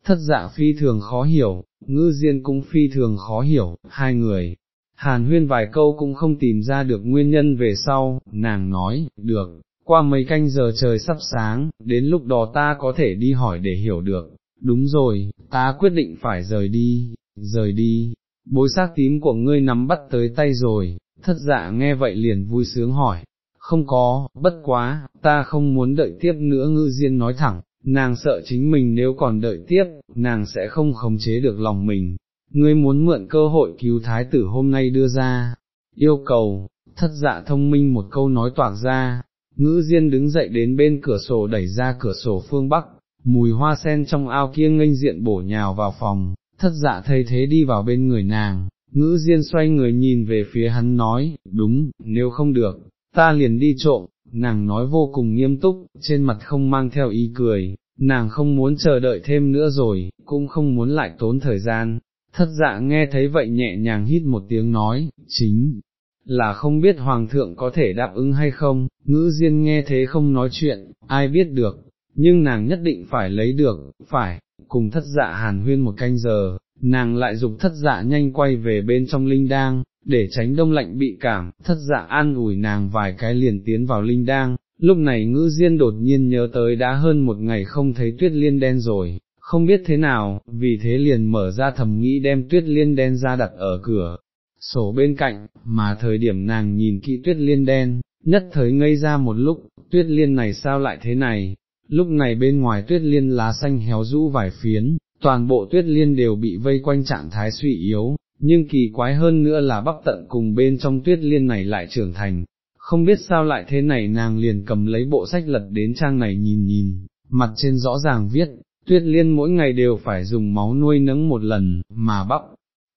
thất dạ phi thường khó hiểu, ngư diên cũng phi thường khó hiểu, hai người. Hàn huyên vài câu cũng không tìm ra được nguyên nhân về sau, nàng nói, được, qua mấy canh giờ trời sắp sáng, đến lúc đó ta có thể đi hỏi để hiểu được, đúng rồi, ta quyết định phải rời đi, rời đi, bối xác tím của ngươi nắm bắt tới tay rồi, thất dạ nghe vậy liền vui sướng hỏi, không có, bất quá, ta không muốn đợi tiếp nữa ngư diên nói thẳng, nàng sợ chính mình nếu còn đợi tiếp, nàng sẽ không khống chế được lòng mình, ngươi muốn mượn cơ hội cứu thái tử hôm nay đưa ra, yêu cầu, thất dạ thông minh một câu nói toạc ra, ngữ diên đứng dậy đến bên cửa sổ đẩy ra cửa sổ phương Bắc, mùi hoa sen trong ao kia nghênh diện bổ nhào vào phòng, thất dạ thay thế đi vào bên người nàng, ngữ diên xoay người nhìn về phía hắn nói, đúng, nếu không được, ta liền đi trộm, nàng nói vô cùng nghiêm túc, trên mặt không mang theo ý cười, nàng không muốn chờ đợi thêm nữa rồi, cũng không muốn lại tốn thời gian, thất dạ nghe thấy vậy nhẹ nhàng hít một tiếng nói, chính là không biết hoàng thượng có thể đáp ứng hay không, ngữ diên nghe thế không nói chuyện, ai biết được, nhưng nàng nhất định phải lấy được, phải, cùng thất dạ hàn huyên một canh giờ, nàng lại dục thất dạ nhanh quay về bên trong linh đang, để tránh đông lạnh bị cảm, thất dạ an ủi nàng vài cái liền tiến vào linh đang, lúc này ngữ diên đột nhiên nhớ tới đã hơn một ngày không thấy tuyết liên đen rồi, không biết thế nào, vì thế liền mở ra thầm nghĩ đem tuyết liên đen ra đặt ở cửa, sổ bên cạnh, mà thời điểm nàng nhìn kỹ tuyết liên đen, nhất thời ngây ra một lúc, tuyết liên này sao lại thế này, lúc này bên ngoài tuyết liên lá xanh héo rũ vài phiến, toàn bộ tuyết liên đều bị vây quanh trạng thái suy yếu, nhưng kỳ quái hơn nữa là bắc tận cùng bên trong tuyết liên này lại trưởng thành, không biết sao lại thế này nàng liền cầm lấy bộ sách lật đến trang này nhìn nhìn, mặt trên rõ ràng viết, tuyết liên mỗi ngày đều phải dùng máu nuôi nấng một lần, mà bắc,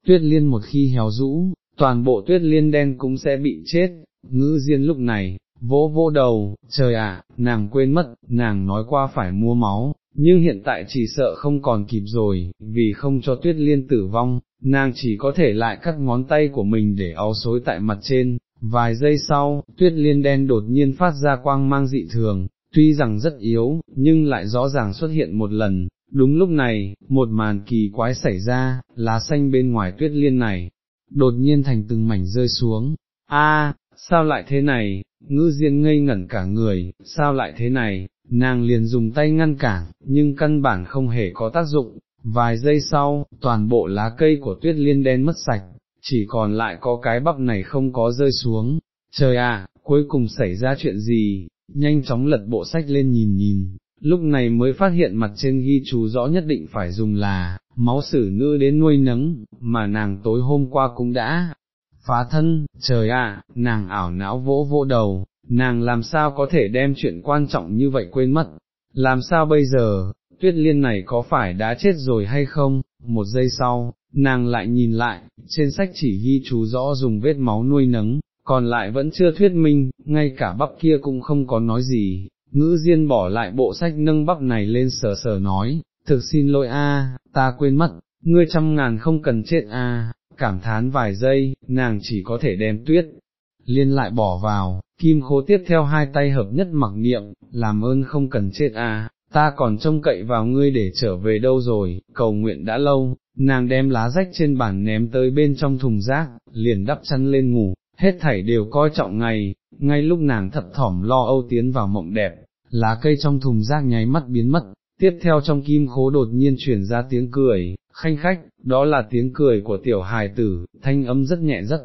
tuyết liên một khi héo rũ, toàn bộ tuyết liên đen cũng sẽ bị chết, ngữ diên lúc này, vỗ vô đầu, trời ạ, nàng quên mất, nàng nói qua phải mua máu, nhưng hiện tại chỉ sợ không còn kịp rồi, vì không cho tuyết liên tử vong, nàng chỉ có thể lại cắt ngón tay của mình để áo xối tại mặt trên, vài giây sau, tuyết liên đen đột nhiên phát ra quang mang dị thường, tuy rằng rất yếu, nhưng lại rõ ràng xuất hiện một lần, đúng lúc này, một màn kỳ quái xảy ra, lá xanh bên ngoài tuyết liên này, đột nhiên thành từng mảnh rơi xuống, a sao lại thế này, ngữ diên ngây ngẩn cả người, sao lại thế này, nàng liền dùng tay ngăn cản, nhưng căn bản không hề có tác dụng, vài giây sau, toàn bộ lá cây của tuyết liên đen mất sạch, chỉ còn lại có cái bắp này không có rơi xuống, trời ạ, cuối cùng xảy ra chuyện gì, nhanh chóng lật bộ sách lên nhìn nhìn, lúc này mới phát hiện mặt trên ghi chú rõ nhất định phải dùng là, máu sử nữ đến nuôi nấng, mà nàng tối hôm qua cũng đã phá thân, trời ạ, nàng ảo não vỗ vỗ đầu, nàng làm sao có thể đem chuyện quan trọng như vậy quên mất, làm sao bây giờ, tuyết liên này có phải đã chết rồi hay không, một giây sau, nàng lại nhìn lại, trên sách chỉ ghi chú rõ dùng vết máu nuôi nấng, còn lại vẫn chưa thuyết minh, ngay cả bắp kia cũng không có nói gì, ngữ diên bỏ lại bộ sách nâng bắp này lên sờ sờ nói, thực xin lỗi a, ta quên mất, ngươi trăm ngàn không cần chết a, cảm thán vài giây, nàng chỉ có thể đem tuyết, liên lại bỏ vào, kim khố tiếp theo hai tay hợp nhất mặc niệm, làm ơn không cần chết à, ta còn trông cậy vào ngươi để trở về đâu rồi, cầu nguyện đã lâu, nàng đem lá rách trên bàn ném tới bên trong thùng rác, liền đắp chăn lên ngủ, hết thảy đều coi trọng ngày, ngay lúc nàng thập thỏm lo âu tiến vào mộng đẹp, lá cây trong thùng rác nháy mắt biến mất, tiếp theo trong kim khố đột nhiên chuyển ra tiếng cười, khanh khách, đó là tiếng cười của tiểu hài tử, thanh âm rất nhẹ rất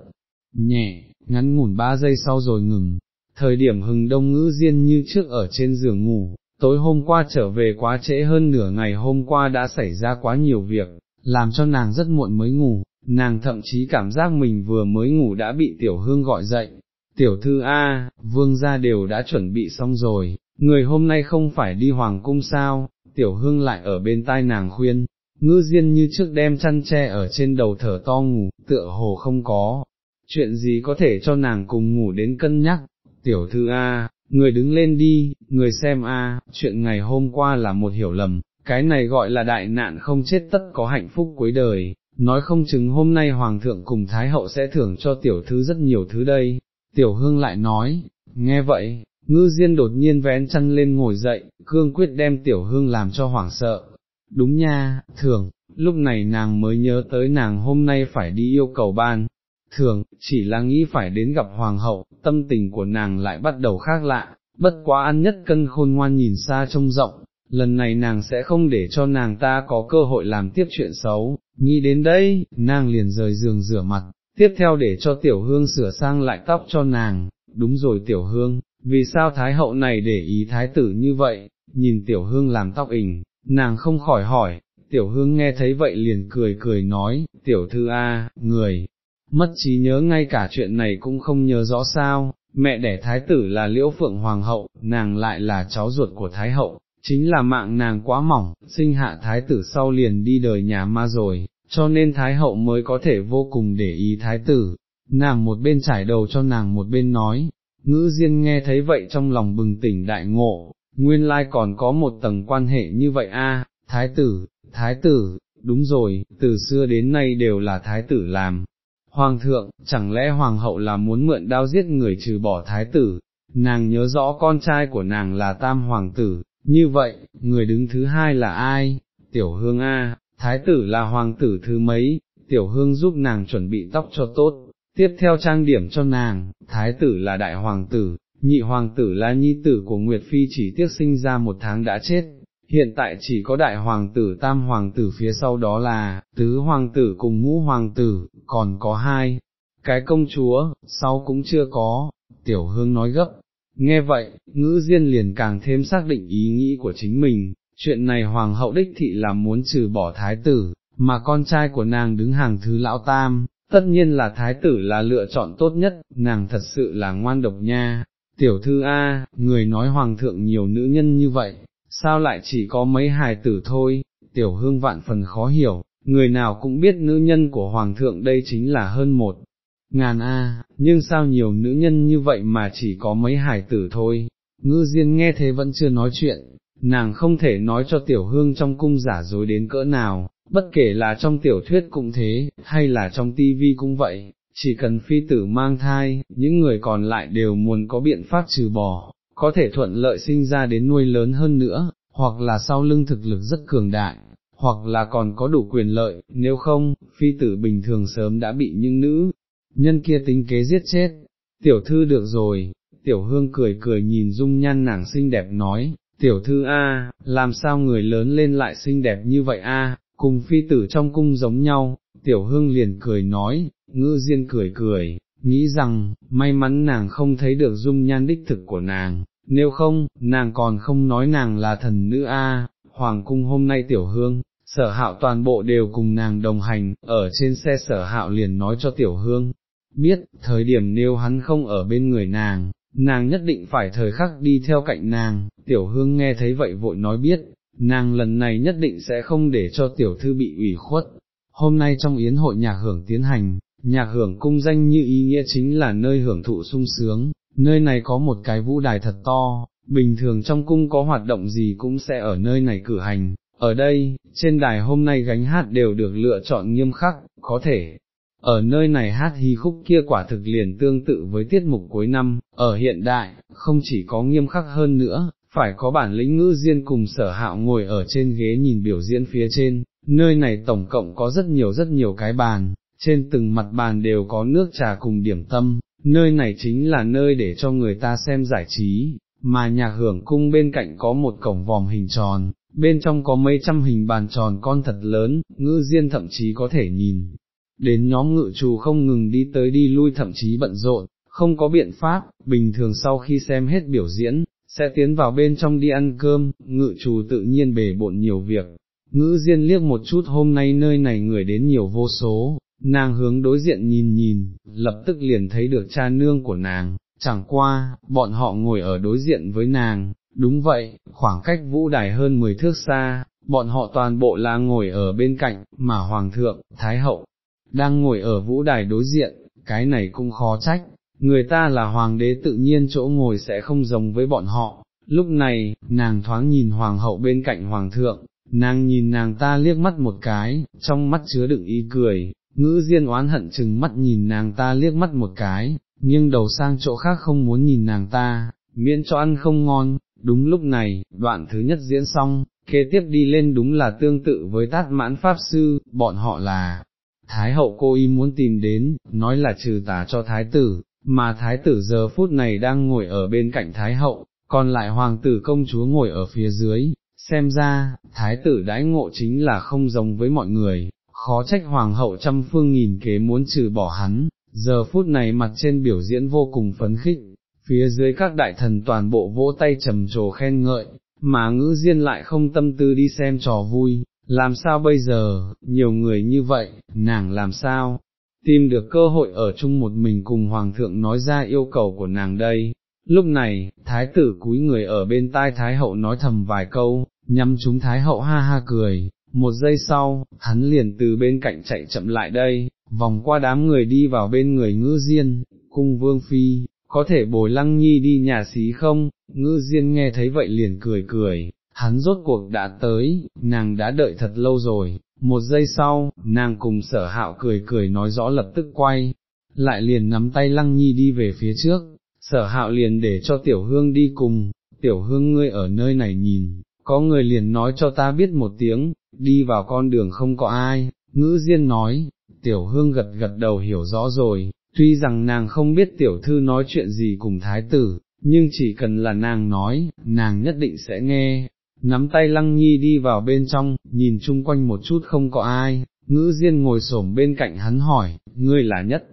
nhẹ, ngắn ngủn ba giây sau rồi ngừng, thời điểm hừng đông ngữ diên như trước ở trên giường ngủ, tối hôm qua trở về quá trễ hơn nửa ngày hôm qua đã xảy ra quá nhiều việc, làm cho nàng rất muộn mới ngủ, nàng thậm chí cảm giác mình vừa mới ngủ đã bị tiểu hương gọi dậy, tiểu thư A, vương gia đều đã chuẩn bị xong rồi, người hôm nay không phải đi hoàng cung sao, tiểu hương lại ở bên tai nàng khuyên, ngư diên như trước đem chăn tre ở trên đầu thở to ngủ, tựa hồ không có, chuyện gì có thể cho nàng cùng ngủ đến cân nhắc, tiểu thư A, người đứng lên đi, người xem A, chuyện ngày hôm qua là một hiểu lầm, cái này gọi là đại nạn không chết tất có hạnh phúc cuối đời, nói không chừng hôm nay Hoàng thượng cùng Thái hậu sẽ thưởng cho tiểu thư rất nhiều thứ đây, tiểu hương lại nói, nghe vậy, ngư diên đột nhiên vén chăn lên ngồi dậy, cương quyết đem tiểu hương làm cho hoảng sợ, đúng nha, thường, lúc này nàng mới nhớ tới nàng hôm nay phải đi yêu cầu ban, thường, chỉ là nghĩ phải đến gặp hoàng hậu, tâm tình của nàng lại bắt đầu khác lạ, bất quá ăn nhất cân khôn ngoan nhìn xa trông rộng, lần này nàng sẽ không để cho nàng ta có cơ hội làm tiếp chuyện xấu, nghĩ đến đây, nàng liền rời giường rửa mặt, tiếp theo để cho tiểu hương sửa sang lại tóc cho nàng, đúng rồi tiểu hương, vì sao thái hậu này để ý thái tử như vậy, nhìn tiểu hương làm tóc ỉnh, nàng không khỏi hỏi, tiểu hương nghe thấy vậy liền cười cười nói, tiểu thư A, người, mất trí nhớ ngay cả chuyện này cũng không nhớ rõ sao, mẹ đẻ thái tử là liễu phượng hoàng hậu, nàng lại là cháu ruột của thái hậu, chính là mạng nàng quá mỏng, sinh hạ thái tử sau liền đi đời nhà ma rồi, cho nên thái hậu mới có thể vô cùng để ý thái tử, nàng một bên trải đầu cho nàng một bên nói, ngữ diên nghe thấy vậy trong lòng bừng tỉnh đại ngộ, nguyên lai còn có một tầng quan hệ như vậy a, thái tử, thái tử, đúng rồi, từ xưa đến nay đều là thái tử làm. Hoàng thượng, chẳng lẽ hoàng hậu là muốn mượn đao giết người trừ bỏ thái tử, nàng nhớ rõ con trai của nàng là tam hoàng tử, như vậy, người đứng thứ hai là ai, tiểu hương A, thái tử là hoàng tử thứ mấy, tiểu hương giúp nàng chuẩn bị tóc cho tốt, tiếp theo trang điểm cho nàng, thái tử là đại hoàng tử, nhị hoàng tử là nhi tử của Nguyệt Phi chỉ tiếc sinh ra một tháng đã chết, hiện tại chỉ có đại hoàng tử tam hoàng tử phía sau đó là, tứ hoàng tử cùng ngũ hoàng tử, còn có hai, cái công chúa, sau cũng chưa có, tiểu hương nói gấp. Nghe vậy, ngữ diên liền càng thêm xác định ý nghĩ của chính mình, chuyện này hoàng hậu đích thị là muốn trừ bỏ thái tử, mà con trai của nàng đứng hàng thứ lão tam, tất nhiên là thái tử là lựa chọn tốt nhất, nàng thật sự là ngoan độc nha, tiểu thư A, người nói hoàng thượng nhiều nữ nhân như vậy, sao lại chỉ có mấy hài tử thôi, tiểu hương vạn phần khó hiểu, người nào cũng biết nữ nhân của hoàng thượng đây chính là hơn một ngàn A, nhưng sao nhiều nữ nhân như vậy mà chỉ có mấy hài tử thôi, ngư diên nghe thế vẫn chưa nói chuyện, nàng không thể nói cho tiểu hương trong cung giả dối đến cỡ nào, bất kể là trong tiểu thuyết cũng thế, hay là trong tivi cũng vậy, chỉ cần phi tử mang thai, những người còn lại đều muốn có biện pháp trừ bỏ, có thể thuận lợi sinh ra đến nuôi lớn hơn nữa, hoặc là sau lưng thực lực rất cường đại, hoặc là còn có đủ quyền lợi, nếu không, phi tử bình thường sớm đã bị những nữ, nhân kia tính kế giết chết. Tiểu thư được rồi, tiểu hương cười cười nhìn dung nhan nàng xinh đẹp nói, tiểu thư A, làm sao người lớn lên lại xinh đẹp như vậy A, cùng phi tử trong cung giống nhau, tiểu hương liền cười nói, ngư diên cười cười, nghĩ rằng, may mắn nàng không thấy được dung nhan đích thực của nàng, nếu không, nàng còn không nói nàng là thần nữ A, hoàng cung hôm nay tiểu hương, sở hạo toàn bộ đều cùng nàng đồng hành, ở trên xe sở hạo liền nói cho tiểu hương, biết, thời điểm nếu hắn không ở bên người nàng, nàng nhất định phải thời khắc đi theo cạnh nàng, tiểu hương nghe thấy vậy vội nói biết, nàng lần này nhất định sẽ không để cho tiểu thư bị ủy khuất. Hôm nay trong yến hội nhạc hưởng tiến hành, nhạc hưởng cung danh như ý nghĩa chính là nơi hưởng thụ sung sướng, nơi này có một cái vũ đài thật to, bình thường trong cung có hoạt động gì cũng sẽ ở nơi này cử hành, ở đây, trên đài hôm nay gánh hát đều được lựa chọn nghiêm khắc, có thể, ở nơi này hát hy khúc kia quả thực liền tương tự với tiết mục cuối năm, ở hiện đại, không chỉ có nghiêm khắc hơn nữa, phải có bản lĩnh ngữ diên cùng sở hạo ngồi ở trên ghế nhìn biểu diễn phía trên, nơi này tổng cộng có rất nhiều rất nhiều cái bàn, trên từng mặt bàn đều có nước trà cùng điểm tâm, nơi này chính là nơi để cho người ta xem giải trí, mà nhà hưởng cung bên cạnh có một cổng vòm hình tròn, bên trong có mấy trăm hình bàn tròn con thật lớn, ngữ diên thậm chí có thể nhìn. Đến nhóm ngự trù không ngừng đi tới đi lui thậm chí bận rộn, không có biện pháp, bình thường sau khi xem hết biểu diễn, sẽ tiến vào bên trong đi ăn cơm, ngự trù tự nhiên bể bộn nhiều việc. Ngữ diên liếc một chút hôm nay nơi này người đến nhiều vô số, nàng hướng đối diện nhìn nhìn, lập tức liền thấy được cha nương của nàng, chẳng qua, bọn họ ngồi ở đối diện với nàng, đúng vậy, khoảng cách vũ đài hơn 10 thước xa, bọn họ toàn bộ là ngồi ở bên cạnh, mà Hoàng thượng, Thái hậu, đang ngồi ở vũ đài đối diện, cái này cũng khó trách, người ta là Hoàng đế tự nhiên chỗ ngồi sẽ không giống với bọn họ. Lúc này, nàng thoáng nhìn Hoàng hậu bên cạnh Hoàng thượng, nàng nhìn nàng ta liếc mắt một cái, trong mắt chứa đựng ý cười, ngữ diên oán hận chừng mắt nhìn nàng ta liếc mắt một cái, nghiêng đầu sang chỗ khác không muốn nhìn nàng ta, miễn cho ăn không ngon, đúng lúc này, đoạn thứ nhất diễn xong, kế tiếp đi lên đúng là tương tự với tát mãn pháp sư, bọn họ là, Thái hậu cô y muốn tìm đến, nói là trừ tà cho Thái tử, mà Thái tử giờ phút này đang ngồi ở bên cạnh Thái hậu, còn lại Hoàng tử công chúa ngồi ở phía dưới, xem ra, Thái tử đãi ngộ chính là không giống với mọi người, khó trách Hoàng hậu trăm phương nghìn kế muốn trừ bỏ hắn, giờ phút này mặt trên biểu diễn vô cùng phấn khích, phía dưới các đại thần toàn bộ vỗ tay trầm trồ khen ngợi, mà ngữ diên lại không tâm tư đi xem trò vui, làm sao bây giờ, nhiều người như vậy, nàng làm sao, tìm được cơ hội ở chung một mình cùng Hoàng thượng nói ra yêu cầu của nàng đây. Lúc này, thái tử cúi người ở bên tai thái hậu nói thầm vài câu, nhắm chúng thái hậu ha ha cười, một giây sau, hắn liền từ bên cạnh chạy chậm lại đây, vòng qua đám người đi vào bên người ngư diên, cung vương phi, có thể bồi lăng nhi đi nhà xí không, ngư diên nghe thấy vậy liền cười cười, hắn rốt cuộc đã tới, nàng đã đợi thật lâu rồi, một giây sau, nàng cùng sở hạo cười cười nói rõ lập tức quay, lại liền nắm tay lăng nhi đi về phía trước, sở hạo liền để cho tiểu hương đi cùng, tiểu hương ngươi ở nơi này nhìn, có người liền nói cho ta biết một tiếng, đi vào con đường không có ai, ngữ diên nói, tiểu hương gật gật đầu hiểu rõ rồi, tuy rằng nàng không biết tiểu thư nói chuyện gì cùng thái tử, nhưng chỉ cần là nàng nói, nàng nhất định sẽ nghe, nắm tay lăng nhi đi vào bên trong, nhìn chung quanh một chút không có ai, ngữ diên ngồi xổm bên cạnh hắn hỏi, ngươi là nhất.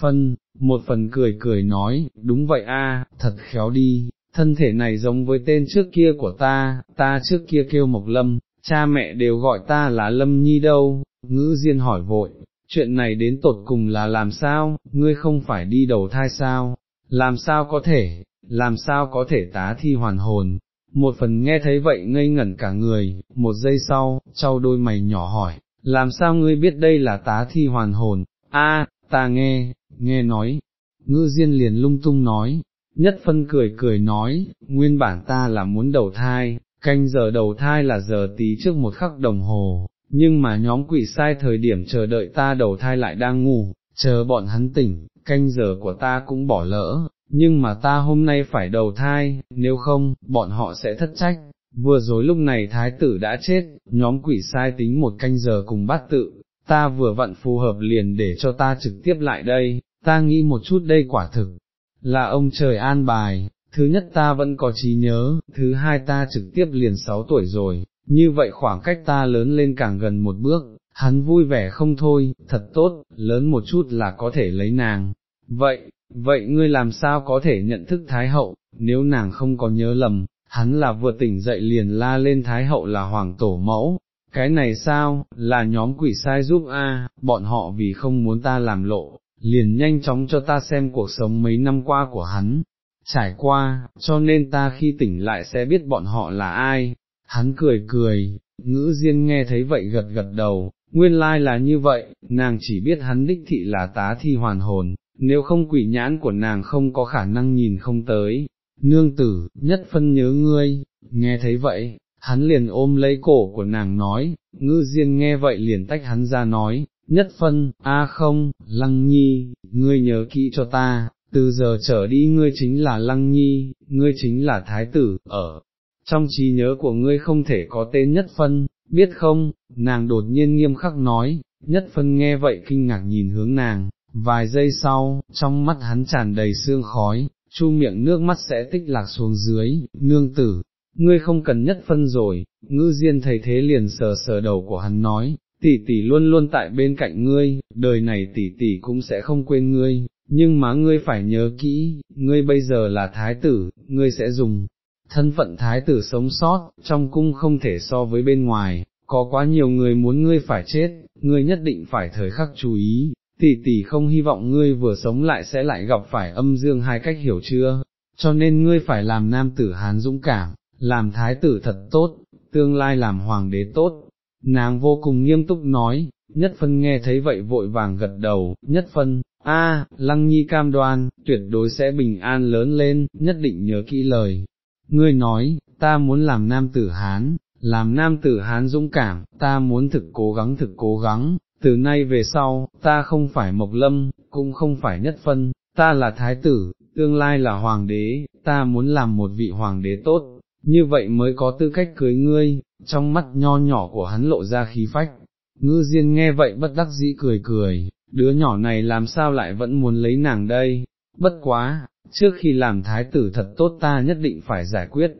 Phân, một phần cười cười nói, đúng vậy a, thật khéo đi, thân thể này giống với tên trước kia của ta, ta trước kia kêu Mộc Lâm, cha mẹ đều gọi ta là Lâm Nhi đâu, ngữ diên hỏi vội, chuyện này đến tột cùng là làm sao, ngươi không phải đi đầu thai sao, làm sao có thể, làm sao có thể tá thi hoàn hồn, một phần nghe thấy vậy ngây ngẩn cả người, một giây sau, trao đôi mày nhỏ hỏi, làm sao ngươi biết đây là tá thi hoàn hồn, a, ta nghe, nghe nói, ngư diên liền lung tung nói, nhất phân cười cười nói, nguyên bản ta là muốn đầu thai, canh giờ đầu thai là giờ tí trước một khắc đồng hồ, nhưng mà nhóm quỷ sai thời điểm chờ đợi ta đầu thai lại đang ngủ, chờ bọn hắn tỉnh, canh giờ của ta cũng bỏ lỡ, nhưng mà ta hôm nay phải đầu thai, nếu không, bọn họ sẽ thất trách. Vừa rồi lúc này thái tử đã chết, nhóm quỷ sai tính một canh giờ cùng bát tự, ta vừa vặn phù hợp liền để cho ta trực tiếp lại đây, ta nghĩ một chút đây quả thực, là ông trời an bài, thứ nhất ta vẫn có trí nhớ, thứ hai ta trực tiếp liền sáu tuổi rồi, như vậy khoảng cách ta lớn lên càng gần một bước, hắn vui vẻ không thôi, thật tốt, lớn một chút là có thể lấy nàng. Vậy, vậy ngươi làm sao có thể nhận thức Thái Hậu, nếu nàng không có nhớ lầm, hắn là vừa tỉnh dậy liền la lên Thái Hậu là Hoàng Tổ Mẫu, cái này sao, là nhóm quỷ sai giúp a, bọn họ vì không muốn ta làm lộ, liền nhanh chóng cho ta xem cuộc sống mấy năm qua của hắn, trải qua, cho nên ta khi tỉnh lại sẽ biết bọn họ là ai, hắn cười cười, ngữ diên nghe thấy vậy gật gật đầu, nguyên lai là như vậy, nàng chỉ biết hắn đích thị là tá thi hoàn hồn, nếu không quỷ nhãn của nàng không có khả năng nhìn không tới, nương tử, nhất phân nhớ ngươi, nghe thấy vậy, hắn liền ôm lấy cổ của nàng nói, ngư diên nghe vậy liền tách hắn ra nói, nhất phân, a không, lăng nhi, ngươi nhớ kỹ cho ta, từ giờ trở đi ngươi chính là lăng nhi, ngươi chính là thái tử, ở, trong trí nhớ của ngươi không thể có tên nhất phân, biết không, nàng đột nhiên nghiêm khắc nói, nhất phân nghe vậy kinh ngạc nhìn hướng nàng, vài giây sau, trong mắt hắn tràn đầy sương khói, chu miệng nước mắt sẽ tích lạc xuống dưới, nương tử, ngươi không cần nhất phân rồi, ngư diên thầy thế liền sờ sờ đầu của hắn nói, tỷ tỷ luôn luôn tại bên cạnh ngươi, đời này tỷ tỷ cũng sẽ không quên ngươi, nhưng mà ngươi phải nhớ kỹ, ngươi bây giờ là thái tử, ngươi sẽ dùng thân phận thái tử sống sót, trong cung không thể so với bên ngoài, có quá nhiều người muốn ngươi phải chết, ngươi nhất định phải thời khắc chú ý, tỷ tỷ không hy vọng ngươi vừa sống lại sẽ lại gặp phải âm dương hai cách hiểu chưa, cho nên ngươi phải làm nam tử hán dũng cảm, làm thái tử thật tốt, tương lai làm hoàng đế tốt. Nàng vô cùng nghiêm túc nói, nhất phân nghe thấy vậy vội vàng gật đầu, nhất phân, a, lăng nhi cam đoan, tuyệt đối sẽ bình an lớn lên, nhất định nhớ kỹ lời. Ngươi nói, ta muốn làm nam tử Hán, làm nam tử Hán dũng cảm, ta muốn thực cố gắng thực cố gắng, từ nay về sau, ta không phải Mộc Lâm, cũng không phải nhất phân, ta là thái tử, tương lai là hoàng đế, ta muốn làm một vị hoàng đế tốt, như vậy mới có tư cách cưới ngươi, trong mắt nho nhỏ của hắn lộ ra khí phách. Ngư Diên nghe vậy bất đắc dĩ cười cười, đứa nhỏ này làm sao lại vẫn muốn lấy nàng đây, bất quá, trước khi làm thái tử thật tốt ta nhất định phải giải quyết.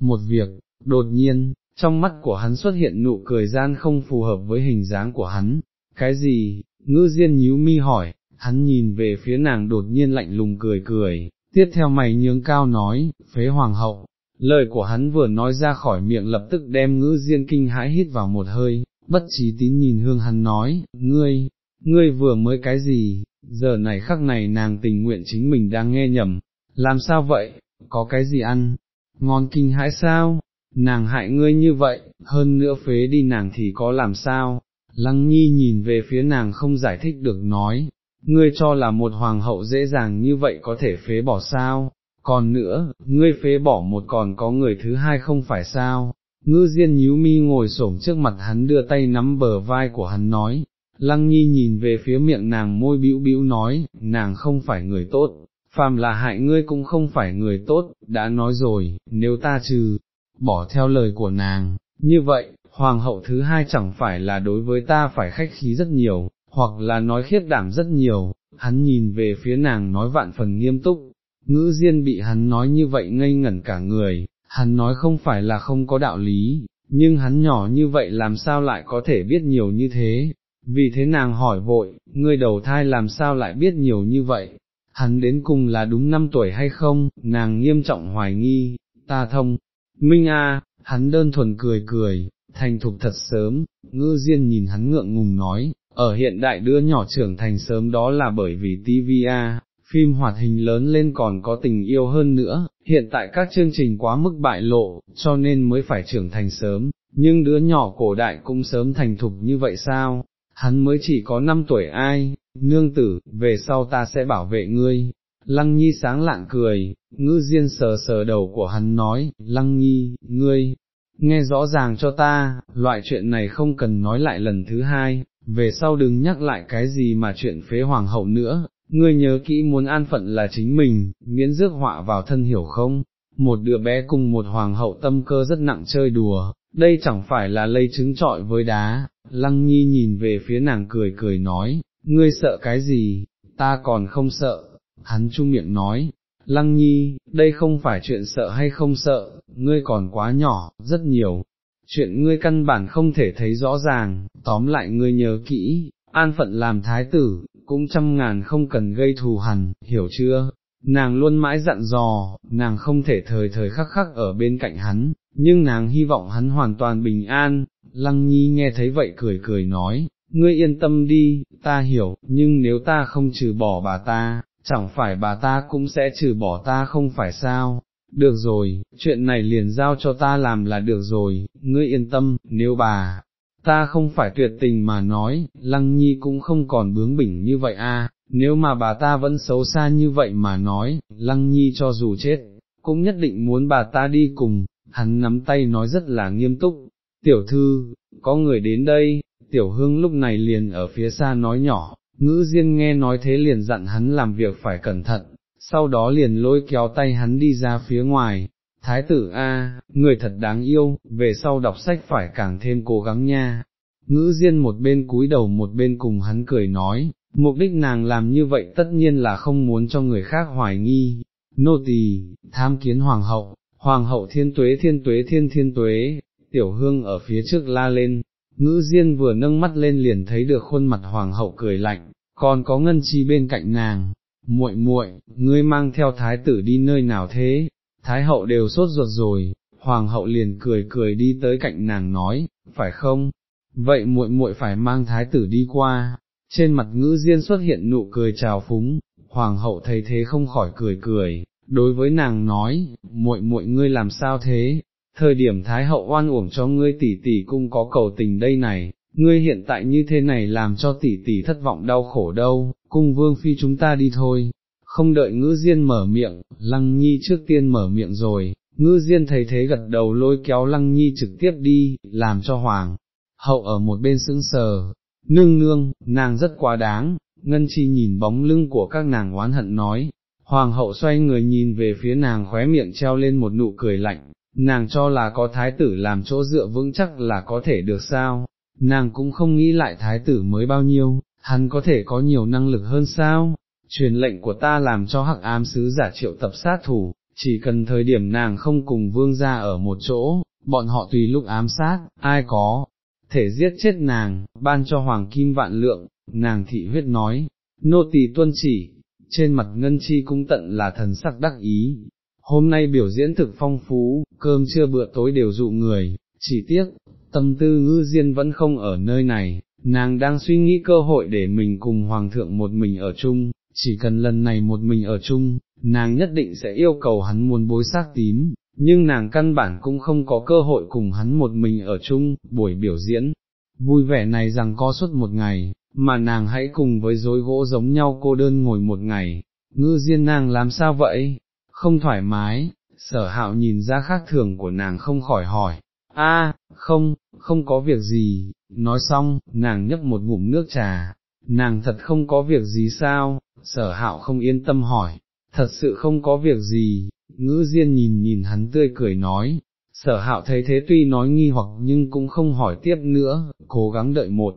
Một việc, đột nhiên, trong mắt của hắn xuất hiện nụ cười gian không phù hợp với hình dáng của hắn, cái gì, ngư diên nhíu mi hỏi, hắn nhìn về phía nàng đột nhiên lạnh lùng cười cười, tiếp theo mày nhướng cao nói, phế hoàng hậu, lời của hắn vừa nói ra khỏi miệng lập tức đem ngữ diên kinh hãi hít vào một hơi, bất trí tín nhìn hương hắn nói, ngươi, ngươi vừa mới cái gì, giờ này khắc này nàng tình nguyện chính mình đang nghe nhầm, làm sao vậy, có cái gì ăn, ngon kinh hãi sao, nàng hại ngươi như vậy, hơn nữa phế đi nàng thì có làm sao, lăng nhi nhìn về phía nàng không giải thích được nói, ngươi cho là một hoàng hậu dễ dàng như vậy có thể phế bỏ sao, còn nữa, ngươi phế bỏ một còn có người thứ hai không phải sao, ngư diên nhíu mi ngồi xổm trước mặt hắn đưa tay nắm bờ vai của hắn nói, lăng nhi nhìn về phía miệng nàng môi bĩu bĩu nói, nàng không phải người tốt, phàm là hại ngươi cũng không phải người tốt, đã nói rồi, nếu ta trừ, bỏ theo lời của nàng, như vậy, hoàng hậu thứ hai chẳng phải là đối với ta phải khách khí rất nhiều, hoặc là nói khiết đảm rất nhiều, hắn nhìn về phía nàng nói vạn phần nghiêm túc, ngữ diên bị hắn nói như vậy ngây ngẩn cả người, hắn nói không phải là không có đạo lý, nhưng hắn nhỏ như vậy làm sao lại có thể biết nhiều như thế, vì thế nàng hỏi vội, ngươi đầu thai làm sao lại biết nhiều như vậy, hắn đến cùng là đúng năm tuổi hay không, nàng nghiêm trọng hoài nghi, ta thông, minh a, hắn đơn thuần cười cười, thành thục thật sớm, ngư diên nhìn hắn ngượng ngùng nói, ở hiện đại đứa nhỏ trưởng thành sớm đó là bởi vì TVA, phim hoạt hình lớn lên còn có tình yêu hơn nữa, hiện tại các chương trình quá mức bại lộ, cho nên mới phải trưởng thành sớm, nhưng đứa nhỏ cổ đại cũng sớm thành thục như vậy sao, hắn mới chỉ có 5 tuổi ai, nương tử, về sau ta sẽ bảo vệ ngươi. Lăng Nhi sáng lạng cười, ngư diên sờ sờ đầu của hắn nói, Lăng Nhi, ngươi, nghe rõ ràng cho ta, loại chuyện này không cần nói lại lần thứ hai, về sau đừng nhắc lại cái gì mà chuyện phế hoàng hậu nữa, ngươi nhớ kỹ muốn an phận là chính mình, miễn rước họa vào thân hiểu không, một đứa bé cùng một hoàng hậu tâm cơ rất nặng chơi đùa, đây chẳng phải là lây trứng trọi với đá, lăng nhi nhìn về phía nàng cười cười nói, ngươi sợ cái gì, ta còn không sợ, hắn chung miệng nói, lăng nhi, đây không phải chuyện sợ hay không sợ, ngươi còn quá nhỏ, rất nhiều, chuyện ngươi căn bản không thể thấy rõ ràng, tóm lại ngươi nhớ kỹ, an phận làm thái tử, cũng trăm ngàn không cần gây thù hằn, hiểu chưa? Nàng luôn mãi dặn dò, nàng không thể thời thời khắc khắc ở bên cạnh hắn, nhưng nàng hy vọng hắn hoàn toàn bình an, lăng nhi nghe thấy vậy cười cười nói, ngươi yên tâm đi, ta hiểu, nhưng nếu ta không trừ bỏ bà ta, chẳng phải bà ta cũng sẽ trừ bỏ ta không phải sao, được rồi, chuyện này liền giao cho ta làm là được rồi, ngươi yên tâm, nếu bà, ta không phải tuyệt tình mà nói, lăng nhi cũng không còn bướng bỉnh như vậy a. nếu mà bà ta vẫn xấu xa như vậy mà nói, lăng nhi cho dù chết, cũng nhất định muốn bà ta đi cùng, hắn nắm tay nói rất là nghiêm túc, tiểu thư, có người đến đây, tiểu hương lúc này liền ở phía xa nói nhỏ, ngữ diên nghe nói thế liền dặn hắn làm việc phải cẩn thận, sau đó liền lôi kéo tay hắn đi ra phía ngoài, thái tử A, người thật đáng yêu, về sau đọc sách phải càng thêm cố gắng nha. Ngữ diên một bên cúi đầu một bên cùng hắn cười nói, mục đích nàng làm như vậy tất nhiên là không muốn cho người khác hoài nghi, nô tỳ, tham kiến hoàng hậu, hoàng hậu thiên tuế thiên tuế thiên thiên tuế, tiểu hương ở phía trước la lên, ngữ diên vừa nâng mắt lên liền thấy được khuôn mặt hoàng hậu cười lạnh, còn có ngân chi bên cạnh nàng, muội muội, ngươi mang theo thái tử đi nơi nào thế, thái hậu đều sốt ruột rồi, hoàng hậu liền cười cười đi tới cạnh nàng nói, phải không, vậy muội muội phải mang thái tử đi qua, trên mặt ngữ diên xuất hiện nụ cười trào phúng, hoàng hậu thấy thế không khỏi cười cười, đối với nàng nói, muội muội ngươi làm sao thế, thời điểm Thái hậu oan uổng cho ngươi tỷ tỷ cung có cầu tình đây này, ngươi hiện tại như thế này làm cho tỷ tỷ thất vọng đau khổ đâu, cung vương phi chúng ta đi thôi, không đợi ngữ diên mở miệng, lăng nhi trước tiên mở miệng rồi, ngữ diên thấy thế gật đầu lôi kéo lăng nhi trực tiếp đi, làm cho hoàng, hậu ở một bên sững sờ, nương nương, nàng rất quá đáng, ngân chi nhìn bóng lưng của các nàng oán hận nói, hoàng hậu xoay người nhìn về phía nàng khóe miệng treo lên một nụ cười lạnh, nàng cho là có thái tử làm chỗ dựa vững chắc là có thể được sao, nàng cũng không nghĩ lại thái tử mới bao nhiêu, hắn có thể có nhiều năng lực hơn sao, truyền lệnh của ta làm cho hắc ám sứ giả triệu tập sát thủ, chỉ cần thời điểm nàng không cùng vương ra ở một chỗ, bọn họ tùy lúc ám sát, ai có, thể giết chết nàng, ban cho hoàng kim vạn lượng, nàng thị huyết nói, nô tỳ tuân chỉ, trên mặt ngân chi cũng tận là thần sắc đắc ý. Hôm nay biểu diễn thực phong phú, cơm trưa bữa tối đều dụ người, chỉ tiếc, tâm tư ngư diên vẫn không ở nơi này, nàng đang suy nghĩ cơ hội để mình cùng hoàng thượng một mình ở chung, chỉ cần lần này một mình ở chung, nàng nhất định sẽ yêu cầu hắn muốn bối xác tím, nhưng nàng căn bản cũng không có cơ hội cùng hắn một mình ở chung, buổi biểu diễn, vui vẻ này rằng có suốt một ngày, mà nàng hãy cùng với dối gỗ giống nhau cô đơn ngồi một ngày, ngư diên nàng làm sao vậy, không thoải mái, sở hạo nhìn ra khác thường của nàng không khỏi hỏi, a không, không có việc gì, nói xong, nàng nhấp một ngụm nước trà, nàng thật không có việc gì sao, sở hạo không yên tâm hỏi, thật sự không có việc gì, ngữ diên nhìn nhìn hắn tươi cười nói, sở hạo thấy thế tuy nói nghi hoặc nhưng cũng không hỏi tiếp nữa, cố gắng đợi một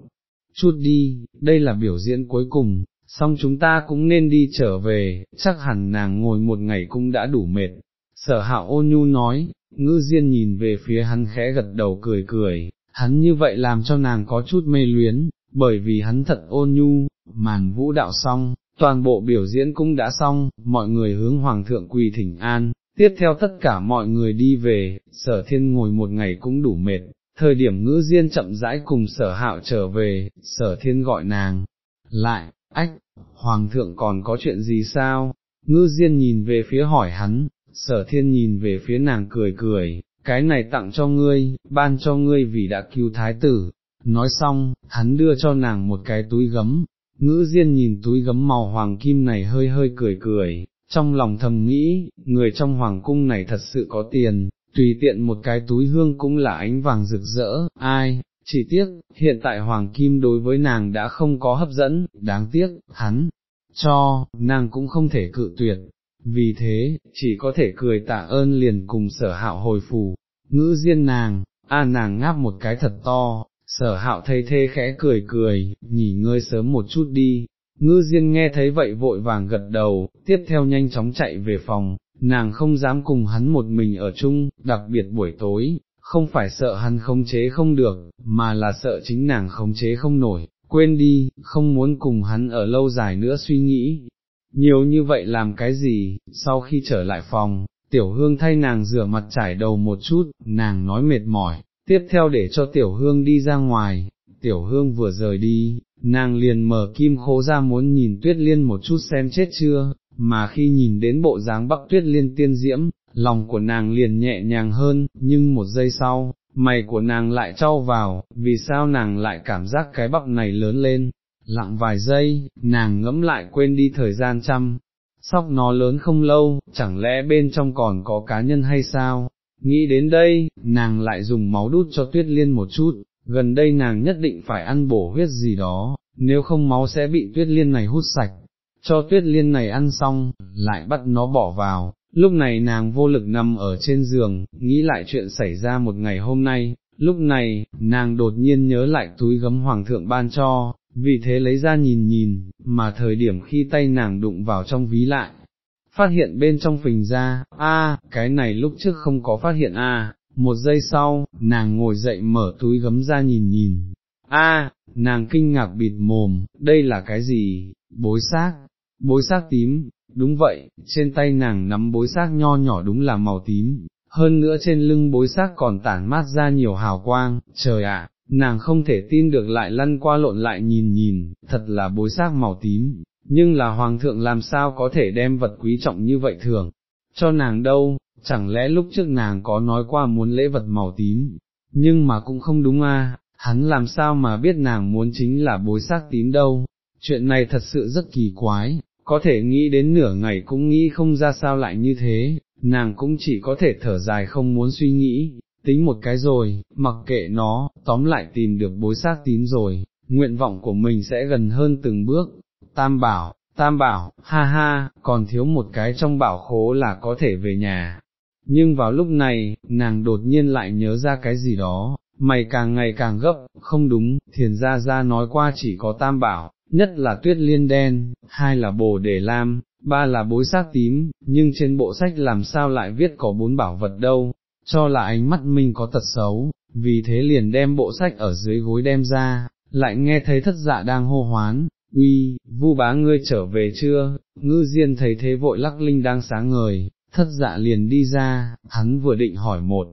chút đi, đây là biểu diễn cuối cùng, xong chúng ta cũng nên đi trở về, chắc hẳn nàng ngồi một ngày cũng đã đủ mệt. Sở hạo ôn nhu nói, ngư diên nhìn về phía hắn khẽ gật đầu cười cười, hắn như vậy làm cho nàng có chút mê luyến, bởi vì hắn thật ôn nhu, màn vũ đạo xong, toàn bộ biểu diễn cũng đã xong, mọi người hướng hoàng thượng quỳ thỉnh an, tiếp theo tất cả mọi người đi về, sở thiên ngồi một ngày cũng đủ mệt, thời điểm ngữ diên chậm rãi cùng sở hạo trở về, sở thiên gọi nàng, lại, ách, hoàng thượng còn có chuyện gì sao, ngữ diên nhìn về phía hỏi hắn, sở thiên nhìn về phía nàng cười cười, cái này tặng cho ngươi, ban cho ngươi vì đã cứu thái tử, nói xong, hắn đưa cho nàng một cái túi gấm, ngữ diên nhìn túi gấm màu hoàng kim này hơi hơi cười cười, trong lòng thầm nghĩ, người trong hoàng cung này thật sự có tiền, tùy tiện một cái túi hương cũng là ánh vàng rực rỡ, ai, chỉ tiếc, hiện tại hoàng kim đối với nàng đã không có hấp dẫn, đáng tiếc, hắn, cho, nàng cũng không thể cự tuyệt, vì thế, chỉ có thể cười tạ ơn liền cùng sở hạo hồi phù, ngữ diên nàng, a nàng ngáp một cái thật to, sở hạo thấy thê khẽ cười cười, nghỉ ngơi sớm một chút đi, ngư diên nghe thấy vậy vội vàng gật đầu, tiếp theo nhanh chóng chạy về phòng, nàng không dám cùng hắn một mình ở chung, đặc biệt buổi tối, không phải sợ hắn khống chế không được, mà là sợ chính nàng khống chế không nổi, quên đi, không muốn cùng hắn ở lâu dài nữa suy nghĩ. Nhiều như vậy làm cái gì, sau khi trở lại phòng, tiểu hương thay nàng rửa mặt trải đầu một chút, nàng nói mệt mỏi, tiếp theo để cho tiểu hương đi ra ngoài, tiểu hương vừa rời đi, nàng liền mở kim khố ra muốn nhìn tuyết liên một chút xem chết chưa, mà khi nhìn đến bộ dáng bắc tuyết liên tiên diễm, lòng của nàng liền nhẹ nhàng hơn, nhưng một giây sau, mày của nàng lại trao vào, vì sao nàng lại cảm giác cái bắp này lớn lên, lặng vài giây, nàng ngẫm lại quên đi thời gian chăm, sóc nó lớn không lâu, chẳng lẽ bên trong còn có cá nhân hay sao, nghĩ đến đây, nàng lại dùng máu đút cho tuyết liên một chút, gần đây nàng nhất định phải ăn bổ huyết gì đó, nếu không máu sẽ bị tuyết liên này hút sạch, cho tuyết liên này ăn xong, lại bắt nó bỏ vào, lúc này nàng vô lực nằm ở trên giường, nghĩ lại chuyện xảy ra một ngày hôm nay, lúc này, nàng đột nhiên nhớ lại túi gấm hoàng thượng ban cho, vì thế lấy ra nhìn nhìn, mà thời điểm khi tay nàng đụng vào trong ví lại, phát hiện bên trong phình ra, a, cái này lúc trước không có phát hiện a. một giây sau, nàng ngồi dậy mở túi gấm ra nhìn nhìn, a, nàng kinh ngạc bịt mồm, đây là cái gì, bối xác, bối xác tím, đúng vậy, trên tay nàng nắm bối xác nho nhỏ đúng là màu tím, hơn nữa trên lưng bối xác còn tản mát ra nhiều hào quang, trời ạ, nàng không thể tin được lại lăn qua lộn lại nhìn nhìn, thật là bối xác màu tím, nhưng là hoàng thượng làm sao có thể đem vật quý trọng như vậy thường, cho nàng đâu, chẳng lẽ lúc trước nàng có nói qua muốn lễ vật màu tím, nhưng mà cũng không đúng a, hắn làm sao mà biết nàng muốn chính là bối xác tím đâu, chuyện này thật sự rất kỳ quái, có thể nghĩ đến nửa ngày cũng nghĩ không ra sao lại như thế, nàng cũng chỉ có thể thở dài không muốn suy nghĩ, tính một cái rồi, mặc kệ nó, tóm lại tìm được bối xác tím rồi, nguyện vọng của mình sẽ gần hơn từng bước, tam bảo, tam bảo, ha ha, còn thiếu một cái trong bảo khố là có thể về nhà. Nhưng vào lúc này, nàng đột nhiên lại nhớ ra cái gì đó, mày càng ngày càng gấp, không đúng, thiền gia gia nói qua chỉ có tam bảo, nhất là tuyết liên đen, hai là bồ đề lam, ba là bối xác tím, nhưng trên bộ sách làm sao lại viết có bốn bảo vật đâu, cho là ánh mắt mình có tật xấu, vì thế liền đem bộ sách ở dưới gối đem ra, lại nghe thấy thất dạ đang hô hoán, uy, vu bá ngươi trở về chưa, ngư diên thấy thế vội lắc linh đang sáng ngời, thất dạ liền đi ra, hắn vừa định hỏi một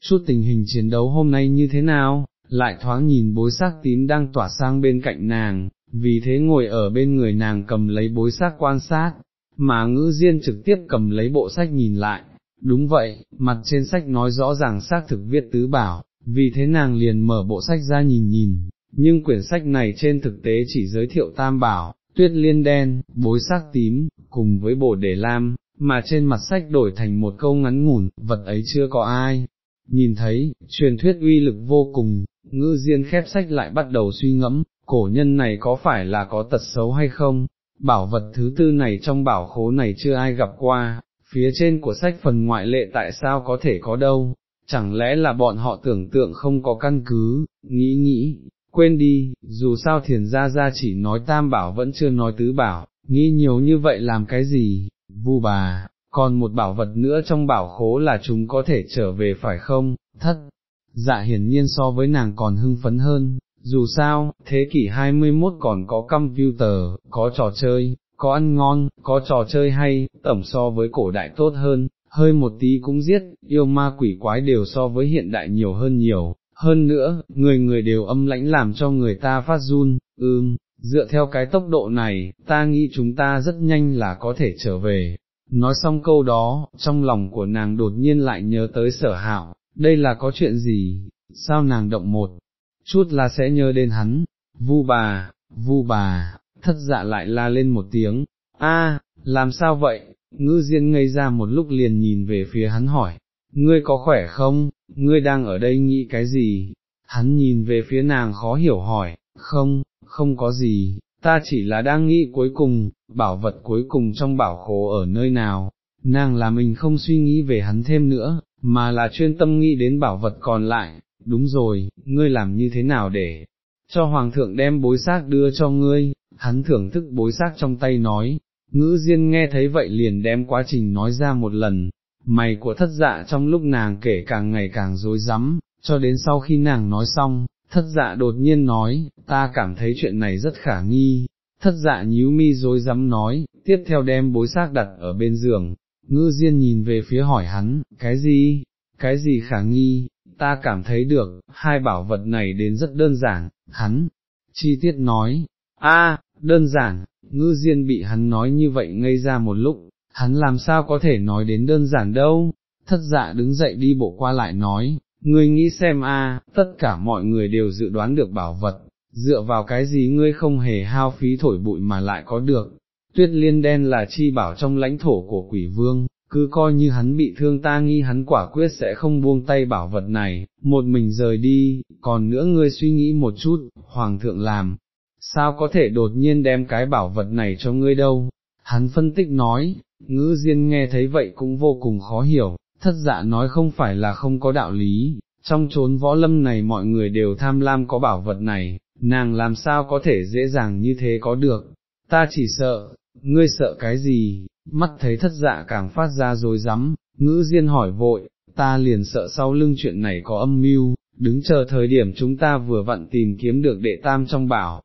chút tình hình chiến đấu hôm nay như thế nào, lại thoáng nhìn bối xác tím đang tỏa sang bên cạnh nàng, vì thế ngồi ở bên người nàng cầm lấy bối xác quan sát, mà ngữ diên trực tiếp cầm lấy bộ sách nhìn lại, đúng vậy, mặt trên sách nói rõ ràng xác thực viết tứ bảo, vì thế nàng liền mở bộ sách ra nhìn nhìn, nhưng quyển sách này trên thực tế chỉ giới thiệu tam bảo, tuyết liên đen, bối sắc tím, cùng với bồ đề lam, mà trên mặt sách đổi thành một câu ngắn ngủn, vật ấy chưa có ai. Nhìn thấy, truyền thuyết uy lực vô cùng, ngư diên khép sách lại bắt đầu suy ngẫm, cổ nhân này có phải là có tật xấu hay không, bảo vật thứ tư này trong bảo khố này chưa ai gặp qua, phía trên của sách phần ngoại lệ tại sao có thể có đâu, chẳng lẽ là bọn họ tưởng tượng không có căn cứ, nghĩ nghĩ, quên đi, dù sao thiền gia gia chỉ nói tam bảo vẫn chưa nói tứ bảo, nghĩ nhiều như vậy làm cái gì, vu bà, còn một bảo vật nữa trong bảo khố là chúng có thể trở về phải không, thất, dạ hiển nhiên so với nàng còn hưng phấn hơn, dù sao, thế kỷ 21 còn có computer, có trò chơi, có ăn ngon, có trò chơi hay, tổng so với cổ đại tốt hơn, hơi một tí cũng giết, yêu ma quỷ quái đều so với hiện đại nhiều hơn nhiều, hơn nữa, người người đều âm lãnh làm cho người ta phát run, ưm, dựa theo cái tốc độ này, ta nghĩ chúng ta rất nhanh là có thể trở về. Nói xong câu đó, trong lòng của nàng đột nhiên lại nhớ tới sở hạo, đây là có chuyện gì, sao nàng động một chút là sẽ nhớ đến hắn, vu bà, vu bà, thất dạ lại la lên một tiếng, a, làm sao vậy, ngư diên ngây ra một lúc liền nhìn về phía hắn hỏi, ngươi có khỏe không, ngươi đang ở đây nghĩ cái gì, hắn nhìn về phía nàng khó hiểu hỏi, không, không có gì, ta chỉ là đang nghĩ cuối cùng, bảo vật cuối cùng trong bảo khố ở nơi nào, nàng là mình không suy nghĩ về hắn thêm nữa, mà là chuyên tâm nghĩ đến bảo vật còn lại, đúng rồi, ngươi làm như thế nào để cho hoàng thượng đem bối xác đưa cho ngươi, hắn thưởng thức bối xác trong tay nói, ngữ diên nghe thấy vậy liền đem quá trình nói ra một lần, mày của thất dạ trong lúc nàng kể càng ngày càng rối rắm, cho đến sau khi nàng nói xong, thất dạ đột nhiên nói, ta cảm thấy chuyện này rất khả nghi, thất dạ nhíu mi rối rắm nói, tiếp theo đem bối xác đặt ở bên giường, ngư diên nhìn về phía hỏi hắn, cái gì, cái gì khả nghi, ta cảm thấy được, hai bảo vật này đến rất đơn giản, hắn, chi tiết nói, a, đơn giản, ngư diên bị hắn nói như vậy ngây ra một lúc, hắn làm sao có thể nói đến đơn giản đâu, thất dạ đứng dậy đi bộ qua lại nói, ngươi nghĩ xem a, tất cả mọi người đều dự đoán được bảo vật, dựa vào cái gì ngươi không hề hao phí thổi bụi mà lại có được, tuyết liên đen là chi bảo trong lãnh thổ của quỷ vương, cứ coi như hắn bị thương ta nghi hắn quả quyết sẽ không buông tay bảo vật này, một mình rời đi, còn nữa ngươi suy nghĩ một chút, hoàng thượng làm, sao có thể đột nhiên đem cái bảo vật này cho ngươi đâu, hắn phân tích nói, ngữ diên nghe thấy vậy cũng vô cùng khó hiểu, thất dạ nói không phải là không có đạo lý, trong chốn võ lâm này mọi người đều tham lam có bảo vật này, nàng làm sao có thể dễ dàng như thế có được, ta chỉ sợ, ngươi sợ cái gì, mắt thấy thất dạ càng phát ra rồi rắm ngữ diên hỏi vội, ta liền sợ sau lưng chuyện này có âm mưu, đứng chờ thời điểm chúng ta vừa vặn tìm kiếm được đệ tam trong bảo.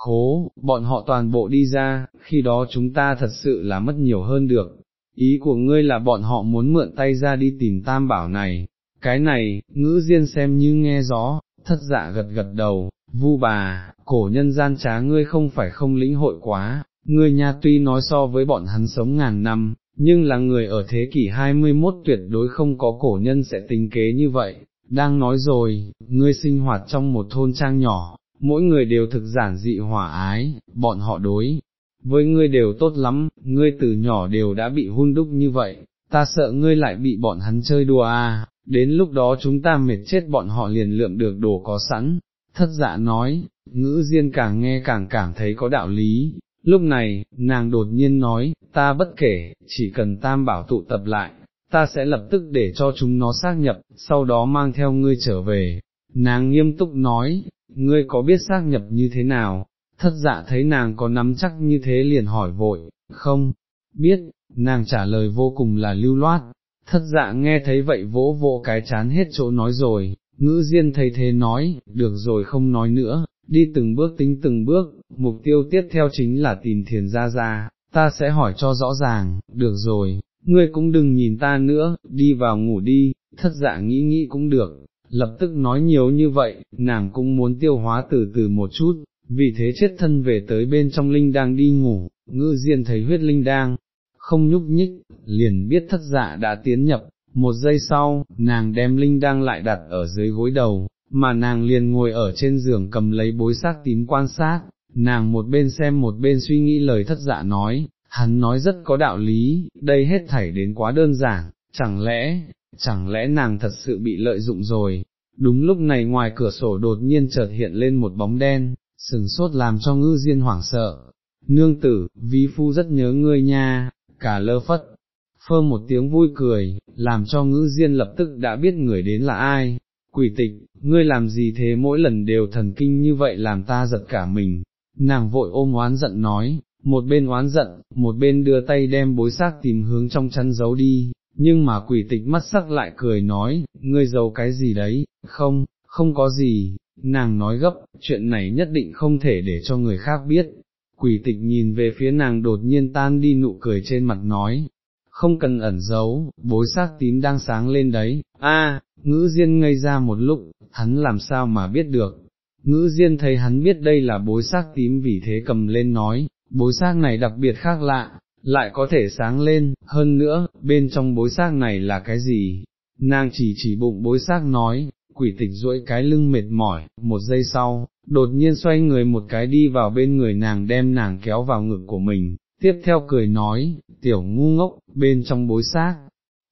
Khố, bọn họ toàn bộ đi ra, khi đó chúng ta thật sự là mất nhiều hơn được. Ý của ngươi là bọn họ muốn mượn tay ra đi tìm tam bảo này, cái này, ngữ diên xem như nghe rõ, thất dạ gật gật đầu, vu bà, cổ nhân gian trá ngươi không phải không lĩnh hội quá, ngươi nha tuy nói so với bọn hắn sống ngàn năm, nhưng là người ở thế kỷ 21 tuyệt đối không có cổ nhân sẽ tính kế như vậy, đang nói rồi, ngươi sinh hoạt trong một thôn trang nhỏ, mỗi người đều thực giản dị hòa ái, bọn họ đối. Với ngươi đều tốt lắm, ngươi từ nhỏ đều đã bị hun đúc như vậy, ta sợ ngươi lại bị bọn hắn chơi đùa à, đến lúc đó chúng ta mệt chết bọn họ liền lượm được đồ có sẵn. Thất dạ nói, ngữ diên càng nghe càng cảm thấy có đạo lý, lúc này, nàng đột nhiên nói, ta bất kể, chỉ cần tam bảo tụ tập lại, ta sẽ lập tức để cho chúng nó xác nhập, sau đó mang theo ngươi trở về. Nàng nghiêm túc nói, ngươi có biết xác nhập như thế nào? Thất dạ thấy nàng có nắm chắc như thế liền hỏi vội, không, biết, nàng trả lời vô cùng là lưu loát. Thất dạ nghe thấy vậy vỗ vỗ cái chán hết chỗ nói rồi, ngữ diên thấy thế nói, được rồi không nói nữa, đi từng bước tính từng bước, mục tiêu tiếp theo chính là tìm thiền ra ra, ta sẽ hỏi cho rõ ràng, được rồi, ngươi cũng đừng nhìn ta nữa, đi vào ngủ đi, thất dạ nghĩ nghĩ cũng được, lập tức nói nhiều như vậy, nàng cũng muốn tiêu hóa từ từ một chút, vì thế chết thân về tới bên trong linh đang đi ngủ, ngư diên thấy huyết linh đang, không nhúc nhích, liền biết thất dạ đã tiến nhập, một giây sau, nàng đem linh đang lại đặt ở dưới gối đầu, mà nàng liền ngồi ở trên giường cầm lấy bối xác tím quan sát, nàng một bên xem một bên suy nghĩ lời thất dạ nói, hắn nói rất có đạo lý, đây hết thảy đến quá đơn giản, chẳng lẽ, chẳng lẽ nàng thật sự bị lợi dụng rồi, đúng lúc này ngoài cửa sổ đột nhiên chợt hiện lên một bóng đen, sừng sốt làm cho ngư diên hoảng sợ, nương tử, vi phu rất nhớ ngươi nha, cả lơ phất, phơ một tiếng vui cười, làm cho ngữ diên lập tức đã biết người đến là ai, quỷ tịch, ngươi làm gì thế mỗi lần đều thần kinh như vậy làm ta giật cả mình, nàng vội ôm oán giận nói, một bên oán giận, một bên đưa tay đem bối xác tìm hướng trong chăn giấu đi, nhưng mà quỷ tịch mắt sắc lại cười nói, ngươi giấu cái gì đấy, không, không có gì, nàng nói gấp, chuyện này nhất định không thể để cho người khác biết. Quỷ tịch nhìn về phía nàng đột nhiên tan đi nụ cười trên mặt nói, không cần ẩn giấu, bối xác tím đang sáng lên đấy, a ngữ diên ngây ra một lúc, hắn làm sao mà biết được, ngữ diên thấy hắn biết đây là bối xác tím vì thế cầm lên nói, bối xác này đặc biệt khác lạ, lại có thể sáng lên, hơn nữa, bên trong bối xác này là cái gì, nàng chỉ chỉ bụng bối xác nói, quỷ tịch duỗi cái lưng mệt mỏi, một giây sau, đột nhiên xoay người một cái đi vào bên người nàng đem nàng kéo vào ngực của mình, tiếp theo cười nói, tiểu ngu ngốc, bên trong bối xác,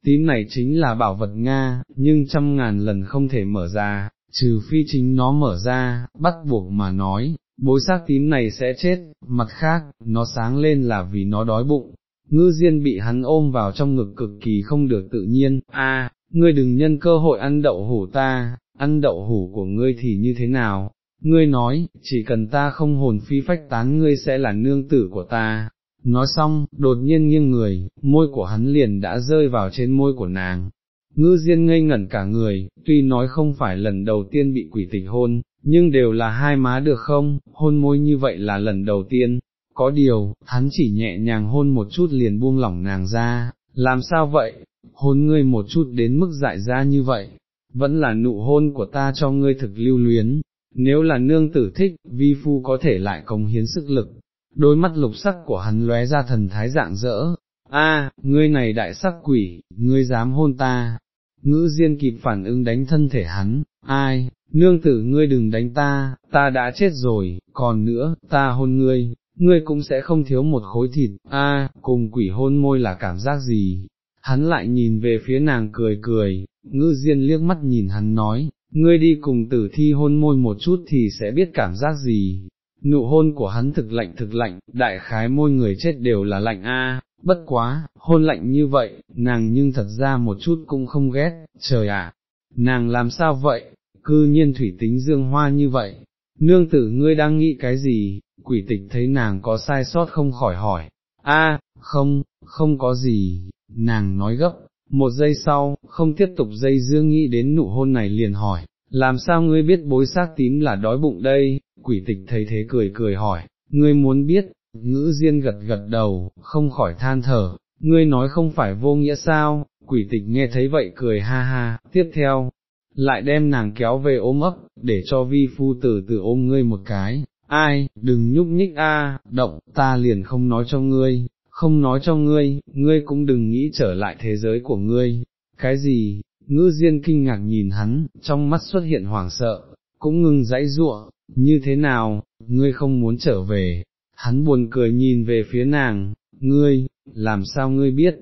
tím này chính là bảo vật Nga, nhưng trăm ngàn lần không thể mở ra, trừ phi chính nó mở ra, bắt buộc mà nói, bối xác tím này sẽ chết, mặt khác, nó sáng lên là vì nó đói bụng. Ngư Diên bị hắn ôm vào trong ngực cực kỳ không được tự nhiên, a, ngươi đừng nhân cơ hội ăn đậu hủ ta, ăn đậu hủ của ngươi thì như thế nào, ngươi nói, chỉ cần ta không hồn phi phách tán ngươi sẽ là nương tử của ta, nói xong, đột nhiên nghiêng người, môi của hắn liền đã rơi vào trên môi của nàng. Ngư Diên ngây ngẩn cả người, tuy nói không phải lần đầu tiên bị quỷ tịch hôn, nhưng đều là hai má được không, hôn môi như vậy là lần đầu tiên, có điều, hắn chỉ nhẹ nhàng hôn một chút liền buông lỏng nàng ra, làm sao vậy, hôn ngươi một chút đến mức dại ra như vậy, vẫn là nụ hôn của ta cho ngươi thực lưu luyến, nếu là nương tử thích, vi phu có thể lại công hiến sức lực, đôi mắt lục sắc của hắn lóe ra thần thái dạng dỡ, a, ngươi này đại sắc quỷ, ngươi dám hôn ta, ngữ diên kịp phản ứng đánh thân thể hắn, ai, nương tử ngươi đừng đánh ta, ta đã chết rồi, còn nữa, ta hôn ngươi, ngươi cũng sẽ không thiếu một khối thịt, a, cùng quỷ hôn môi là cảm giác gì, hắn lại nhìn về phía nàng cười cười, ngữ diên liếc mắt nhìn hắn nói, ngươi đi cùng tử thi hôn môi một chút thì sẽ biết cảm giác gì, nụ hôn của hắn thực lạnh thực lạnh, đại khái môi người chết đều là lạnh a. bất quá, hôn lạnh như vậy, nàng nhưng thật ra một chút cũng không ghét, trời ạ, nàng làm sao vậy, cư nhiên thủy tính dương hoa như vậy, nương tử ngươi đang nghĩ cái gì, quỷ tịch thấy nàng có sai sót không khỏi hỏi, a, không, không có gì, nàng nói gấp, một giây sau, không tiếp tục dây dương nghĩ đến nụ hôn này liền hỏi, làm sao ngươi biết bối xác tím là đói bụng đây, quỷ tịch thấy thế cười cười hỏi, ngươi muốn biết, ngữ diên gật gật đầu, không khỏi than thở, ngươi nói không phải vô nghĩa sao, quỷ tịch nghe thấy vậy cười ha ha, tiếp theo, lại đem nàng kéo về ôm ấp, để cho vi phu tử tử ôm ngươi một cái, ai, đừng nhúc nhích a, động, ta liền không nói cho ngươi, không nói cho ngươi, ngươi cũng đừng nghĩ trở lại thế giới của ngươi, cái gì, ngư diên kinh ngạc nhìn hắn, trong mắt xuất hiện hoảng sợ, cũng ngừng dãy ruộng, như thế nào, ngươi không muốn trở về, hắn buồn cười nhìn về phía nàng, ngươi, làm sao ngươi biết,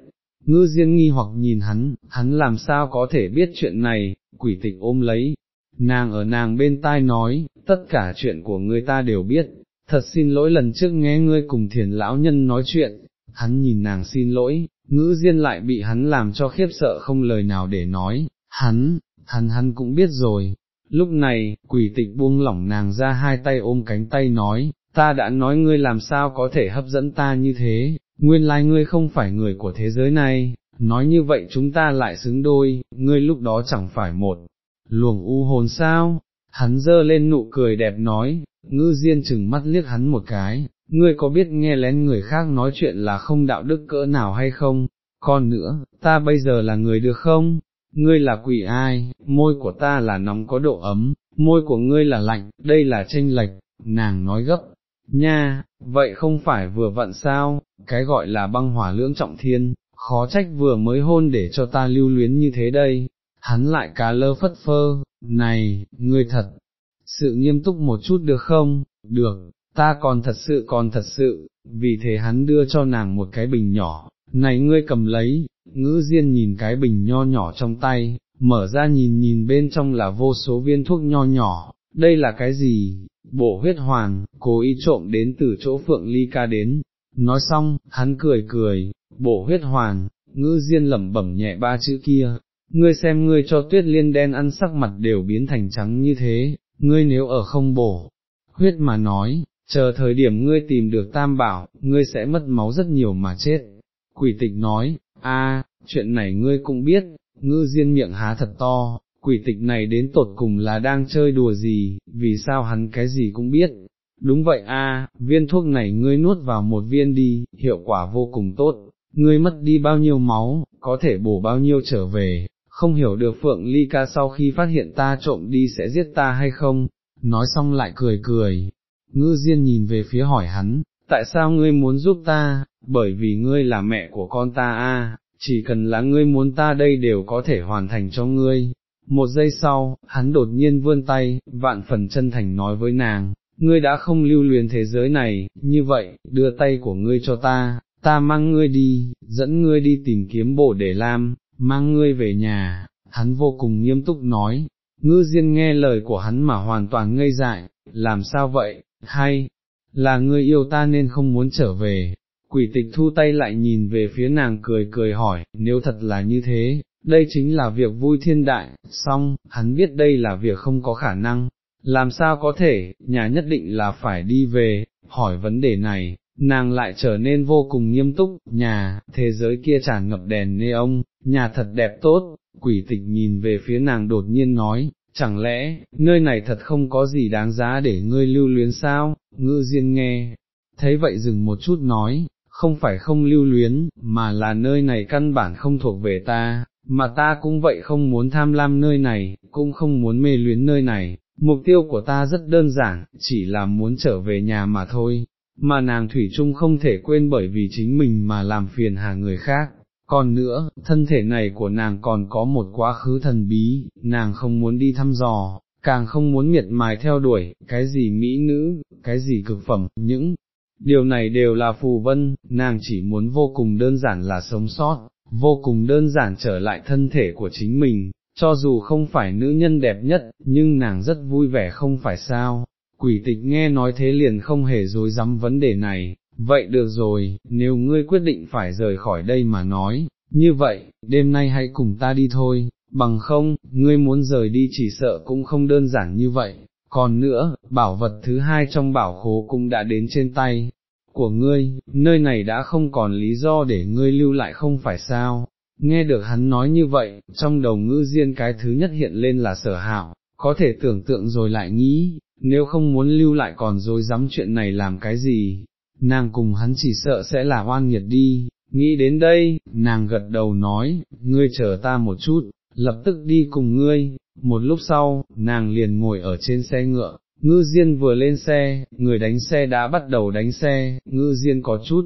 ngư diên nghi hoặc nhìn hắn, hắn làm sao có thể biết chuyện này, quỷ tịch ôm lấy, nàng ở nàng bên tai nói, tất cả chuyện của người ta đều biết, thật xin lỗi lần trước nghe ngươi cùng thiền lão nhân nói chuyện, hắn nhìn nàng xin lỗi, ngữ diên lại bị hắn làm cho khiếp sợ không lời nào để nói, hắn, hắn hắn cũng biết rồi. Lúc này, quỷ tịch buông lỏng nàng ra hai tay ôm cánh tay nói, ta đã nói ngươi làm sao có thể hấp dẫn ta như thế, nguyên lai ngươi không phải người của thế giới này, nói như vậy chúng ta lại xứng đôi, ngươi lúc đó chẳng phải một luồng u hồn sao, hắn dơ lên nụ cười đẹp nói, ngư diên chừng mắt liếc hắn một cái, ngươi có biết nghe lén người khác nói chuyện là không đạo đức cỡ nào hay không, còn nữa, ta bây giờ là người được không, ngươi là quỷ ai, môi của ta là nóng có độ ấm, môi của ngươi là lạnh, đây là tranh lệch, nàng nói gấp, nha, vậy không phải vừa vặn sao, cái gọi là băng hỏa lưỡng trọng thiên, khó trách vừa mới hôn để cho ta lưu luyến như thế đây, hắn lại cá lơ phất phơ, này, ngươi thật, sự nghiêm túc một chút được không, được, ta còn thật sự còn thật sự, vì thế hắn đưa cho nàng một cái bình nhỏ, này ngươi cầm lấy, ngữ diên nhìn cái bình nho nhỏ trong tay, mở ra nhìn nhìn bên trong là vô số viên thuốc nho nhỏ, đây là cái gì, bổ huyết hoàn, cố ý trộm đến từ chỗ phượng ly ca đến, nói xong, hắn cười cười, bổ huyết hoàn, ngữ diên lẩm bẩm nhẹ ba chữ kia, ngươi xem ngươi cho tuyết liên đen ăn sắc mặt đều biến thành trắng như thế, ngươi nếu ở không bổ, huyết mà nói, chờ thời điểm ngươi tìm được tam bảo, ngươi sẽ mất máu rất nhiều mà chết. Quỷ tịch nói, a, chuyện này ngươi cũng biết, ngư diên miệng há thật to, quỷ tịch này đến tột cùng là đang chơi đùa gì, vì sao hắn cái gì cũng biết. Đúng vậy a, viên thuốc này ngươi nuốt vào một viên đi, hiệu quả vô cùng tốt, ngươi mất đi bao nhiêu máu, có thể bổ bao nhiêu trở về, không hiểu được Phượng Ly ca sau khi phát hiện ta trộm đi sẽ giết ta hay không, nói xong lại cười cười, ngư diên nhìn về phía hỏi hắn, tại sao ngươi muốn giúp ta, bởi vì ngươi là mẹ của con ta a, chỉ cần là ngươi muốn ta đây đều có thể hoàn thành cho ngươi. Một giây sau, hắn đột nhiên vươn tay, vạn phần chân thành nói với nàng, ngươi đã không lưu luyến thế giới này, như vậy, đưa tay của ngươi cho ta, ta mang ngươi đi, dẫn ngươi đi tìm kiếm bổ để làm, mang ngươi về nhà, hắn vô cùng nghiêm túc nói, ngư diên nghe lời của hắn mà hoàn toàn ngây dại, làm sao vậy, hay, là ngươi yêu ta nên không muốn trở về, quỷ tịch thu tay lại nhìn về phía nàng cười cười hỏi, nếu thật là như thế, đây chính là việc vui thiên đại, song, hắn biết đây là việc không có khả năng, làm sao có thể, nhà nhất định là phải đi về, hỏi vấn đề này, nàng lại trở nên vô cùng nghiêm túc, nhà, thế giới kia tràn ngập đèn nê ông, nhà thật đẹp tốt, quỷ tịch nhìn về phía nàng đột nhiên nói, chẳng lẽ, nơi này thật không có gì đáng giá để ngươi lưu luyến sao, ngư diên nghe, thấy vậy dừng một chút nói, không phải không lưu luyến, mà là nơi này căn bản không thuộc về ta, mà ta cũng vậy không muốn tham lam nơi này, cũng không muốn mê luyến nơi này, mục tiêu của ta rất đơn giản, chỉ là muốn trở về nhà mà thôi, mà nàng Thủy chung không thể quên bởi vì chính mình mà làm phiền hà người khác. Còn nữa, thân thể này của nàng còn có một quá khứ thần bí, nàng không muốn đi thăm dò, càng không muốn miệt mài theo đuổi, cái gì mỹ nữ, cái gì cực phẩm, những điều này đều là phù vân, nàng chỉ muốn vô cùng đơn giản là sống sót, vô cùng đơn giản trở lại thân thể của chính mình, cho dù không phải nữ nhân đẹp nhất, nhưng nàng rất vui vẻ không phải sao, quỷ tịch nghe nói thế liền không hề dối dám vấn đề này, vậy được rồi, nếu ngươi quyết định phải rời khỏi đây mà nói, như vậy, đêm nay hãy cùng ta đi thôi, bằng không, ngươi muốn rời đi chỉ sợ cũng không đơn giản như vậy, còn nữa, bảo vật thứ hai trong bảo khố cũng đã đến trên tay của ngươi, nơi này đã không còn lý do để ngươi lưu lại không phải sao. Nghe được hắn nói như vậy, trong đầu ngữ diên cái thứ nhất hiện lên là sở hảo, có thể tưởng tượng rồi lại nghĩ, nếu không muốn lưu lại còn dối dám chuyện này làm cái gì, nàng cùng hắn chỉ sợ sẽ là oan nghiệt đi, nghĩ đến đây, nàng gật đầu nói, ngươi chờ ta một chút, lập tức đi cùng ngươi, một lúc sau, nàng liền ngồi ở trên xe ngựa, ngư diên vừa lên xe, người đánh xe đã bắt đầu đánh xe, ngư diên có chút,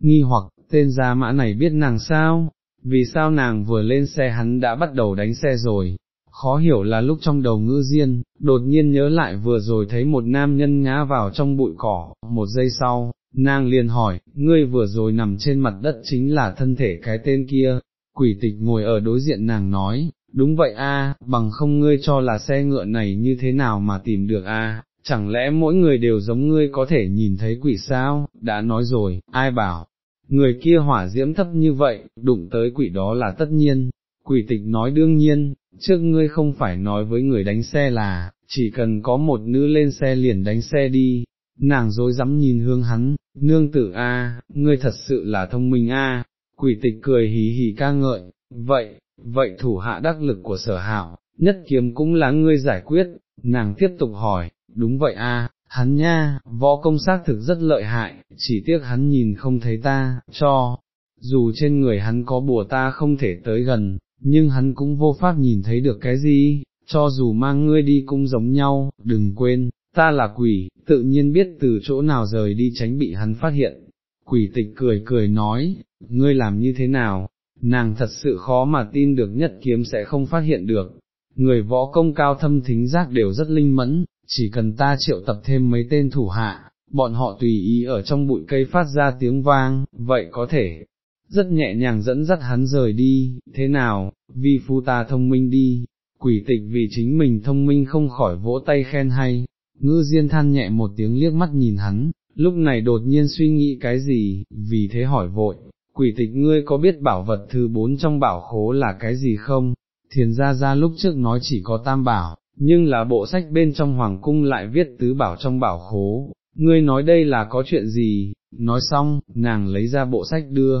nghi hoặc, tên gia mã này biết nàng sao, vì sao nàng vừa lên xe hắn đã bắt đầu đánh xe rồi, khó hiểu là lúc trong đầu Ngư diên, đột nhiên nhớ lại vừa rồi thấy một nam nhân ngã vào trong bụi cỏ, một giây sau, nàng liền hỏi, ngươi vừa rồi nằm trên mặt đất chính là thân thể cái tên kia, quỷ tịch ngồi ở đối diện nàng nói, đúng vậy a, bằng không ngươi cho là xe ngựa này như thế nào mà tìm được a, chẳng lẽ mỗi người đều giống ngươi có thể nhìn thấy quỷ sao, đã nói rồi, ai bảo, người kia hỏa diễm thấp như vậy, đụng tới quỷ đó là tất nhiên, quỷ tịch nói đương nhiên, trước ngươi không phải nói với người đánh xe là, chỉ cần có một nữ lên xe liền đánh xe đi, nàng dối dám nhìn hương hắn, nương tử a, ngươi thật sự là thông minh a. quỷ tịch cười hí hí ca ngợi, vậy, vậy thủ hạ đắc lực của sở hạo, nhất kiếm cũng là ngươi giải quyết, nàng tiếp tục hỏi, đúng vậy a, hắn nha, võ công xác thực rất lợi hại, chỉ tiếc hắn nhìn không thấy ta, cho, dù trên người hắn có bùa ta không thể tới gần, nhưng hắn cũng vô pháp nhìn thấy được cái gì, cho dù mang ngươi đi cũng giống nhau, đừng quên, ta là quỷ, tự nhiên biết từ chỗ nào rời đi tránh bị hắn phát hiện. Quỷ tịch cười cười nói, ngươi làm như thế nào, nàng thật sự khó mà tin được nhất kiếm sẽ không phát hiện được. Người võ công cao thâm thính giác đều rất linh mẫn, chỉ cần ta triệu tập thêm mấy tên thủ hạ, bọn họ tùy ý ở trong bụi cây phát ra tiếng vang, vậy có thể, rất nhẹ nhàng dẫn dắt hắn rời đi, thế nào, vi phu ta thông minh đi, quỷ tịch vì chính mình thông minh không khỏi vỗ tay khen hay, ngư diên than nhẹ một tiếng liếc mắt nhìn hắn, lúc này đột nhiên suy nghĩ cái gì, vì thế hỏi vội, quỷ tịch ngươi có biết bảo vật thứ bốn trong bảo khố là cái gì không? Thiền ra ra lúc trước nói chỉ có tam bảo, nhưng là bộ sách bên trong hoàng cung lại viết tứ bảo trong bảo khố, ngươi nói đây là có chuyện gì, nói xong, nàng lấy ra bộ sách đưa,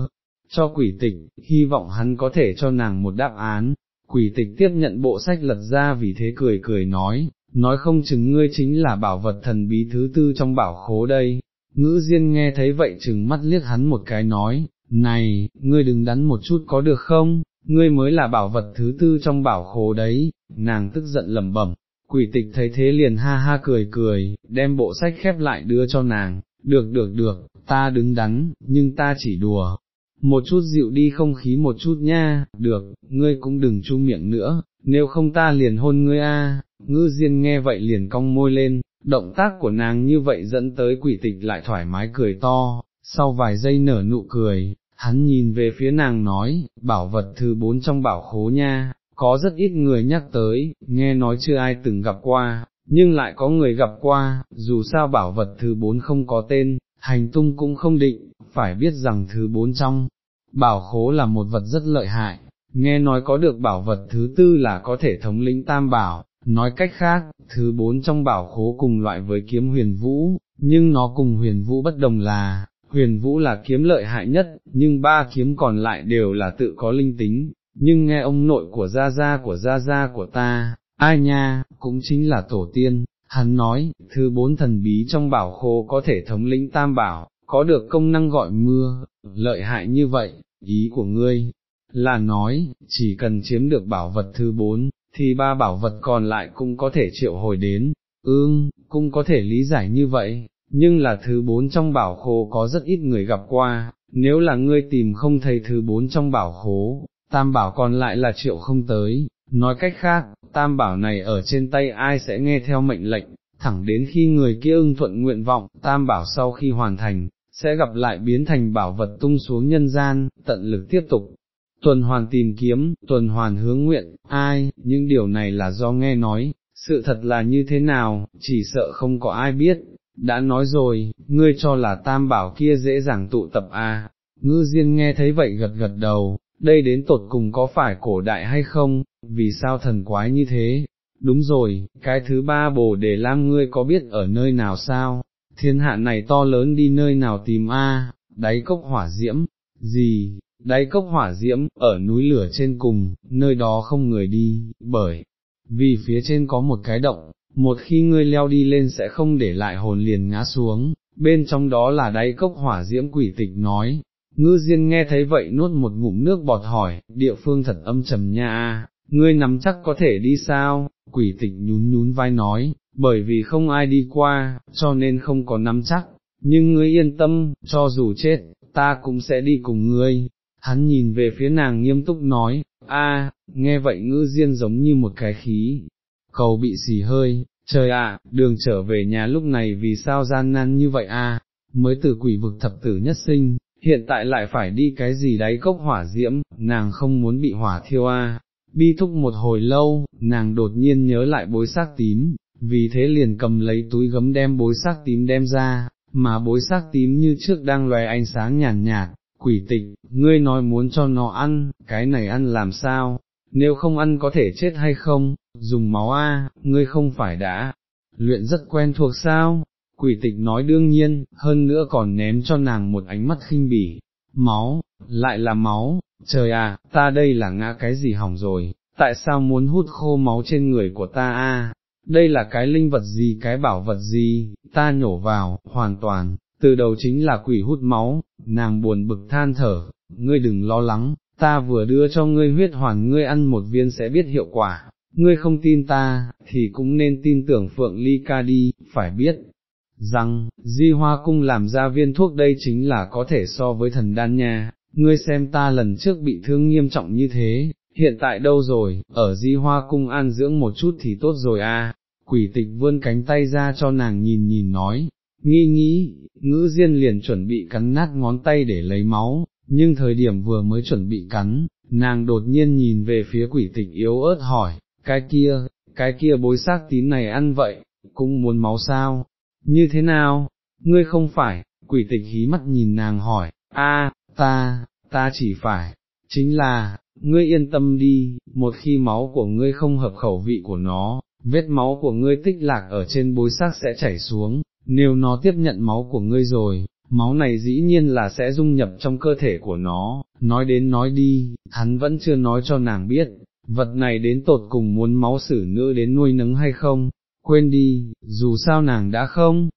cho quỷ tịch, hy vọng hắn có thể cho nàng một đáp án, quỷ tịch tiếp nhận bộ sách lật ra vì thế cười cười nói, nói không chừng ngươi chính là bảo vật thần bí thứ tư trong bảo khố đây, ngữ diên nghe thấy vậy chừng mắt liếc hắn một cái nói, này, ngươi đừng đắn một chút có được không, ngươi mới là bảo vật thứ tư trong bảo khố đấy, nàng tức giận lẩm bẩm. Quỷ tịch thấy thế liền ha ha cười cười, đem bộ sách khép lại đưa cho nàng, được được được, ta đứng đắn, nhưng ta chỉ đùa, một chút dịu đi không khí một chút nha, được, ngươi cũng đừng chu miệng nữa, nếu không ta liền hôn ngươi a. ngư diên nghe vậy liền cong môi lên, động tác của nàng như vậy dẫn tới quỷ tịch lại thoải mái cười to, sau vài giây nở nụ cười, hắn nhìn về phía nàng nói, bảo vật thứ bốn trong bảo khố nha, có rất ít người nhắc tới, nghe nói chưa ai từng gặp qua, nhưng lại có người gặp qua, dù sao bảo vật thứ bốn không có tên, hành tung cũng không định, phải biết rằng thứ bốn trong, bảo khố là một vật rất lợi hại, nghe nói có được bảo vật thứ tư là có thể thống lĩnh tam bảo, nói cách khác, thứ bốn trong bảo khố cùng loại với kiếm huyền vũ, nhưng nó cùng huyền vũ bất đồng là, huyền vũ là kiếm lợi hại nhất, nhưng ba kiếm còn lại đều là tự có linh tính, nhưng nghe ông nội của gia gia của gia gia của ta, ai nha, cũng chính là tổ tiên, hắn nói, thứ bốn thần bí trong bảo khô có thể thống lĩnh tam bảo, có được công năng gọi mưa, lợi hại như vậy, ý của ngươi, là nói, chỉ cần chiếm được bảo vật thứ bốn, thì ba bảo vật còn lại cũng có thể triệu hồi đến, ương, cũng có thể lý giải như vậy, nhưng là thứ bốn trong bảo khố có rất ít người gặp qua, nếu là ngươi tìm không thấy thứ bốn trong bảo khố, tam bảo còn lại là triệu không tới, nói cách khác, tam bảo này ở trên tay ai sẽ nghe theo mệnh lệnh, thẳng đến khi người kia ưng thuận nguyện vọng, tam bảo sau khi hoàn thành, sẽ gặp lại biến thành bảo vật tung xuống nhân gian, tận lực tiếp tục. Tuần hoàn tìm kiếm, tuần hoàn hướng nguyện, ai, những điều này là do nghe nói, sự thật là như thế nào, chỉ sợ không có ai biết, đã nói rồi, ngươi cho là tam bảo kia dễ dàng tụ tập à, ngư diên nghe thấy vậy gật gật đầu, đây đến tột cùng có phải cổ đại hay không, vì sao thần quái như thế, đúng rồi, cái thứ ba bồ đề lam ngươi có biết ở nơi nào sao, thiên hạ này to lớn đi nơi nào tìm a, đáy cốc hỏa diễm, gì, đáy cốc hỏa diễm, ở núi lửa trên cùng, nơi đó không người đi, bởi, vì phía trên có một cái động, một khi ngươi leo đi lên sẽ không để lại hồn liền ngã xuống, bên trong đó là đáy cốc hỏa diễm quỷ tịch nói. Ngư Diên nghe thấy vậy nuốt một ngụm nước bọt hỏi, địa phương thật âm trầm nha, ngươi nắm chắc có thể đi sao, quỷ tịch nhún nhún vai nói, bởi vì không ai đi qua, cho nên không có nắm chắc, nhưng ngươi yên tâm, cho dù chết, ta cũng sẽ đi cùng ngươi. Hắn nhìn về phía nàng nghiêm túc nói, a, nghe vậy ngữ diên giống như một cái khí, cầu bị xì hơi, trời ạ, đường trở về nhà lúc này vì sao gian nan như vậy a? mới từ quỷ vực thập tử nhất sinh, hiện tại lại phải đi cái gì đấy cốc hỏa diễm, nàng không muốn bị hỏa thiêu a. Bi thúc một hồi lâu, nàng đột nhiên nhớ lại bối xác tím, vì thế liền cầm lấy túi gấm đem bối xác tím đem ra, mà bối xác tím như trước đang loè ánh sáng nhàn nhạt, quỷ tịch, ngươi nói muốn cho nó ăn, cái này ăn làm sao, nếu không ăn có thể chết hay không, dùng máu a, ngươi không phải đã, luyện rất quen thuộc sao, quỷ tịch nói đương nhiên, hơn nữa còn ném cho nàng một ánh mắt khinh bỉ, máu, lại là máu, trời à, ta đây là ngã cái gì hỏng rồi, tại sao muốn hút khô máu trên người của ta a? đây là cái linh vật gì cái bảo vật gì, ta nhổ vào, hoàn toàn, từ đầu chính là quỷ hút máu, nàng buồn bực than thở, ngươi đừng lo lắng, ta vừa đưa cho ngươi huyết hoàn ngươi ăn một viên sẽ biết hiệu quả, ngươi không tin ta, thì cũng nên tin tưởng Phượng Ly Ca đi, phải biết, rằng, di hoa cung làm ra viên thuốc đây chính là có thể so với thần đan nha, ngươi xem ta lần trước bị thương nghiêm trọng như thế, hiện tại đâu rồi, ở di hoa cung an dưỡng một chút thì tốt rồi à, quỷ tịch vươn cánh tay ra cho nàng nhìn nhìn nói, nghi nghĩ, ngữ diên liền chuẩn bị cắn nát ngón tay để lấy máu, nhưng thời điểm vừa mới chuẩn bị cắn, nàng đột nhiên nhìn về phía quỷ tịch yếu ớt hỏi, cái kia, cái kia bối xác tím này ăn vậy, cũng muốn máu sao, như thế nào, ngươi không phải, quỷ tịch hí mắt nhìn nàng hỏi, a, ta, ta chỉ phải, chính là, ngươi yên tâm đi, một khi máu của ngươi không hợp khẩu vị của nó, vết máu của ngươi tích lạc ở trên bối xác sẽ chảy xuống, nếu nó tiếp nhận máu của ngươi rồi, máu này dĩ nhiên là sẽ dung nhập trong cơ thể của nó, nói đến nói đi, hắn vẫn chưa nói cho nàng biết, vật này đến tột cùng muốn máu xử nữ đến nuôi nấng hay không, quên đi, dù sao nàng đã không,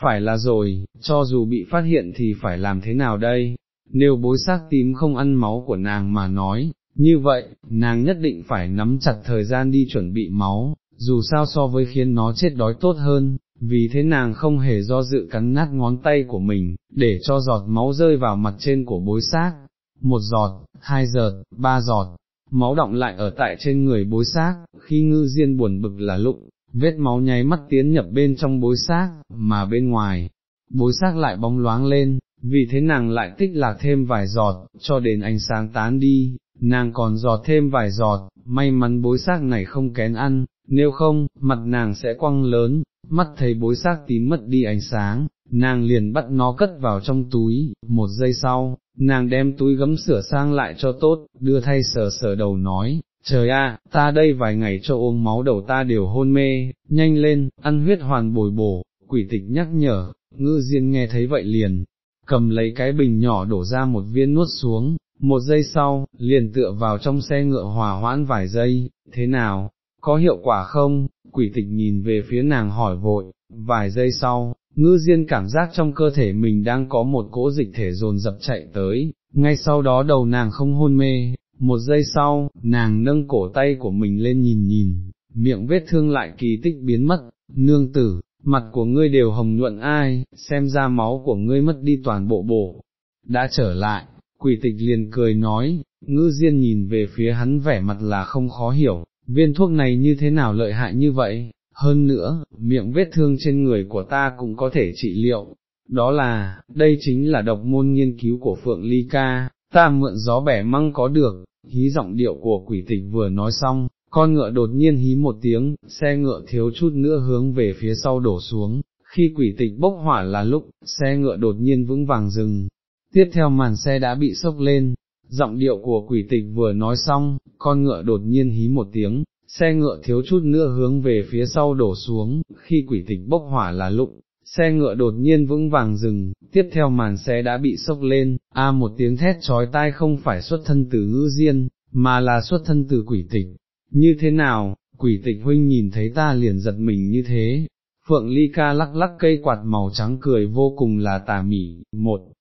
phải là rồi, cho dù bị phát hiện thì phải làm thế nào đây, nếu bối xác tím không ăn máu của nàng mà nói, như vậy, nàng nhất định phải nắm chặt thời gian đi chuẩn bị máu, dù sao so với khiến nó chết đói tốt hơn, vì thế nàng không hề do dự cắn nát ngón tay của mình, để cho giọt máu rơi vào mặt trên của bối xác, một giọt, hai giọt, ba giọt, máu động lại ở tại trên người bối xác, khi ngư diên buồn bực là lụng, vết máu nháy mắt tiến nhập bên trong bối xác, mà bên ngoài, bối xác lại bóng loáng lên, vì thế nàng lại tích lạc thêm vài giọt, cho đến ánh sáng tán đi, nàng còn giọt thêm vài giọt, may mắn bối xác này không kén ăn, nếu không, mặt nàng sẽ quăng lớn, mắt thấy bối xác tím mất đi ánh sáng, nàng liền bắt nó cất vào trong túi, một giây sau, nàng đem túi gấm sửa sang lại cho tốt, đưa thay sờ sờ đầu nói, trời ạ, ta đây vài ngày cho uống máu đầu ta đều hôn mê, nhanh lên, ăn huyết hoàn bồi bổ, quỷ tịch nhắc nhở, ngư diên nghe thấy vậy liền, cầm lấy cái bình nhỏ đổ ra một viên nuốt xuống, một giây sau, liền tựa vào trong xe ngựa hòa hoãn vài giây, thế nào, có hiệu quả không, quỷ tịch nhìn về phía nàng hỏi vội, vài giây sau, ngư diên cảm giác trong cơ thể mình đang có một cỗ dịch thể dồn dập chạy tới, ngay sau đó đầu nàng không hôn mê, một giây sau, nàng nâng cổ tay của mình lên nhìn nhìn, miệng vết thương lại kỳ tích biến mất, nương tử, mặt của ngươi đều hồng nhuận ai, xem ra máu của ngươi mất đi toàn bộ bộ, đã trở lại, quỷ tịch liền cười nói, ngư diên nhìn về phía hắn vẻ mặt là không khó hiểu, viên thuốc này như thế nào lợi hại như vậy, hơn nữa, miệng vết thương trên người của ta cũng có thể trị liệu, đó là, đây chính là độc môn nghiên cứu của Phượng Ly Ca, ta mượn gió bẻ măng có được, hí giọng điệu của quỷ tịch vừa nói xong, con ngựa đột nhiên hí một tiếng, xe ngựa thiếu chút nữa hướng về phía sau đổ xuống, khi quỷ tịch bốc hỏa là lúc, xe ngựa đột nhiên vững vàng dừng, tiếp theo màn xe đã bị sốc lên, giọng điệu của quỷ tịch vừa nói xong, con ngựa đột nhiên hí một tiếng, xe ngựa thiếu chút nữa hướng về phía sau đổ xuống, khi quỷ tịch bốc hỏa là lụng, xe ngựa đột nhiên vững vàng dừng, tiếp theo màn xe đã bị sốc lên, a một tiếng thét trói tai không phải xuất thân từ ngữ diên, mà là xuất thân từ quỷ tịch, như thế nào, quỷ tịch huynh nhìn thấy ta liền giật mình như thế, phượng ly ca lắc lắc cây quạt màu trắng cười vô cùng là tà mỉ, một.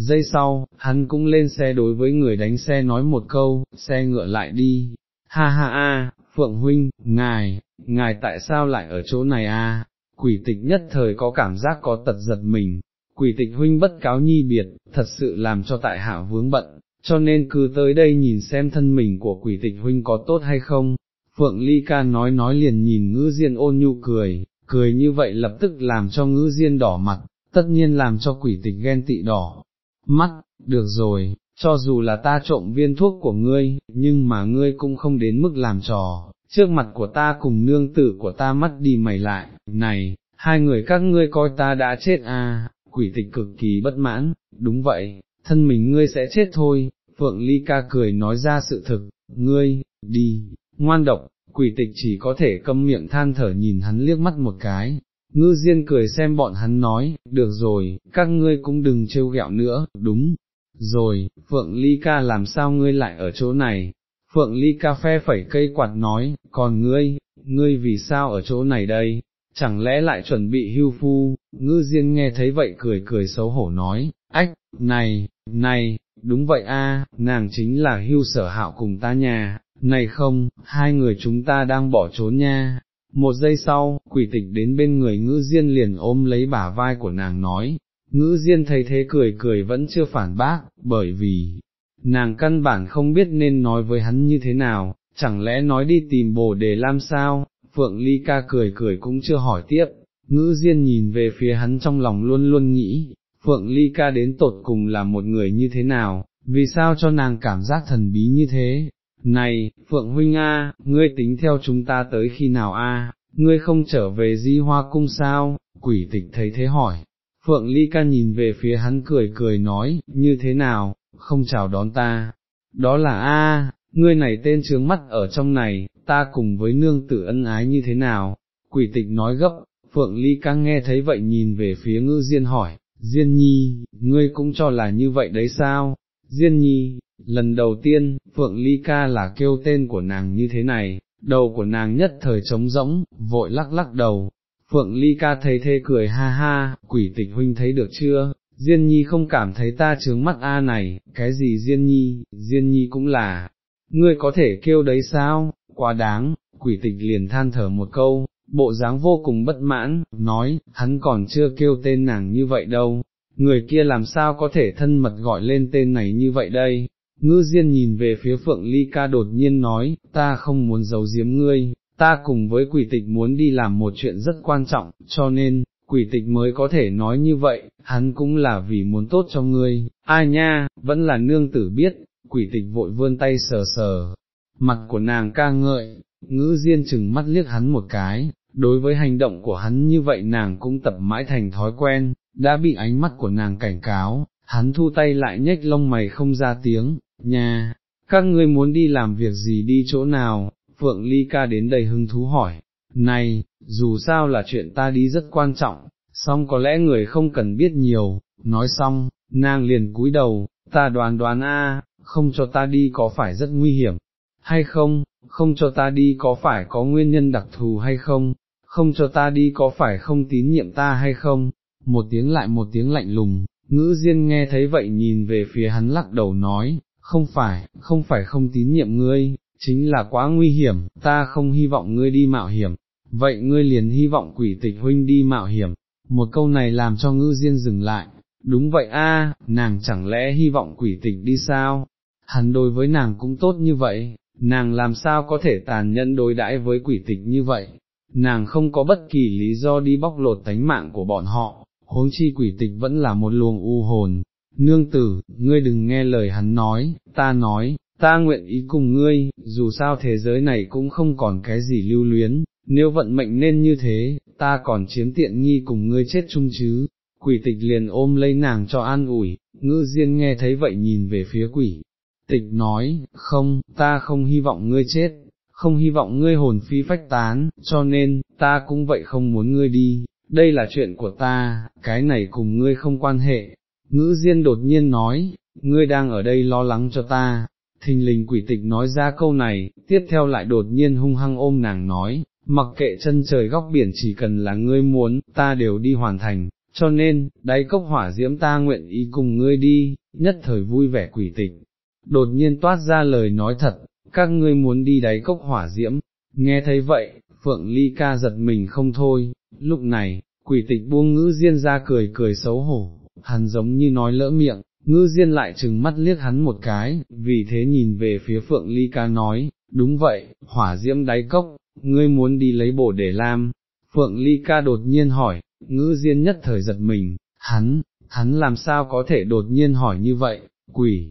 Giây sau, hắn cũng lên xe đối với người đánh xe nói một câu, xe ngựa lại đi, ha ha a, Phượng Huynh, ngài, ngài tại sao lại ở chỗ này a? quỷ tịch nhất thời có cảm giác có tật giật mình, quỷ tịch huynh bất cáo nhi biệt, thật sự làm cho tại hạ vướng bận, cho nên cứ tới đây nhìn xem thân mình của quỷ tịch huynh có tốt hay không. Phượng Ly Ca nói nói liền nhìn ngữ diên ôn nhu cười, cười như vậy lập tức làm cho ngữ diên đỏ mặt, tất nhiên làm cho quỷ tịch ghen tị đỏ. Mắt, được rồi, cho dù là ta trộm viên thuốc của ngươi, nhưng mà ngươi cũng không đến mức làm trò, trước mặt của ta cùng nương tử của ta mắt đi mày lại, này, hai người các ngươi coi ta đã chết à, quỷ tịch cực kỳ bất mãn, đúng vậy, thân mình ngươi sẽ chết thôi, Phượng Ly ca cười nói ra sự thực, ngươi, đi, ngoan độc, quỷ tịch chỉ có thể câm miệng than thở nhìn hắn liếc mắt một cái, ngư diên cười xem bọn hắn nói, được rồi, các ngươi cũng đừng trêu ghẹo nữa, đúng, rồi, Phượng Ly ca làm sao ngươi lại ở chỗ này, Phượng Ly ca phe phẩy cây quạt nói, còn ngươi, ngươi vì sao ở chỗ này đây, chẳng lẽ lại chuẩn bị hưu phu, ngư diên nghe thấy vậy cười cười xấu hổ nói, ách, này, này, đúng vậy a, nàng chính là hưu sở hạo cùng ta nhà, này không, hai người chúng ta đang bỏ trốn nha. Một giây sau, quỷ tịch đến bên người ngữ diên liền ôm lấy bả vai của nàng nói, ngữ diên thấy thế cười cười vẫn chưa phản bác, bởi vì, nàng căn bản không biết nên nói với hắn như thế nào, chẳng lẽ nói đi tìm bồ để làm sao, Phượng Ly ca cười cười cũng chưa hỏi tiếp, ngữ diên nhìn về phía hắn trong lòng luôn luôn nghĩ, Phượng Ly ca đến tột cùng là một người như thế nào, vì sao cho nàng cảm giác thần bí như thế, này, Phượng Huynh A, ngươi tính theo chúng ta tới khi nào A, ngươi không trở về di hoa cung sao, quỷ tịch thấy thế hỏi, Phượng Ly ca nhìn về phía hắn cười cười nói, như thế nào, không chào đón ta, đó là A, ngươi này tên trướng mắt ở trong này, ta cùng với nương tử ân ái như thế nào, quỷ tịch nói gấp, Phượng Ly ca nghe thấy vậy nhìn về phía ngư Diên hỏi, Diên Nhi, ngươi cũng cho là như vậy đấy sao, Diên Nhi, lần đầu tiên, Phượng Ly ca là kêu tên của nàng như thế này, đầu của nàng nhất thời trống rỗng, vội lắc lắc đầu, Phượng Ly ca thấy thế cười ha ha, quỷ tịch huynh thấy được chưa, Diên Nhi không cảm thấy ta trướng mắt A này, cái gì Diên Nhi, Diên Nhi cũng là, ngươi có thể kêu đấy sao, quá đáng, quỷ tịch liền than thở một câu, bộ dáng vô cùng bất mãn, nói, hắn còn chưa kêu tên nàng như vậy đâu, người kia làm sao có thể thân mật gọi lên tên này như vậy đây, ngư diên nhìn về phía phượng ly ca đột nhiên nói, ta không muốn giấu giếm ngươi, ta cùng với quỷ tịch muốn đi làm một chuyện rất quan trọng, cho nên, quỷ tịch mới có thể nói như vậy, hắn cũng là vì muốn tốt cho ngươi, ai nha, vẫn là nương tử biết, quỷ tịch vội vươn tay sờ sờ, mặt của nàng ca ngợi, ngữ diên chừng mắt liếc hắn một cái, đối với hành động của hắn như vậy nàng cũng tập mãi thành thói quen, đã bị ánh mắt của nàng cảnh cáo, hắn thu tay lại nhếch lông mày không ra tiếng, nhà, các ngươi muốn đi làm việc gì đi chỗ nào, Phượng Ly ca đến đầy hứng thú hỏi, này, dù sao là chuyện ta đi rất quan trọng, song có lẽ người không cần biết nhiều, nói xong, nàng liền cúi đầu, ta đoán đoán a, không cho ta đi có phải rất nguy hiểm, hay không, không cho ta đi có phải có nguyên nhân đặc thù hay không, không cho ta đi có phải không tín nhiệm ta hay không, một tiếng lại một tiếng lạnh lùng, ngữ diên nghe thấy vậy nhìn về phía hắn lắc đầu nói, không phải, không phải không tín nhiệm ngươi, chính là quá nguy hiểm, ta không hy vọng ngươi đi mạo hiểm, vậy ngươi liền hy vọng quỷ tịch huynh đi mạo hiểm, một câu này làm cho ngữ diên dừng lại, đúng vậy a, nàng chẳng lẽ hy vọng quỷ tịch đi sao, hắn đối với nàng cũng tốt như vậy, nàng làm sao có thể tàn nhẫn đối đãi với quỷ tịch như vậy, nàng không có bất kỳ lý do đi bóc lột tánh mạng của bọn họ, huống chi quỷ tịch vẫn là một luồng u hồn. Nương tử, ngươi đừng nghe lời hắn nói, ta nói, ta nguyện ý cùng ngươi, dù sao thế giới này cũng không còn cái gì lưu luyến, nếu vận mệnh nên như thế, ta còn chiếm tiện nghi cùng ngươi chết chung chứ. Quỷ tịch liền ôm lấy nàng cho an ủi, ngư diên nghe thấy vậy nhìn về phía quỷ, tịch nói, không, ta không hy vọng ngươi chết, không hy vọng ngươi hồn phi phách tán, cho nên, ta cũng vậy không muốn ngươi đi, đây là chuyện của ta, cái này cùng ngươi không quan hệ. Ngữ Diên đột nhiên nói, ngươi đang ở đây lo lắng cho ta, thình lình quỷ tịch nói ra câu này, tiếp theo lại đột nhiên hung hăng ôm nàng nói, mặc kệ chân trời góc biển chỉ cần là ngươi muốn, ta đều đi hoàn thành, cho nên, đáy cốc hỏa diễm ta nguyện ý cùng ngươi đi, nhất thời vui vẻ quỷ tịch, đột nhiên toát ra lời nói thật, các ngươi muốn đi đáy cốc hỏa diễm, nghe thấy vậy, Phượng Ly ca giật mình không thôi, lúc này, quỷ tịch buông ngữ diên ra cười cười xấu hổ, hắn giống như nói lỡ miệng, ngữ diên lại trừng mắt liếc hắn một cái, vì thế nhìn về phía phượng ly ca nói, đúng vậy, hỏa diễm đáy cốc, ngươi muốn đi lấy bổ để làm, phượng ly ca đột nhiên hỏi, ngữ diên nhất thời giật mình, hắn, hắn làm sao có thể đột nhiên hỏi như vậy, quỷ,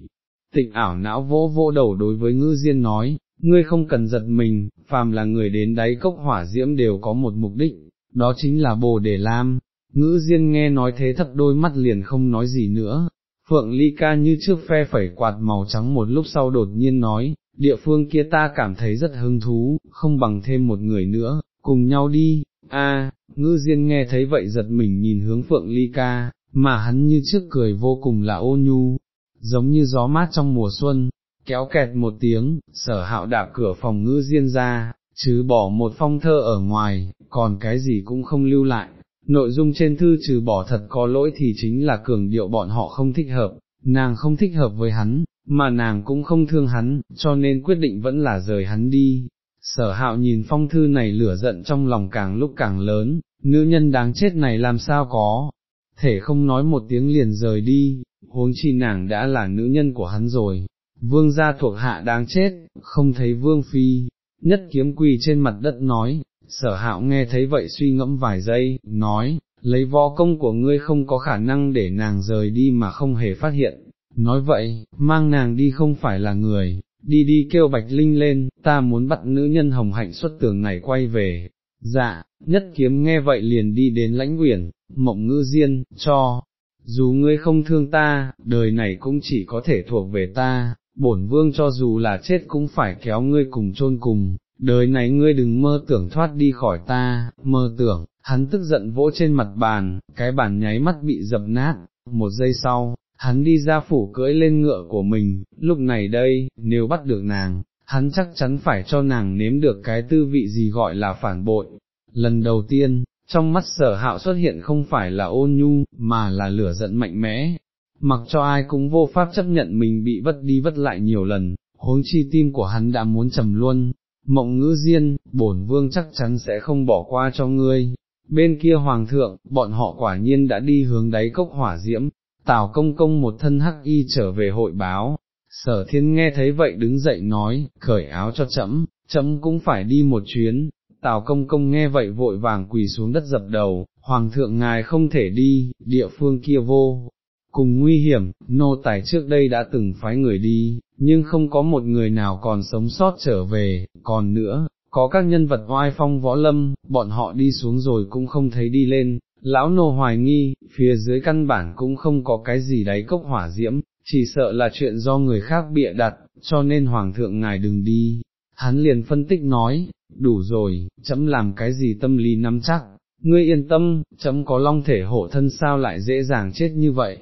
tịnh ảo não vỗ vỗ đầu đối với ngữ diên nói, ngươi không cần giật mình, phàm là người đến đáy cốc hỏa diễm đều có một mục đích, đó chính là bồ đề lam. Ngữ riêng nghe nói thế thật đôi mắt liền không nói gì nữa, Phượng Ly ca như trước phe phẩy quạt màu trắng một lúc sau đột nhiên nói, địa phương kia ta cảm thấy rất hứng thú, không bằng thêm một người nữa, cùng nhau đi, a ngữ riêng nghe thấy vậy giật mình nhìn hướng Phượng Ly ca, mà hắn như trước cười vô cùng là ô nhu, giống như gió mát trong mùa xuân, kéo kẹt một tiếng, sở hạo đạp cửa phòng ngữ riêng ra, chứ bỏ một phong thơ ở ngoài, còn cái gì cũng không lưu lại. Nội dung trên thư trừ bỏ thật có lỗi thì chính là cường điệu bọn họ không thích hợp, nàng không thích hợp với hắn, mà nàng cũng không thương hắn, cho nên quyết định vẫn là rời hắn đi. Sở hạo nhìn phong thư này lửa giận trong lòng càng lúc càng lớn, nữ nhân đáng chết này làm sao có, thể không nói một tiếng liền rời đi, huống chi nàng đã là nữ nhân của hắn rồi, vương gia thuộc hạ đáng chết, không thấy vương phi, nhất kiếm quỳ trên mặt đất nói, sở hạo nghe thấy vậy suy ngẫm vài giây, nói, lấy võ công của ngươi không có khả năng để nàng rời đi mà không hề phát hiện, nói vậy, mang nàng đi không phải là người, đi đi kêu Bạch Linh lên, ta muốn bắt nữ nhân hồng hạnh xuất tường này quay về, dạ, nhất kiếm nghe vậy liền đi đến lãnh quyển, mộng ngữ diên, cho, dù ngươi không thương ta, đời này cũng chỉ có thể thuộc về ta, bổn vương cho dù là chết cũng phải kéo ngươi cùng chôn cùng, đời này ngươi đừng mơ tưởng thoát đi khỏi ta, mơ tưởng, hắn tức giận vỗ trên mặt bàn, cái bàn nháy mắt bị dập nát, một giây sau, hắn đi ra phủ cưỡi lên ngựa của mình, lúc này đây, nếu bắt được nàng, hắn chắc chắn phải cho nàng nếm được cái tư vị gì gọi là phản bội. Lần đầu tiên, trong mắt sở hạo xuất hiện không phải là ôn nhu, mà là lửa giận mạnh mẽ, mặc cho ai cũng vô pháp chấp nhận mình bị vất đi vất lại nhiều lần, huống chi tim của hắn đã muốn trầm luôn, mộng ngữ diên, bổn vương chắc chắn sẽ không bỏ qua cho ngươi. Bên kia hoàng thượng, bọn họ quả nhiên đã đi hướng đáy cốc hỏa diễm, tào công công một thân hắc y trở về hội báo, sở thiên nghe thấy vậy đứng dậy nói, cởi áo cho chấm, chấm cũng phải đi một chuyến, tào công công nghe vậy vội vàng quỳ xuống đất dập đầu, hoàng thượng ngài không thể đi, địa phương kia vô, cùng nguy hiểm, nô tài trước đây đã từng phái người đi, nhưng không có một người nào còn sống sót trở về, còn nữa, có các nhân vật oai phong võ lâm, bọn họ đi xuống rồi cũng không thấy đi lên, lão nô hoài nghi, phía dưới căn bản cũng không có cái gì đáy cốc hỏa diễm, chỉ sợ là chuyện do người khác bịa đặt, cho nên hoàng thượng ngài đừng đi. Hắn liền phân tích nói, đủ rồi, chấm làm cái gì tâm lý nắm chắc, ngươi yên tâm, chấm có long thể hộ thân sao lại dễ dàng chết như vậy,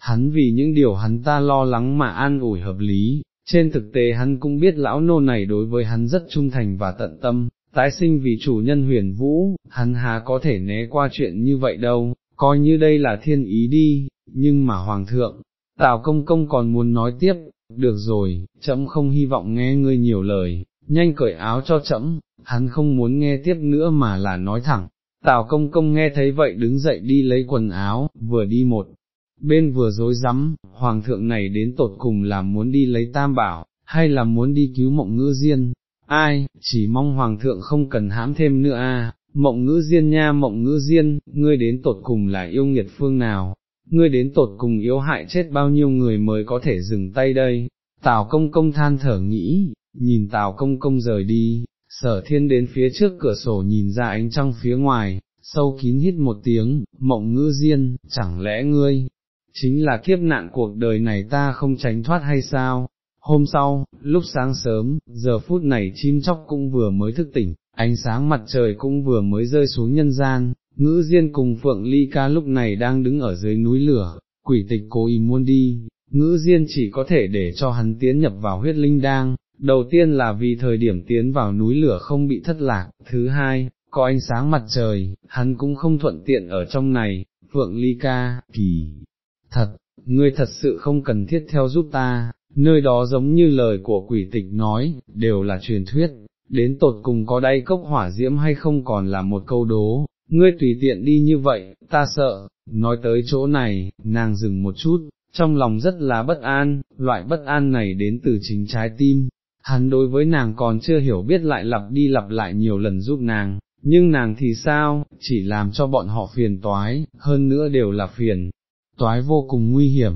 hắn vì những điều hắn ta lo lắng mà an ủi hợp lý, trên thực tế hắn cũng biết lão nô này đối với hắn rất trung thành và tận tâm, tái sinh vì chủ nhân huyền vũ, hắn há có thể né qua chuyện như vậy đâu, coi như đây là thiên ý đi, nhưng mà hoàng thượng, tào công công còn muốn nói tiếp, được rồi, chấm không hy vọng nghe ngươi nhiều lời, nhanh cởi áo cho chấm, hắn không muốn nghe tiếp nữa mà là nói thẳng. Tào công công nghe thấy vậy đứng dậy đi lấy quần áo, vừa đi một bên vừa dối rắm hoàng thượng này đến tột cùng là muốn đi lấy tam bảo, hay là muốn đi cứu mộng ngữ diên, ai, chỉ mong hoàng thượng không cần hãm thêm nữa a. mộng ngữ diên nha mộng ngữ diên, ngươi đến tột cùng là yêu nghiệt phương nào, ngươi đến tột cùng yếu hại chết bao nhiêu người mới có thể dừng tay đây, tào công công than thở nghĩ, nhìn tào công công rời đi, sở thiên đến phía trước cửa sổ nhìn ra ánh trăng phía ngoài, sâu kín hít một tiếng, mộng ngữ diên, chẳng lẽ ngươi, chính là kiếp nạn cuộc đời này ta không tránh thoát hay sao? Hôm sau, lúc sáng sớm, giờ phút này chim chóc cũng vừa mới thức tỉnh, ánh sáng mặt trời cũng vừa mới rơi xuống nhân gian, ngữ diên cùng Phượng Ly Ca lúc này đang đứng ở dưới núi lửa, quỷ tịch cố ý muốn đi, ngữ diên chỉ có thể để cho hắn tiến nhập vào huyết linh đang, đầu tiên là vì thời điểm tiến vào núi lửa không bị thất lạc, thứ hai, có ánh sáng mặt trời, hắn cũng không thuận tiện ở trong này, Phượng Ly Ca, kỳ thật, ngươi thật sự không cần thiết theo giúp ta, nơi đó giống như lời của quỷ tịch nói, đều là truyền thuyết, đến tột cùng có đay cốc hỏa diễm hay không còn là một câu đố, ngươi tùy tiện đi như vậy, ta sợ, nói tới chỗ này, nàng dừng một chút, trong lòng rất là bất an, loại bất an này đến từ chính trái tim, hắn đối với nàng còn chưa hiểu biết lại lặp đi lặp lại nhiều lần giúp nàng, nhưng nàng thì sao, chỉ làm cho bọn họ phiền toái, hơn nữa đều là phiền, toái vô cùng nguy hiểm.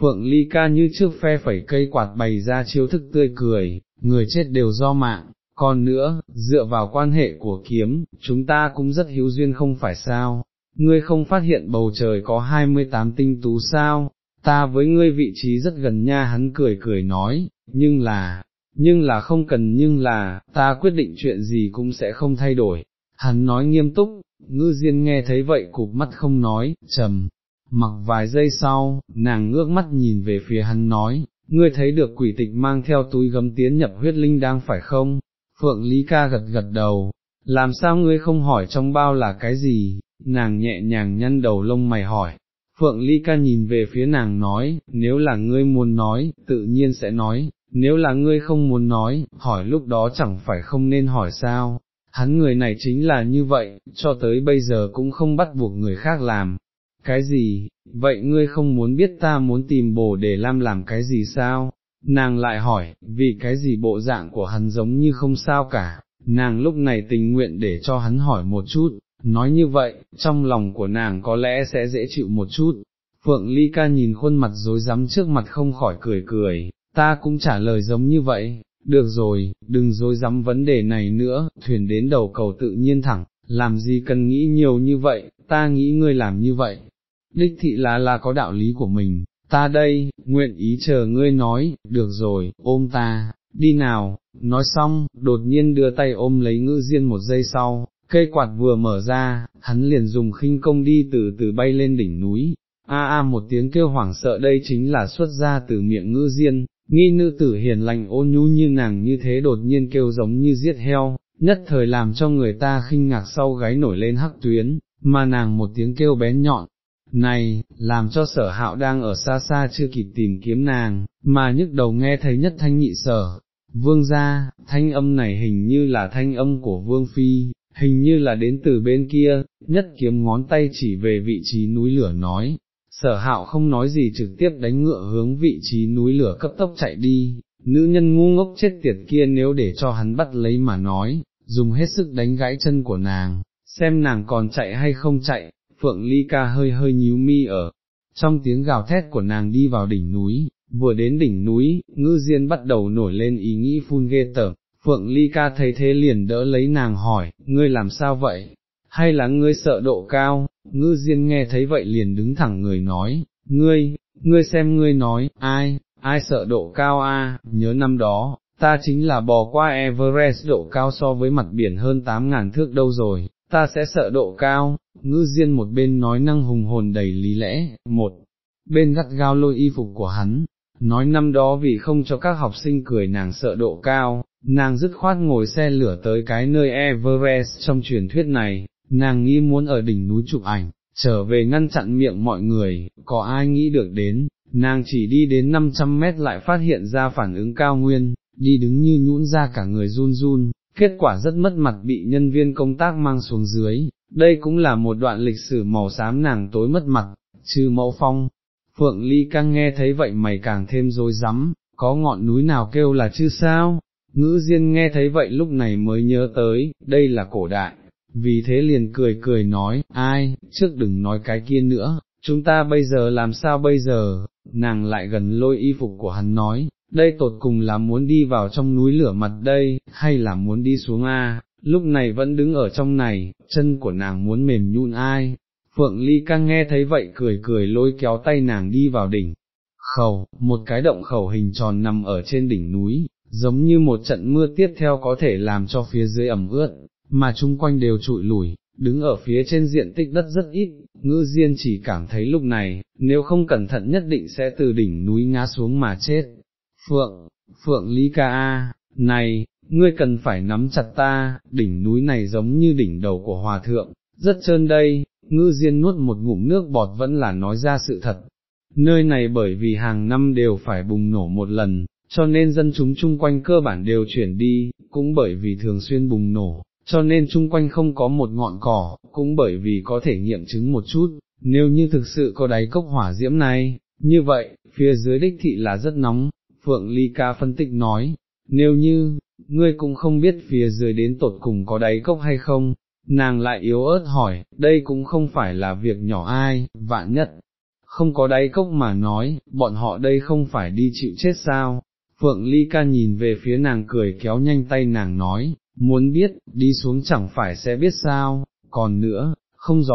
Phượng Ly ca như trước phe phẩy cây quạt bày ra chiếu thức tươi cười, người chết đều do mạng, còn nữa, dựa vào quan hệ của kiếm, chúng ta cũng rất hiếu duyên không phải sao, ngươi không phát hiện bầu trời có 28 tinh tú sao, ta với ngươi vị trí rất gần nha hắn cười cười nói, nhưng là, nhưng là không cần nhưng là, ta quyết định chuyện gì cũng sẽ không thay đổi, hắn nói nghiêm túc, ngư diên nghe thấy vậy cụp mắt không nói, trầm, mặc vài giây sau, nàng ngước mắt nhìn về phía hắn nói, ngươi thấy được quỷ tịch mang theo túi gấm tiến nhập huyết linh đang phải không, Phượng Lý ca gật gật đầu, làm sao ngươi không hỏi trong bao là cái gì, nàng nhẹ nhàng nhăn đầu lông mày hỏi. Phượng Ly ca nhìn về phía nàng nói, nếu là ngươi muốn nói, tự nhiên sẽ nói, nếu là ngươi không muốn nói, hỏi lúc đó chẳng phải không nên hỏi sao, hắn người này chính là như vậy, cho tới bây giờ cũng không bắt buộc người khác làm. Cái gì, vậy ngươi không muốn biết ta muốn tìm bồ để lam làm cái gì sao? Nàng lại hỏi, vì cái gì bộ dạng của hắn giống như không sao cả, nàng lúc này tình nguyện để cho hắn hỏi một chút, nói như vậy, trong lòng của nàng có lẽ sẽ dễ chịu một chút. Phượng Ly ca nhìn khuôn mặt dối rắm trước mặt không khỏi cười cười, ta cũng trả lời giống như vậy, được rồi, đừng dối rắm vấn đề này nữa, thuyền đến đầu cầu tự nhiên thẳng, làm gì cần nghĩ nhiều như vậy, ta nghĩ ngươi làm như vậy. Đích thị là là có đạo lý của mình, ta đây, nguyện ý chờ ngươi nói, được rồi, ôm ta, đi nào, nói xong, đột nhiên đưa tay ôm lấy ngữ diên một giây sau, cây quạt vừa mở ra, hắn liền dùng khinh công đi từ từ bay lên đỉnh núi, a a một tiếng kêu hoảng sợ đây chính là xuất ra từ miệng ngữ diên, nghi nữ tử hiền lành ôn nhu như nàng như thế đột nhiên kêu giống như giết heo, nhất thời làm cho người ta khinh ngạc sau gáy nổi lên hắc tuyến, mà nàng một tiếng kêu bén nhọn, này, làm cho sở hạo đang ở xa xa chưa kịp tìm kiếm nàng, mà nhức đầu nghe thấy nhất thanh nhị sở, vương ra, thanh âm này hình như là thanh âm của vương phi, hình như là đến từ bên kia, nhất kiếm ngón tay chỉ về vị trí núi lửa nói, sở hạo không nói gì trực tiếp đánh ngựa hướng vị trí núi lửa cấp tốc chạy đi, nữ nhân ngu ngốc chết tiệt kia nếu để cho hắn bắt lấy mà nói, dùng hết sức đánh gãy chân của nàng, xem nàng còn chạy hay không chạy, Phượng Ly ca hơi hơi nhíu mi ở, trong tiếng gào thét của nàng đi vào đỉnh núi, vừa đến đỉnh núi, ngư diên bắt đầu nổi lên ý nghĩ phun ghê tởm, Phượng Ly ca thấy thế liền đỡ lấy nàng hỏi, ngươi làm sao vậy, hay là ngươi sợ độ cao, ngư diên nghe thấy vậy liền đứng thẳng người nói, ngươi, ngươi xem ngươi nói, ai, ai sợ độ cao a? nhớ năm đó, ta chính là bò qua Everest độ cao so với mặt biển hơn 8.000 thước đâu rồi, ta sẽ sợ độ cao, ngư diên một bên nói năng hùng hồn đầy lý lẽ, một bên gắt gao lôi y phục của hắn, nói năm đó vì không cho các học sinh cười nàng sợ độ cao, nàng dứt khoát ngồi xe lửa tới cái nơi Everest trong truyền thuyết này, nàng nghĩ muốn ở đỉnh núi chụp ảnh, trở về ngăn chặn miệng mọi người, có ai nghĩ được đến, nàng chỉ đi đến 500 mét lại phát hiện ra phản ứng cao nguyên, đi đứng như nhũn ra cả người run run, kết quả rất mất mặt bị nhân viên công tác mang xuống dưới, đây cũng là một đoạn lịch sử màu xám nàng tối mất mặt, trừ mẫu phong. Phượng Ly càng nghe thấy vậy mày càng thêm rối rắm có ngọn núi nào kêu là chứ sao, ngữ diên nghe thấy vậy lúc này mới nhớ tới, đây là cổ đại, vì thế liền cười cười nói, ai, trước đừng nói cái kia nữa, chúng ta bây giờ làm sao bây giờ, nàng lại gần lôi y phục của hắn nói, đây tột cùng là muốn đi vào trong núi lửa mặt đây, hay là muốn đi xuống A, lúc này vẫn đứng ở trong này, chân của nàng muốn mềm nhun ai. Phượng Ly căng nghe thấy vậy cười cười lôi kéo tay nàng đi vào đỉnh. Khẩu, một cái động khẩu hình tròn nằm ở trên đỉnh núi, giống như một trận mưa tiếp theo có thể làm cho phía dưới ẩm ướt, mà chung quanh đều trụi lủi, đứng ở phía trên diện tích đất rất ít, ngư diên chỉ cảm thấy lúc này, nếu không cẩn thận nhất định sẽ từ đỉnh núi ngã xuống mà chết. Phượng, Phượng Lý ca a, này, ngươi cần phải nắm chặt ta, đỉnh núi này giống như đỉnh đầu của hòa thượng, rất trơn đây, ngư diên nuốt một ngụm nước bọt vẫn là nói ra sự thật. Nơi này bởi vì hàng năm đều phải bùng nổ một lần, cho nên dân chúng chung quanh cơ bản đều chuyển đi, cũng bởi vì thường xuyên bùng nổ, cho nên chung quanh không có một ngọn cỏ, cũng bởi vì có thể nghiệm chứng một chút, nếu như thực sự có đáy cốc hỏa diễm này, như vậy, phía dưới đích thị là rất nóng, Phượng Ly Ca phân tích nói, nếu như, ngươi cũng không biết phía dưới đến tột cùng có đáy cốc hay không, nàng lại yếu ớt hỏi, đây cũng không phải là việc nhỏ ai, vạn nhất, không có đáy cốc mà nói, bọn họ đây không phải đi chịu chết sao, Phượng Ly Ca nhìn về phía nàng cười kéo nhanh tay nàng nói, muốn biết, đi xuống chẳng phải sẽ biết sao, còn nữa, không gió